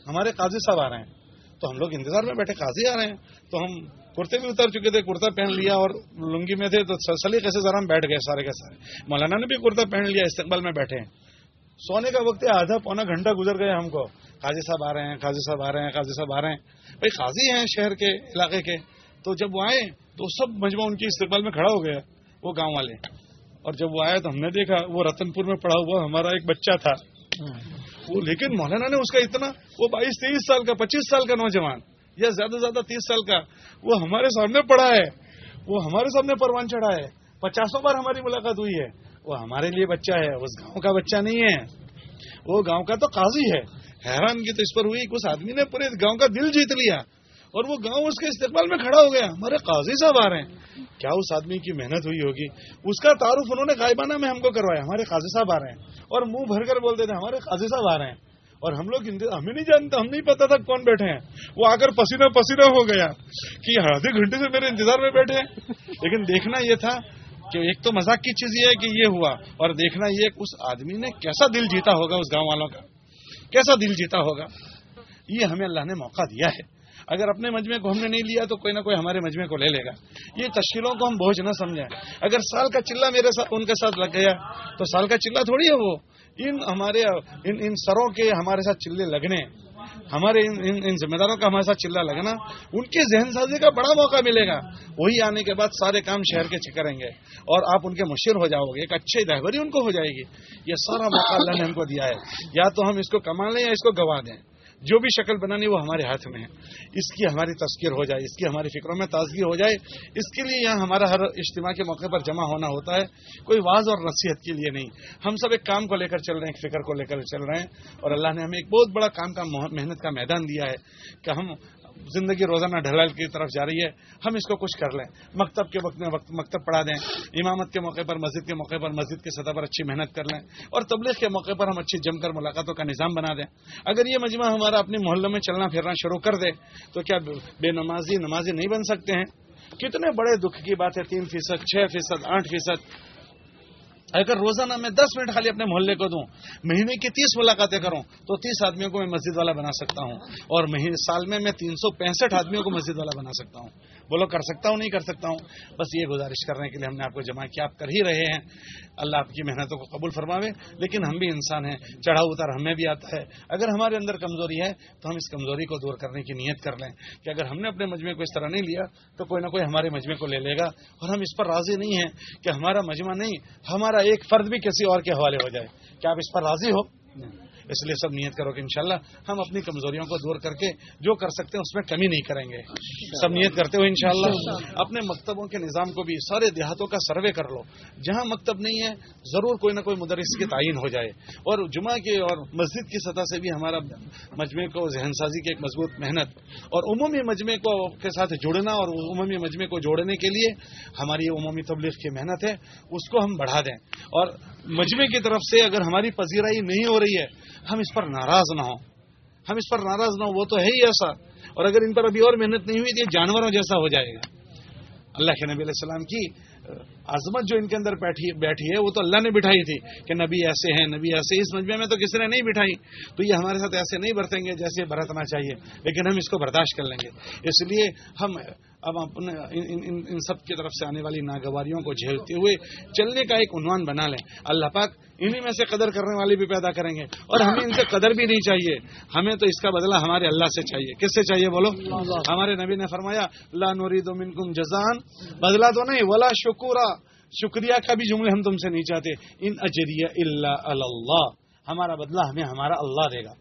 ہمارے قاضی صاحب آ رہے ہیں۔ تو ہم لوگ انتظار میں بیٹھے، قاضی آ رہے ہیں۔ تو ہم کرتے بھی اتر چکے تھے، کرتا پہن لیا اور لنگی میں تھے، تو سلیقے کیسے ذرا ہم بیٹھ گئے سارے کے سارے۔ مولانا نے بھی کرتا پہن لیا، استقبال میں بیٹھے۔ ہیں سونے کا وقت ہے، آدھا پونا گھنٹہ گزر گیا ہم کو۔ قاضی صاحب آ رہے ہیں، قاضی صاحب آ رہے ہیں، قاضی صاحب آ رہے ہیں۔ بھائی قاضی ہیں شہر کے، علاقے کے۔ تو جب وہ آئے، تو سب مجموعہ ان کے استقبال میں کھڑا ہو گیا، وہ گاؤں والے۔ اور جب وہ آیا تو ہم نے دیکھا، وہ رتن پور میں پڑا ہوا ہمارا ایک بچہ تھا۔ وہ لیکن مولانا نے اس کا اتنا، وہ بائیس تیئیس سال کا، پچیس سال کا نوجوان، یا زیادہ سے زیادہ تیس سال کا، وہ ہمارے سامنے پڑا ہے۔ وہ ہمارے سامنے پروان چڑھا ہے۔ پچاسوں بار ہماری ملاقات ہوئی ہے۔ وہ ہمارے لیے بچہ ہے اس گاؤں کا بچہ نہیں ہے۔ وہ گاؤں کا تو قاضی ہے۔ حیران کی تو اس پر ہوئی کہ اس آدمی نے پورے گاؤں کا دل جیت لیا۔ اور وہ گاؤں اس کے استقبال میں کھڑا ہو گیا۔ ہمارے قاضی صاحب آ رہے ہیں۔ کیا اس آدمی کی محنت ہوئی ہوگی؟ اس کا تعارف انہوں نے غائبانہ میں ہم کو کروایا۔ ہمارے قاضی صاحب آ رہے ہیں۔ اور منہ بھر کر بولتے تھے ہمارے قاضی صاحب آ رہے ہیں۔ اور ہم لوگ ہمیں نہیں جانتے، ہم نہیں پتا تھا کون بیٹھے ہیں۔ وہ آ کر پسینہ پسینہ ہو گیا کہ آدھے گھنٹے سے میرے انتظار میں بیٹھے ہیں۔ لیکن دیکھنا یہ تھا کہ ایک تو مزاق کی چیز یہ ہے کہ یہ ہوا اور دیکھنا یہ کہ اس آدمی نے کیسا دل جیتا ہوگا اس گاؤں والوں کا؟ کیسا دل جیتا ہوگا؟ یہ ہمیں اللہ نے موقع دیا ہے۔ اگر اپنے مجمے کو ہم نے نہیں لیا تو کوئی نہ کوئی ہمارے مجمے کو لے لے گا۔ یہ تشکیلوں کو ہم بوجھ نہ سمجھیں۔ اگر سال کا چلہ میرے ساتھ ان کے ساتھ لگ گیا تو سال کا چلہ تھوڑی ہے وہ۔ ان ہمارے، ان ان سروں کے ہمارے ساتھ چلے لگنے۔ ہمارے ان ان, ان ذمہ داروں کا ہمارے ساتھ چلہ لگنا ان کی ذہن سازی کا بڑا موقع ملے گا۔ وہی آنے کے بعد سارے کام شہر کے کریں گے۔ اور آپ ان کے مشیر ہو جاؤ گے ایک اچھی رہبری ان کو ہو جائے گی۔ یہ سارا موقع اللہ نے ہم کو دیا ہے۔ یا تو ہم اس کو کما لیں یا اس کو گوا دیں۔ جو بھی شکل بنانی وہ ہمارے ہاتھ میں ہے۔ اس کی ہماری تذکیر ہو جائے، اس کی ہماری فکروں میں تازگی ہو جائے۔ اس کے لیے یہاں ہمارا ہر اجتماع کے موقع پر جمع ہونا ہوتا ہے۔ کوئی واض اور نصیحت کے لیے نہیں۔ ہم سب ایک کام کو لے کر چل رہے ہیں، ایک فکر کو لے کر چل رہے ہیں۔ اور اللہ نے ہمیں ایک بہت بڑا کام کا محنت کا میدان دیا ہے کہ ہم زندگی روزانہ ڈھلال کی طرف جا رہی ہے، ہم اس کو کچھ کر لیں۔ مکتب کے وقت میں وقت، مکتب پڑھا دیں۔ امامت کے موقع پر، مسجد کے موقع پر، مسجد کی سطح پر اچھی محنت کر لیں۔ اور تبلیغ کے موقع پر ہم اچھی جم کر ملاقاتوں کا نظام بنا دیں۔ اگر یہ مجمع ہمارا اپنے محلوں میں چلنا پھرنا شروع کر دے، تو کیا بے نمازی نمازی نہیں بن سکتے ہیں؟ کتنے بڑے دکھ کی بات ہے، تین فیصد، چھ فیصد، آٹھ فیصد۔ اگر روزانہ میں دس منٹ خالی اپنے محلے کو دوں، مہینے کی تیس ملاقاتیں کروں، تو تیس آدمیوں کو میں مسجد والا بنا سکتا ہوں اور سال میں میں تین سو پینسٹھ آدمیوں کو مسجد والا بنا سکتا ہوں۔ بولو کر سکتا ہوں، نہیں کر سکتا ہوں۔ بس یہ گزارش کرنے کے لیے ہم نے آپ کو جمع کیا، آپ کر ہی رہے ہیں۔ اللہ آپ کی محنتوں کو قبول فرماوے۔ لیکن ہم بھی انسان ہیں، چڑھا اتار ہمیں بھی آتا ہے۔ اگر ہمارے اندر کمزوری ہے تو ہم اس کمزوری کو دور کرنے کی نیت کر لیں۔ کہ اگر ہم نے اپنے مجمے کو اس طرح نہیں لیا تو کوئی نہ کوئی ہمارے مجمے کو لے لے گا۔ اور ہم اس پر راضی نہیں ہیں کہ ہمارا مجمع نہیں، ہمارا ایک فرد بھی کسی اور کے حوالے ہو جائے۔ کیا آپ اس پر راضی ہو؟ اس لیے سب نیت کرو کہ انشاءاللہ ہم اپنی کمزوریوں کو دور کر کے جو کر سکتے ہیں اس میں کمی نہیں کریں گے۔ سب نیت کرتے ہوئے انشاءاللہ اپنے مکتبوں کے نظام کو بھی سارے دیہاتوں کا سروے کر لو۔ جہاں مکتب نہیں ہے ضرور کوئی نہ کوئی مدرس کی تعین ہو جائے۔ اور جمعہ کے اور مسجد کی سطح سے بھی ہمارا مجمع کو ذہن سازی کی ایک مضبوط محنت۔ اور عمومی مجمع کو کے ساتھ جڑنا اور عمومی مجمع کو جوڑنے کے لیے ہماری عمومی تبلیغ کی محنت ہے اس کو ہم بڑھا دیں۔ اور مجمع کی طرف سے اگر ہماری پذیرائی نہیں ہو رہی ہے ہم اس پر ناراض نہ ہوں۔ ہم اس پر ناراض نہ ہوں، وہ تو ہے ہی ایسا۔ اور اگر ان پر ابھی اور محنت نہیں ہوئی تو یہ جانوروں جیسا ہو جائے گا۔ اللہ کے نبی علیہ السلام کی عظمت جو ان کے اندر بیٹھی ہے، وہ تو اللہ نے بٹھائی تھی کہ نبی ایسے ہیں، نبی ایسے اس مجمع میں تو کسی نے نہیں بٹھائی۔ تو یہ ہمارے ساتھ ایسے نہیں برتیں گے جیسے برتنا چاہیے، لیکن ہم اس کو برداشت کر لیں گے۔ اس لیے ہم اب اپنے ان سب کی طرف سے آنے والی ناگواریوں کو جھیلتے ہوئے چلنے کا ایک عنوان بنا لیں۔ اللہ پاک انہی میں سے قدر کرنے والے بھی پیدا کریں گے۔ اور ہمیں ان سے قدر بھی نہیں چاہیے۔ ہمیں تو اس کا بدلہ ہمارے اللہ سے چاہیے۔ کس سے چاہیے بولو؟ ہمارے نبی نے فرمایا اللہ نوری منکم جزان بدلا تو نہیں، ولا شکورا۔ شکریہ کا بھی جملے ہم تم سے نہیں چاہتے۔ ان اجریہ اللہ اللہ۔ ہمارا بدلہ ہمیں ہمارا اللہ دے گا۔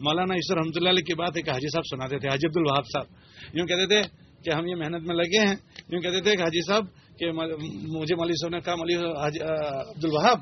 مولانا عیسر رحمۃ اللہ علیہ کی بات ایک حاجی صاحب سناتے تھے، حاجی عبد الوہاب صاحب۔ یوں کہتے تھے کہ ہم یہ محنت میں لگے ہیں، یوں کہتے تھے کہ حاجی صاحب کہ مجھے مولوی صاحب نے کہا مولوی عبد الوہاب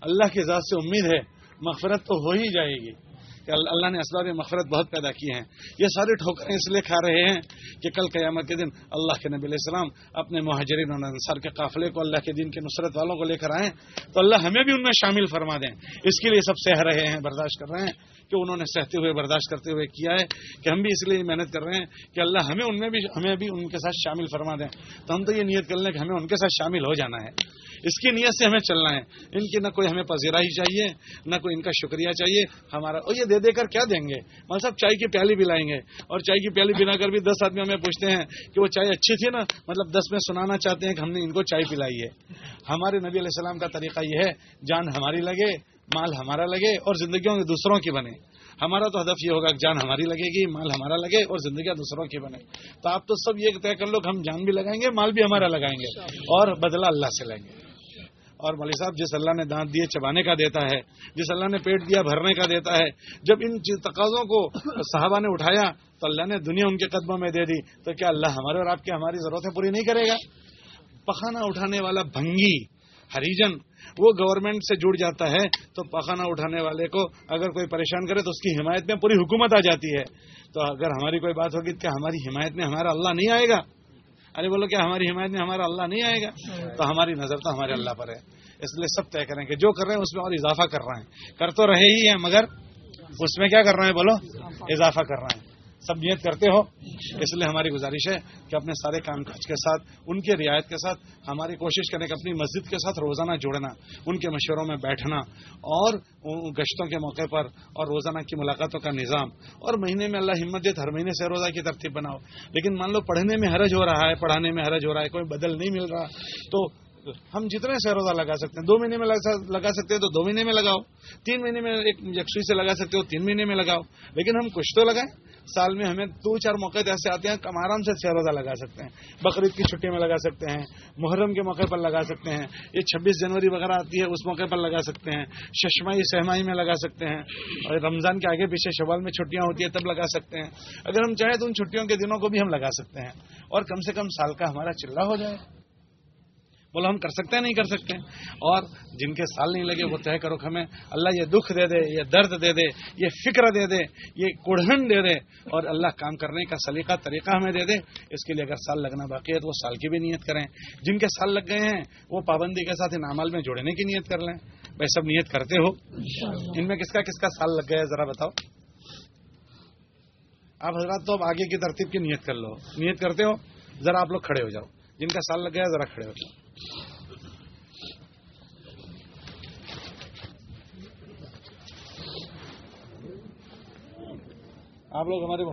اللہ کی ذات سے امید ہے، مغفرت تو ہو ہی جائے گی۔ کہ اللہ نے اسباب مغفرت بہت پیدا کی ہیں۔ یہ سارے ٹھوکریں اس لیے کھا رہے ہیں کہ کل قیامت کے دن اللہ کے نبی علیہ السلام اپنے مہاجرین اور انصار کے قافلے کو اللہ کے دین کے نصرت والوں کو لے کر آئیں تو اللہ ہمیں بھی ان میں شامل فرما دیں۔ اس کے لیے سب سہ رہے ہیں، برداشت کر رہے ہیں۔ کہ انہوں نے سہتے ہوئے، برداشت کرتے ہوئے کیا ہے کہ ہم بھی اس لیے محنت کر رہے ہیں کہ اللہ ہمیں ان میں بھی، ہمیں بھی ان کے ساتھ شامل فرما دیں۔ تو ہم تو یہ نیت کر لیں کہ ہمیں ان کے ساتھ شامل ہو جانا ہے۔ اس کی نیت سے ہمیں چلنا ہے۔ ان کی نہ کوئی ہمیں پذیرائی چاہیے، نہ کوئی ان کا شکریہ چاہیے۔ ہمارا، اور یہ دے دے کر کیا دیں گے؟ مطلب صاحب، چائے کی پیالی بھی لائیں گے۔ اور چائے کی پیالی بنا کر بھی دس آدمی ہمیں پوچھتے ہیں کہ وہ چائے اچھی تھی نا؟ مطلب دس میں سنانا چاہتے ہیں کہ ہم نے ان کو چائے پلائی ہے۔ ہمارے نبی علیہ السلام کا طریقہ یہ ہے، جان ہماری لگے مال ہمارا لگے اور زندگیوں دوسروں کی بنے۔ ہمارا تو ہدف یہ ہوگا کہ جان ہماری لگے گی، مال ہمارا لگے اور زندگیاں دوسروں کی بنے۔ تو آپ تو سب یہ طے کر لو کہ ہم جان بھی لگائیں گے، مال بھی ہمارا لگائیں گے اور بدلہ اللہ سے لیں گے۔ اور مولوی صاحب، جس اللہ نے دانت دیے چبانے کا دیتا ہے، جس اللہ نے پیٹ دیا بھرنے کا دیتا ہے، جب ان تقاضوں کو صحابہ نے اٹھایا تو اللہ نے دنیا ان کے قدموں میں دے دی۔ تو کیا اللہ ہمارے اور آپ کی ہماری ضرورتیں پوری نہیں کرے گا؟ پخانا اٹھانے والا بھنگی، ہریجن وہ گورنمنٹ سے جڑ جاتا ہے تو پخانہ اٹھانے والے کو اگر کوئی پریشان کرے تو اس کی حمایت میں پوری حکومت آ جاتی ہے۔ تو اگر ہماری کوئی بات ہوگی کہ ہماری حمایت میں ہمارا اللہ نہیں آئے گا، ارے بولو کہ ہماری حمایت میں ہمارا اللہ نہیں آئے گا، تو ہماری نظر تو ہمارے اللہ پر ہے۔ اس لیے سب طے کریں کہ جو کر رہے ہیں اس میں اور اضافہ کر رہے ہیں۔ کر تو رہے ہی ہیں، مگر اس میں کیا کر رہے ہیں بولو؟ اضافہ کر رہے ہیں۔ سب نیت کرتے ہو۔ اس لیے ہماری گزارش ہے کہ اپنے سارے کام کاج کے ساتھ، ان کے رعایت کے ساتھ، ہماری کوشش کریں کہ اپنی مسجد کے ساتھ روزانہ جوڑنا ان کے مشوروں میں بیٹھنا اور گشتوں کے موقع پر اور روزانہ کی ملاقاتوں کا نظام۔ اور مہینے میں اللہ ہمت دے ہر مہینے سے روزہ کی ترتیب بناؤ۔ لیکن مان لو پڑھنے میں حرج ہو رہا ہے، پڑھانے میں حرج ہو رہا ہے، کوئی بدل نہیں مل رہا، تو ہم جتنے سے روزہ لگا سکتے ہیں دو مہینے میں لگا سکتے ہیں تو دو مہینے میں لگاؤ تین مہینے میں ایک یکسوئی سے لگا سکتے ہو تین مہینے میں لگاؤ لیکن ہم کچھ تو لگائیں سال میں ہمیں دو چار موقع ایسے آتے ہیں ہم آرام سے چھ روزہ لگا سکتے ہیں بقرعید کی چھٹی میں لگا سکتے ہیں محرم کے موقع پر لگا سکتے ہیں یہ چھبیس جنوری وغیرہ آتی ہے اس موقع پر لگا سکتے ہیں ششمائی سہمائی میں لگا سکتے ہیں اور رمضان کے آگے پیچھے شوال میں چھٹیاں ہوتی ہیں تب لگا سکتے ہیں اگر ہم چاہیں تو ان چھٹیوں کے دنوں کو بھی ہم لگا سکتے ہیں اور کم سے کم سال کا ہمارا چلہ ہو جائے بولا ہم کر سکتے ہیں، نہیں کر سکتے اور جن کے سال نہیں لگے، وہ طے کرو کہ ہمیں اللہ یہ دکھ دے دے، یہ درد دے دے، یہ فکر دے دے، یہ کڑھن دے دے۔ اور اللہ کام کرنے کا سلیقہ طریقہ ہمیں دے دے۔ اس کے لیے اگر سال لگنا باقی ہے تو وہ سال کی بھی نیت کریں۔ جن کے سال لگ گئے ہیں، وہ پابندی کے ساتھ ان میں جوڑنے کی نیت کر لیں۔ بھائی سب نیت کرتے ہو۔ ان میں کس کا کس کا سال لگ گیا ہے؟ ذرا بتاؤ۔ آپ حضرات تو اب آگے کی ترتیب کی نیت کر لو۔ نیت کرتے ہو، ذرا آپ لوگ کھڑے ہو جاؤ۔ جن کا سال لگ گیا ذرا کھڑے ہو جاؤ۔ Hablo, tomaremos.